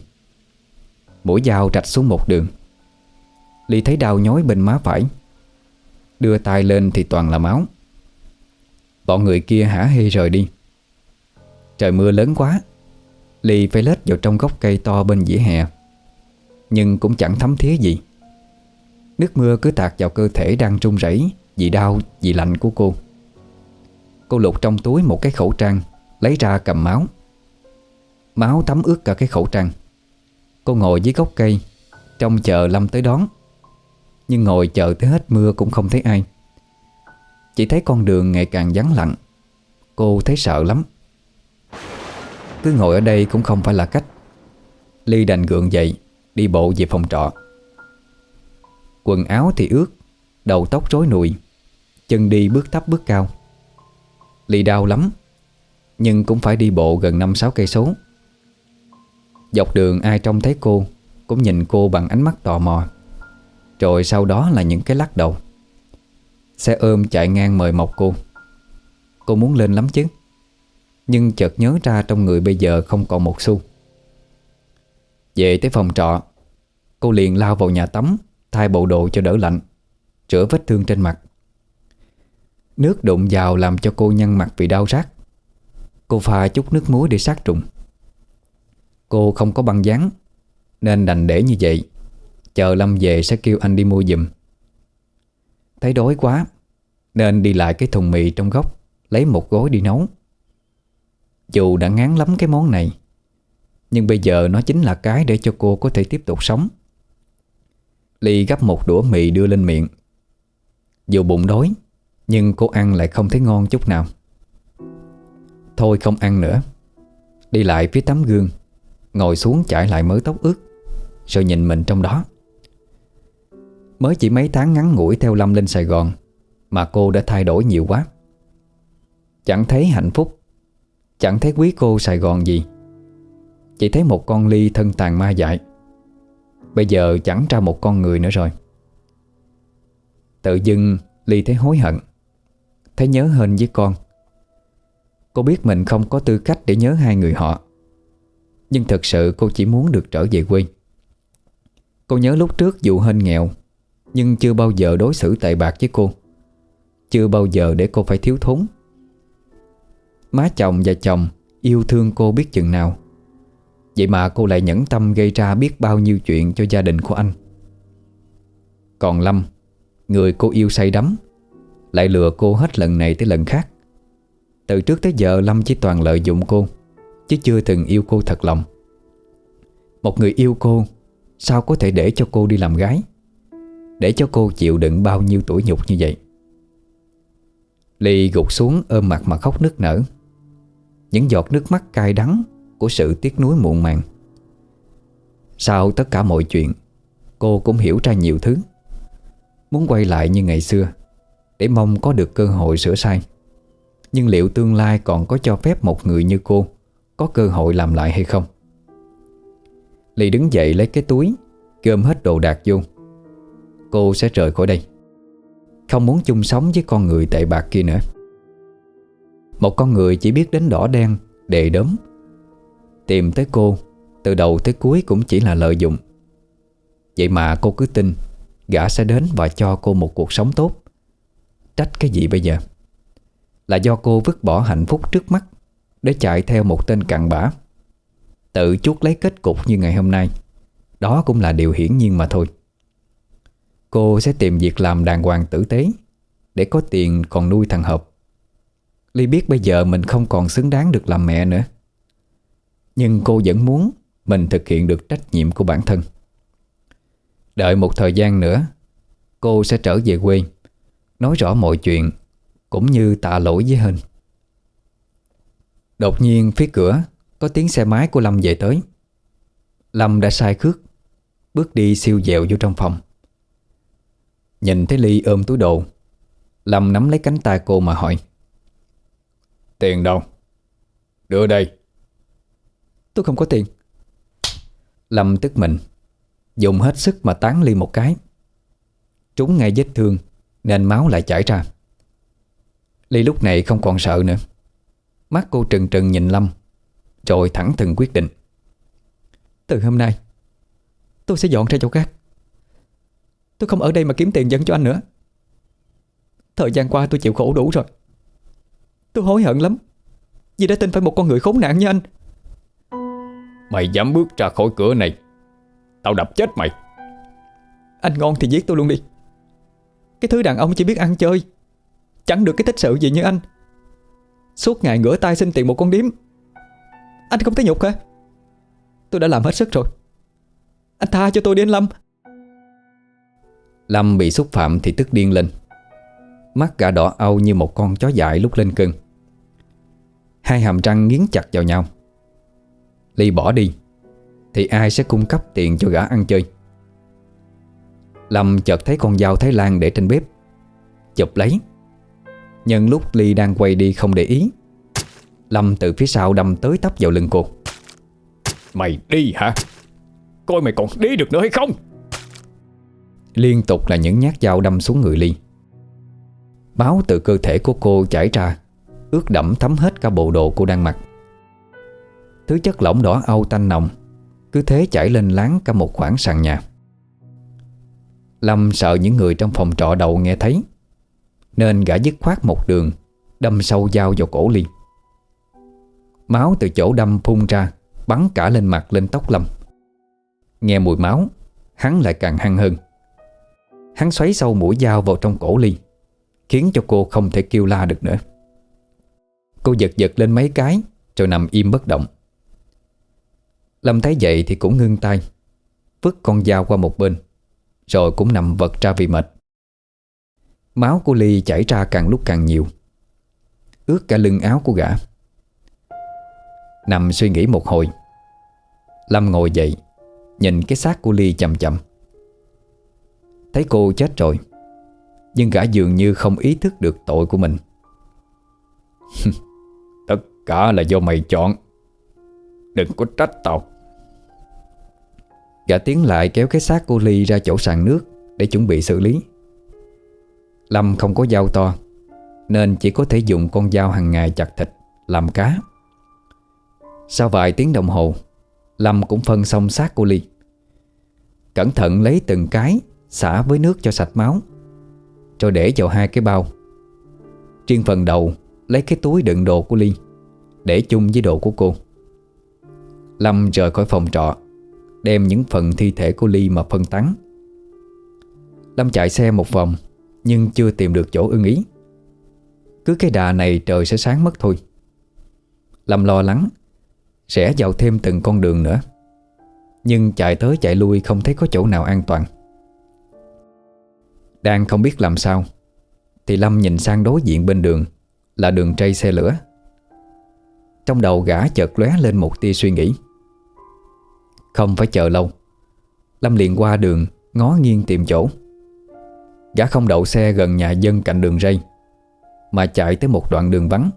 Mũi dao rạch xuống một đường. Ly thấy đau nhói bên má phải. Đưa tay lên thì toàn là máu. Bọn người kia hả hê rời đi. Trời mưa lớn quá. Ly phải lết vào trong gốc cây to bên dĩa hè nhưng cũng chẳng thấm thía gì. Nước mưa cứ tạt vào cơ thể đang trung rẩy Vì đau, vì lạnh của cô. Cô lục trong túi một cái khẩu trang Lấy ra cầm máu. Máu tắm ướt cả cái khẩu trang. Cô ngồi dưới gốc cây Trong chờ Lâm tới đón. Nhưng ngồi chờ tới hết mưa cũng không thấy ai. Chỉ thấy con đường ngày càng vắng lặng. Cô thấy sợ lắm. Cứ ngồi ở đây cũng không phải là cách. Ly đành gượng dậy. Đi bộ về phòng trọ. Quần áo thì ướt, Đầu tóc rối nùi, Chân đi bước thấp bước cao. Lì đau lắm, Nhưng cũng phải đi bộ gần 5-6 cây số. Dọc đường ai trông thấy cô Cũng nhìn cô bằng ánh mắt tò mò. Rồi sau đó là những cái lắc đầu. Xe ôm chạy ngang mời mọc cô. Cô muốn lên lắm chứ. Nhưng chợt nhớ ra trong người bây giờ không còn một xu. Về tới phòng trọ Cô liền lao vào nhà tắm, Thay bộ đồ cho đỡ lạnh, Rửa vết thương trên mặt. Nước đụng vào làm cho cô nhăn mặt vì đau rát. Cô pha chút nước muối để sát trùng. Cô không có băng dán Nên đành để như vậy. Chờ Lâm về sẽ kêu anh đi mua giùm. Thấy đói quá, Nên đi lại cái thùng mì trong góc, Lấy một gói đi nấu. Dù đã ngán lắm cái món này, Nhưng bây giờ nó chính là cái để cho cô có thể tiếp tục sống. Ly gấp một đũa mì đưa lên miệng. Dù bụng đói, Nhưng cô ăn lại không thấy ngon chút nào. Thôi không ăn nữa. Đi lại phía tấm gương, Ngồi xuống chải lại mớ tóc ướt, Rồi nhìn mình trong đó. Mới chỉ mấy tháng ngắn ngủi theo Lâm lên Sài Gòn, Mà cô đã thay đổi nhiều quá. Chẳng thấy hạnh phúc, Chẳng thấy quý cô Sài Gòn gì. Chỉ thấy một con ly thân tàn ma dại. Bây giờ chẳng ra một con người nữa rồi. Tự dưng Ly thấy hối hận, Thấy nhớ hên với con. Cô biết mình không có tư cách để nhớ hai người họ, Nhưng thật sự cô chỉ muốn được trở về quê. Cô nhớ lúc trước dù hên nghèo, Nhưng chưa bao giờ đối xử tệ bạc với cô. Chưa bao giờ để cô phải thiếu thốn. Má chồng và chồng yêu thương cô biết chừng nào. Vậy mà cô lại nhẫn tâm gây ra biết bao nhiêu chuyện cho gia đình của anh. Còn Lâm, Người cô yêu say đắm, Lại lừa cô hết lần này tới lần khác. Từ trước tới giờ Lâm chỉ toàn lợi dụng cô, Chứ chưa từng yêu cô thật lòng. Một người yêu cô, Sao có thể để cho cô đi làm gái? Để cho cô chịu đựng bao nhiêu tuổi nhục như vậy? Ly gục xuống ôm mặt mà khóc nức nở. Những giọt nước mắt cay đắng của sự tiếc nuối muộn màng. Sau tất cả mọi chuyện, Cô cũng hiểu ra nhiều thứ. Muốn quay lại như ngày xưa, Để mong có được cơ hội sửa sai. Nhưng liệu tương lai còn có cho phép một người như cô Có cơ hội làm lại hay không? Lì đứng dậy lấy cái túi, Gom hết đồ đạc vô. Cô sẽ rời khỏi đây. Không muốn chung sống với con người tệ bạc kia nữa. Một con người chỉ biết đến đỏ đen, Đề đốm Tìm tới cô, Từ đầu tới cuối cũng chỉ là lợi dụng. Vậy mà cô cứ tin Gã sẽ đến và cho cô một cuộc sống tốt. Trách cái gì bây giờ? Là do cô vứt bỏ hạnh phúc trước mắt Để chạy theo một tên cặn bã. Tự chuốt lấy kết cục như ngày hôm nay, Đó cũng là điều hiển nhiên mà thôi. Cô sẽ tìm việc làm đàng hoàng tử tế Để có tiền còn nuôi thằng Hợp. Ly biết bây giờ mình không còn xứng đáng được làm mẹ nữa. Nhưng cô vẫn muốn Mình thực hiện được trách nhiệm của bản thân. Đợi một thời gian nữa, Cô sẽ trở về quê, Nói rõ mọi chuyện Cũng như tạ lỗi với Hên. Đột nhiên, phía cửa Có tiếng xe máy của Lâm về tới. Lâm đã sai khước, Bước đi siêu dẹo vô trong phòng. Nhìn thấy Ly ôm túi đồ, Lâm nắm lấy cánh tay cô mà hỏi, Tiền đâu? Đưa đây. Tôi không có tiền. Lâm tức mình, Dùng hết sức mà tán Ly một cái. Trúng ngay vết thương, Nên máu lại chảy ra. Ly lúc này không còn sợ nữa. Mắt cô trừng trừng nhìn Lâm, Rồi thẳng thừng quyết định. Từ hôm nay, Tôi sẽ dọn ra chỗ khác. Tôi không ở đây mà kiếm tiền dẫn cho anh nữa. Thời gian qua tôi chịu khổ đủ rồi. Tôi hối hận lắm, Vì đã tin phải một con người khốn nạn như anh. Mày dám bước ra khỏi cửa này. Tao đập chết mày. Anh ngon thì giết tôi luôn đi. Cái thứ đàn ông chỉ biết ăn chơi. Chẳng được cái tích sự gì như anh. Suốt ngày ngửa tay xin tiền một con điếm. Anh không thấy nhục hả? Tôi đã làm hết sức rồi. Anh tha cho tôi đi anh Lâm. Lâm bị xúc phạm thì tức điên lên. Mắt gã đỏ âu như một con chó dại lúc lên cơn. Hai hàm răng nghiến chặt vào nhau Ly bỏ đi Thì ai sẽ cung cấp tiền cho gã ăn chơi? Lâm chợt thấy con dao Thái Lan để trên bếp. Chụp lấy. Nhân lúc Ly đang quay đi không để ý Lâm từ phía sau đâm tới tấp vào lưng cô. Mày đi hả? Coi mày còn đi được nữa hay không? Liên tục là những nhát dao đâm xuống người Ly. Máu từ cơ thể của cô chảy ra Ướt đẫm thấm hết cả bộ đồ cô đang mặc Thứ chất lỏng đỏ âu tanh nồng. Cứ thế chảy lên láng cả một khoảng sàn nhà. Lâm sợ những người trong phòng trọ đầu nghe thấy, Nên gã dứt khoát một đường, Đâm sâu dao vào cổ Ly Máu từ chỗ đâm phun ra, Bắn cả lên mặt lên tóc Lâm. Nghe mùi máu, Hắn lại càng hăng hơn. Hắn xoáy sâu mũi dao vào trong cổ Ly Khiến cho cô không thể kêu la được nữa. Cô giật giật lên mấy cái, Rồi nằm im bất động. Lâm thấy vậy thì cũng ngưng tay, Vứt con dao qua một bên, Rồi cũng nằm vật ra vì mệt. Máu của Ly chảy ra càng lúc càng nhiều, Ướt cả lưng áo của gã. Nằm suy nghĩ một hồi, Lâm ngồi dậy, Nhìn cái xác của Ly chậm chậm Thấy cô chết rồi, Nhưng gã dường như không ý thức được tội của mình. [LAUGHS] Tất cả là do mày chọn, Đừng có trách tao. Gã tiến lại kéo cái xác cô Ly ra chỗ sàn nước Để chuẩn bị xử lý. Lâm không có dao to, Nên chỉ có thể dùng con dao hàng ngày chặt thịt, Làm cá. Sau vài tiếng đồng hồ, Lâm cũng phân xong xác cô Ly. Cẩn thận lấy từng cái Xả với nước cho sạch máu Rồi để vào hai cái bao. Riêng phần đầu, Lấy cái túi đựng đồ của Ly Để chung với đồ của cô. Lâm rời khỏi phòng trọ Đem những phần thi thể của Ly mà phân tán. Lâm chạy xe một vòng, Nhưng chưa tìm được chỗ ưng ý. Cứ cái đà này trời sẽ sáng mất thôi. Lâm lo lắng, Sẽ vào thêm từng con đường nữa. Nhưng chạy tới chạy lui không thấy có chỗ nào an toàn. Đang không biết làm sao, Thì Lâm nhìn sang đối diện bên đường Là đường trây xe lửa. Trong đầu gã chợt lóe lên một tia suy nghĩ. Không phải chờ lâu. Lâm liền qua đường, Ngó nghiêng tìm chỗ. Gã không đậu xe gần nhà dân cạnh đường ray, Mà chạy tới một đoạn đường vắng.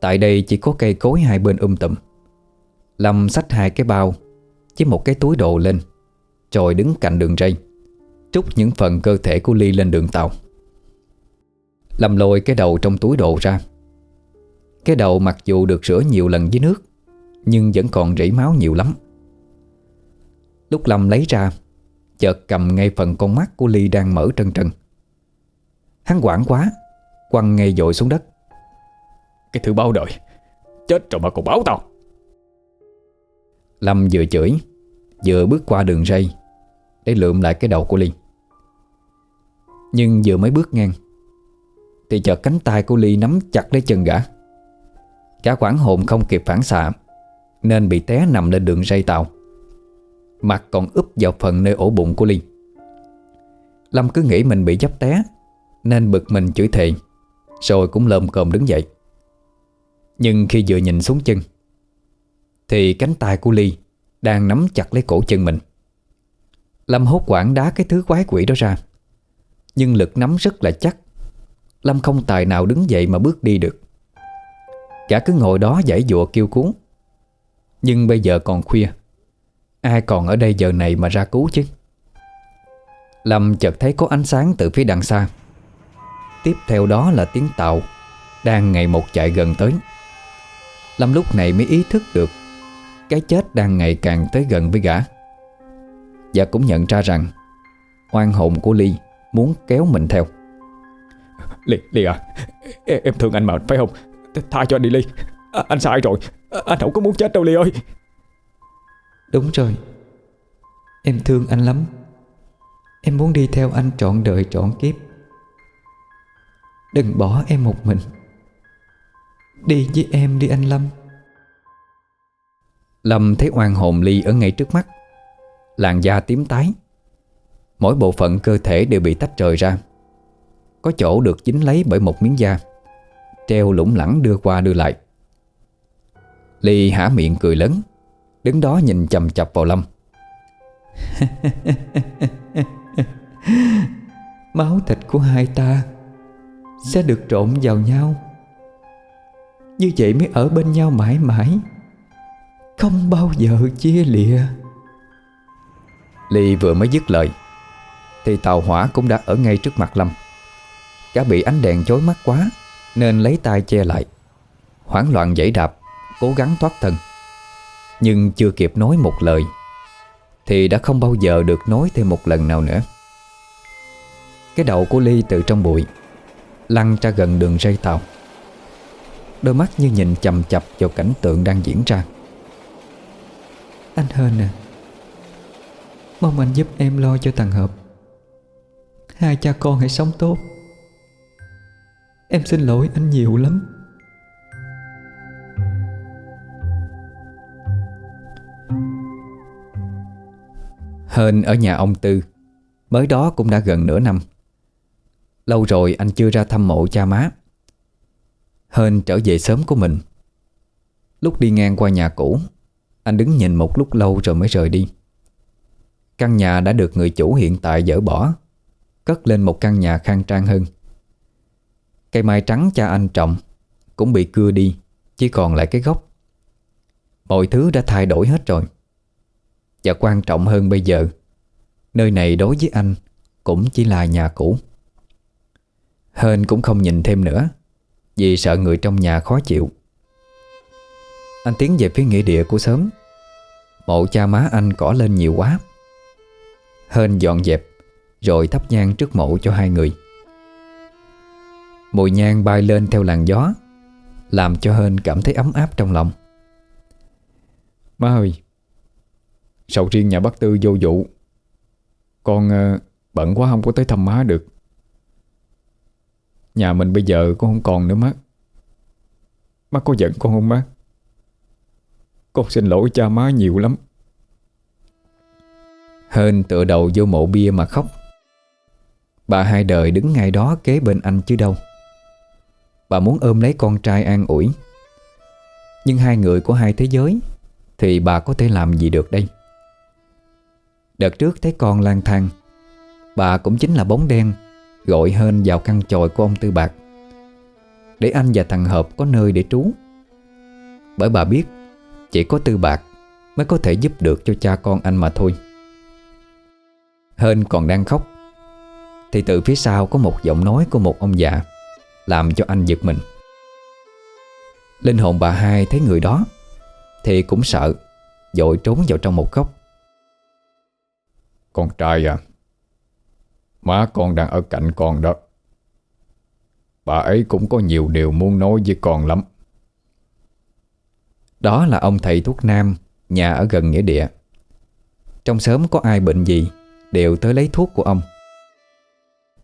Tại đây chỉ có cây cối hai bên um tùm. Lâm xách hai cái bao Chứ một cái túi đồ lên, Rồi đứng cạnh đường ray, Trút những phần cơ thể của Ly lên đường tàu. Lâm lôi cái đầu trong túi đồ ra. Cái đầu mặc dù được rửa nhiều lần dưới nước, Nhưng vẫn còn rỉ máu nhiều lắm. Lúc Lâm lấy ra Chợt cầm ngay phần con mắt của Ly đang mở trân trân Hắn quảng quá Quăng ngay dội xuống đất. Cái thứ báo đời Chết rồi mà còn báo tao. Lâm vừa chửi Vừa bước qua đường ray Để lượm lại cái đầu của Ly. Nhưng vừa mới bước ngang Thì chợt cánh tay của Ly nắm chặt lấy chân gã. Cả quảng hồn không kịp phản xạ Nên bị té nằm lên đường ray tàu Mặt còn úp vào phần nơi ổ bụng của Ly. Lâm cứ nghĩ mình bị dấp té, Nên bực mình chửi thề, Rồi cũng lồm cồm đứng dậy. Nhưng khi vừa nhìn xuống chân, Thì cánh tay của Ly Đang nắm chặt lấy cổ chân mình. Lâm hốt quảng đá cái thứ quái quỷ đó ra, Nhưng lực nắm rất là chắc. Lâm không tài nào đứng dậy mà bước đi được. Cả cứ ngồi đó giải dụa kêu cứu Nhưng bây giờ còn khuya. Ai còn ở đây giờ này mà ra cứu chứ? Lâm chợt thấy có ánh sáng từ phía đằng xa. Tiếp theo đó là tiếng tàu Đang ngày một chạy gần tới. Lâm lúc này mới ý thức được Cái chết đang ngày càng tới gần với gã. Và cũng nhận ra rằng Oan hồn của Ly Muốn kéo mình theo. Ly, Ly à em, thương anh mà phải không? Tha cho anh đi Ly. À, Anh sai rồi. À, anh không có muốn chết đâu Ly ơi. Đúng rồi. Em thương anh lắm. Em muốn đi theo anh trọn đời trọn kiếp. Đừng bỏ em một mình. Đi với em đi anh Lâm. Lâm thấy oan hồn Ly ở ngay trước mắt. Làn da tím tái. Mỗi bộ phận cơ thể đều bị tách rời ra. Có chỗ được dính lấy bởi một miếng da. Treo lủng lẳng đưa qua đưa lại. Ly hả miệng cười lớn. Đứng đó nhìn chầm chập vào Lâm. [LAUGHS] Máu thịt của hai ta Sẽ được trộn vào nhau. Như vậy mới ở bên nhau mãi mãi Không bao giờ chia lìa. Ly vừa mới dứt lời Thì tàu hỏa cũng đã ở ngay trước mặt Lâm. Cả bị ánh đèn chói mắt quá Nên lấy tay che lại. Hoảng loạn dãy đạp Cố gắng thoát thân nhưng chưa kịp nói một lời, Thì đã không bao giờ được nói thêm một lần nào nữa. Cái đầu của Ly từ trong bụi, Lăn ra gần đường dây tàu. Đôi mắt như nhìn chầm chập vào cảnh tượng đang diễn ra. Anh Hên à Mong anh giúp em lo cho thằng Hợp. Hai cha con hãy sống tốt. Em xin lỗi anh nhiều lắm. Hên ở nhà ông Tư. Mới đó cũng đã gần nửa năm. Lâu rồi anh chưa ra thăm mộ cha má. Hên trở về sớm của mình. Lúc đi ngang qua nhà cũ, Anh đứng nhìn một lúc lâu rồi mới rời đi. Căn nhà đã được người chủ hiện tại dỡ bỏ, Cất lên một căn nhà khang trang hơn. Cây mai trắng cha anh trồng Cũng bị cưa đi, Chỉ còn lại cái gốc. Mọi thứ đã thay đổi hết rồi. Và quan trọng hơn bây giờ. Nơi này đối với anh Cũng chỉ là nhà cũ. Hên cũng không nhìn thêm nữa, Vì sợ người trong nhà khó chịu. Anh tiến về phía nghĩa địa của sớm. Mộ cha má anh cỏ lên nhiều quá. Hên dọn dẹp, Rồi thắp nhang trước mộ cho hai người. Mùi nhang bay lên theo làn gió, Làm cho Hên cảm thấy ấm áp trong lòng. Má ơi Sầu riêng nhà bác Tư vô vụ. Con uh, bận quá không có tới thăm má được. Nhà mình bây giờ cũng không còn nữa má. Má có giận con không má? Con xin lỗi cha má nhiều lắm. Hên tựa đầu vô mộ bia mà khóc. Bà hai đời đứng ngay đó kế bên anh chứ đâu. Bà muốn ôm lấy con trai an ủi. Nhưng hai người của hai thế giới Thì bà có thể làm gì được đây? Đợt trước thấy con lang thang. Bà cũng chính là bóng đen Gọi hên vào căn chòi của ông Tư Bạc. Để anh và thằng Hợp có nơi để trú. Bởi bà biết, Chỉ có Tư Bạc Mới có thể giúp được cho cha con anh mà thôi. Hên còn đang khóc. Thì từ phía sau có một giọng nói của một ông già, Làm cho anh giật mình. Linh hồn bà hai thấy người đó, Thì cũng sợ Dội trốn vào trong một góc. Con trai à. Má con đang ở cạnh con đó. Bà ấy cũng có nhiều điều muốn nói với con lắm. Đó là ông thầy thuốc nam, Nhà ở gần nghĩa địa. Trong sớm có ai bệnh gì, Đều tới lấy thuốc của ông.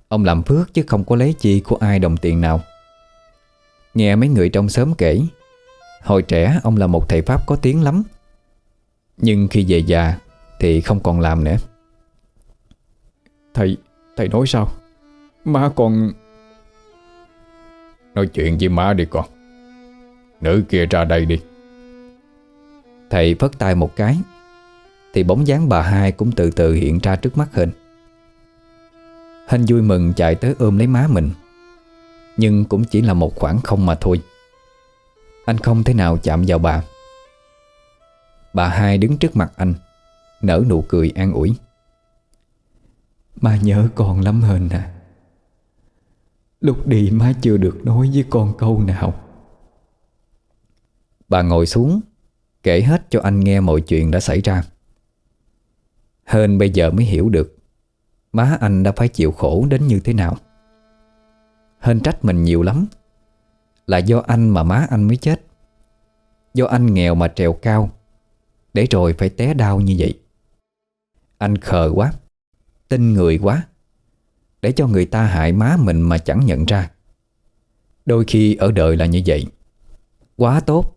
Ông làm phước chứ không có lấy chi của ai đồng tiền nào. Nghe mấy người trong sớm kể, Hồi trẻ ông là một thầy Pháp có tiếng lắm. Nhưng khi về già Thì không còn làm nữa. Thầy, thầy nói sao? Má con... Nói chuyện với má đi con. Nữ kia ra đây đi. Thầy phất tay một cái Thì bóng dáng bà hai cũng từ từ hiện ra trước mắt hình. Hình vui mừng chạy tới ôm lấy má mình Nhưng cũng chỉ là một khoảng không mà thôi. Anh không thể nào chạm vào bà. Bà hai đứng trước mặt anh Nở nụ cười an ủi. Má nhớ con lắm Hên à. Lúc đi má chưa được nói với con câu nào. Bà ngồi xuống, Kể hết cho anh nghe mọi chuyện đã xảy ra. Hên bây giờ mới hiểu được, Má anh đã phải chịu khổ đến như thế nào. Hên trách mình nhiều lắm, Là do anh mà má anh mới chết. Do anh nghèo mà trèo cao, Để rồi phải té đau như vậy. Anh khờ quá. Tin người quá Để cho người ta hại má mình mà chẳng nhận ra. Đôi khi ở đời là như vậy. Quá tốt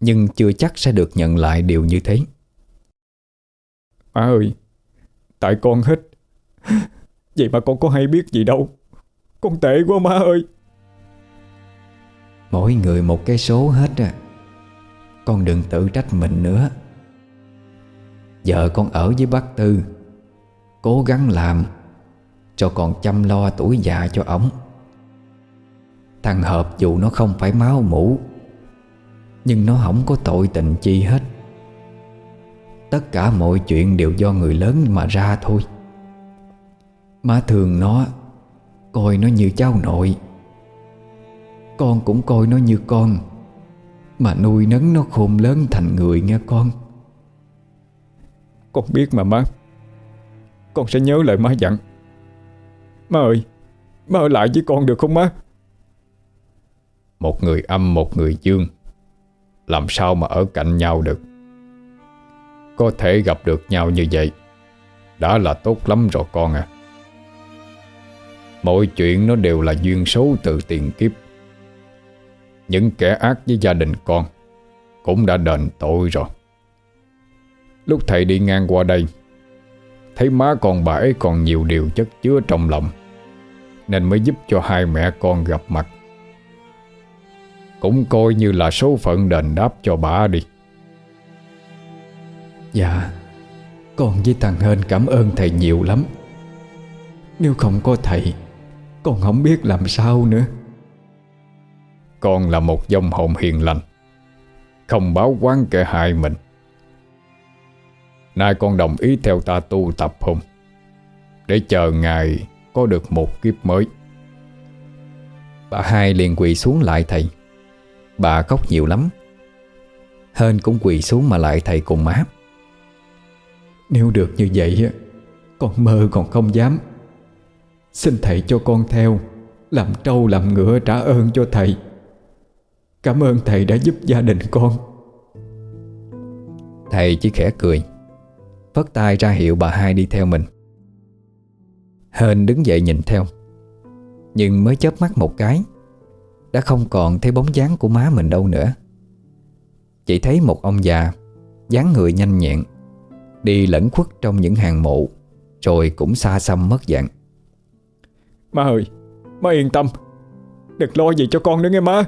Nhưng chưa chắc sẽ được nhận lại điều như thế. Má ơi Tại con hết. Vậy mà con có hay biết gì đâu. Con tệ quá má ơi. Mỗi người một cái số hết à Con đừng tự trách mình nữa. Giờ con ở với bác Tư Cố gắng làm Cho còn chăm lo tuổi già cho ổng. Thằng Hợp dù nó không phải máu mũ Nhưng nó không có tội tình chi hết. Tất cả mọi chuyện đều do người lớn mà ra thôi. Má thường nó, Coi nó như cháu nội. Con cũng coi nó như con, Mà nuôi nấng nó khôn lớn thành người nghe con. Con biết mà má. Con sẽ nhớ lời má dặn. Má ơi, Má ở lại với con được không má? Một người âm, một người dương. Làm sao mà ở cạnh nhau được? Có thể gặp được nhau như vậy, Đã là tốt lắm rồi con à. Mọi chuyện nó đều là duyên số từ tiền kiếp. Những kẻ ác với gia đình con Cũng đã đền tội rồi. Lúc thầy đi ngang qua đây Thấy má con bà ấy còn nhiều điều chất chứa trong lòng Nên mới giúp cho hai mẹ con gặp mặt. Cũng coi như là số phận đền đáp cho bà đi. Dạ Con với thằng Hên cảm ơn thầy nhiều lắm. Nếu không có thầy Con không biết làm sao nữa. Con là một dòng hồn hiền lành Không báo quán kẻ hại mình Nay con đồng ý theo ta tu tập không? Để chờ ngài có được một kiếp mới. Bà hai liền quỳ xuống lại thầy. Bà khóc nhiều lắm. Hên cũng quỳ xuống mà lại thầy cùng má. Nếu được như vậy Con mơ còn không dám. Xin thầy cho con theo, Làm trâu làm ngựa trả ơn cho thầy. Cảm ơn thầy đã giúp gia đình con. Thầy chỉ khẽ cười. Phất tay ra hiệu bà hai đi theo mình. Hên đứng dậy nhìn theo Nhưng mới chớp mắt một cái Đã không còn thấy bóng dáng của má mình đâu nữa. Chỉ thấy một ông già dáng người nhanh nhẹn Đi lẫn khuất trong những hàng mộ Rồi cũng xa xăm mất dạng. Má ơi Má yên tâm Đừng lo gì cho con nữa nghe má.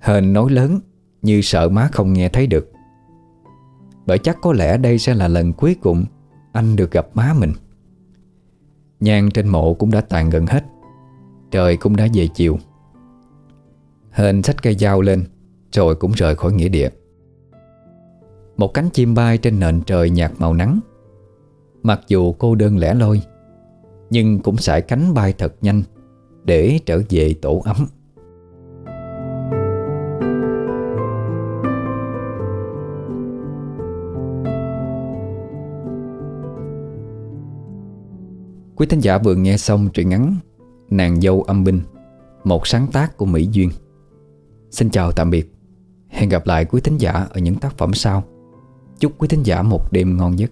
Hên nói lớn Như sợ má không nghe thấy được bởi chắc có lẽ đây sẽ là lần cuối cùng Anh được gặp má mình. Nhang trên mộ cũng đã tàn gần hết. Trời cũng đã về chiều. Hên xách cây dao lên, Rồi cũng rời khỏi nghĩa địa. Một cánh chim bay trên nền trời nhạt màu nắng. Mặc dù cô đơn lẻ loi, Nhưng cũng sải cánh bay thật nhanh Để trở về tổ ấm. Quý thính giả vừa nghe xong truyện ngắn Nàng dâu âm binh, Một sáng tác của Mỹ Duyên. Xin chào tạm biệt. Hẹn gặp lại quý thính giả ở những tác phẩm sau. Chúc quý thính giả một đêm ngon giấc.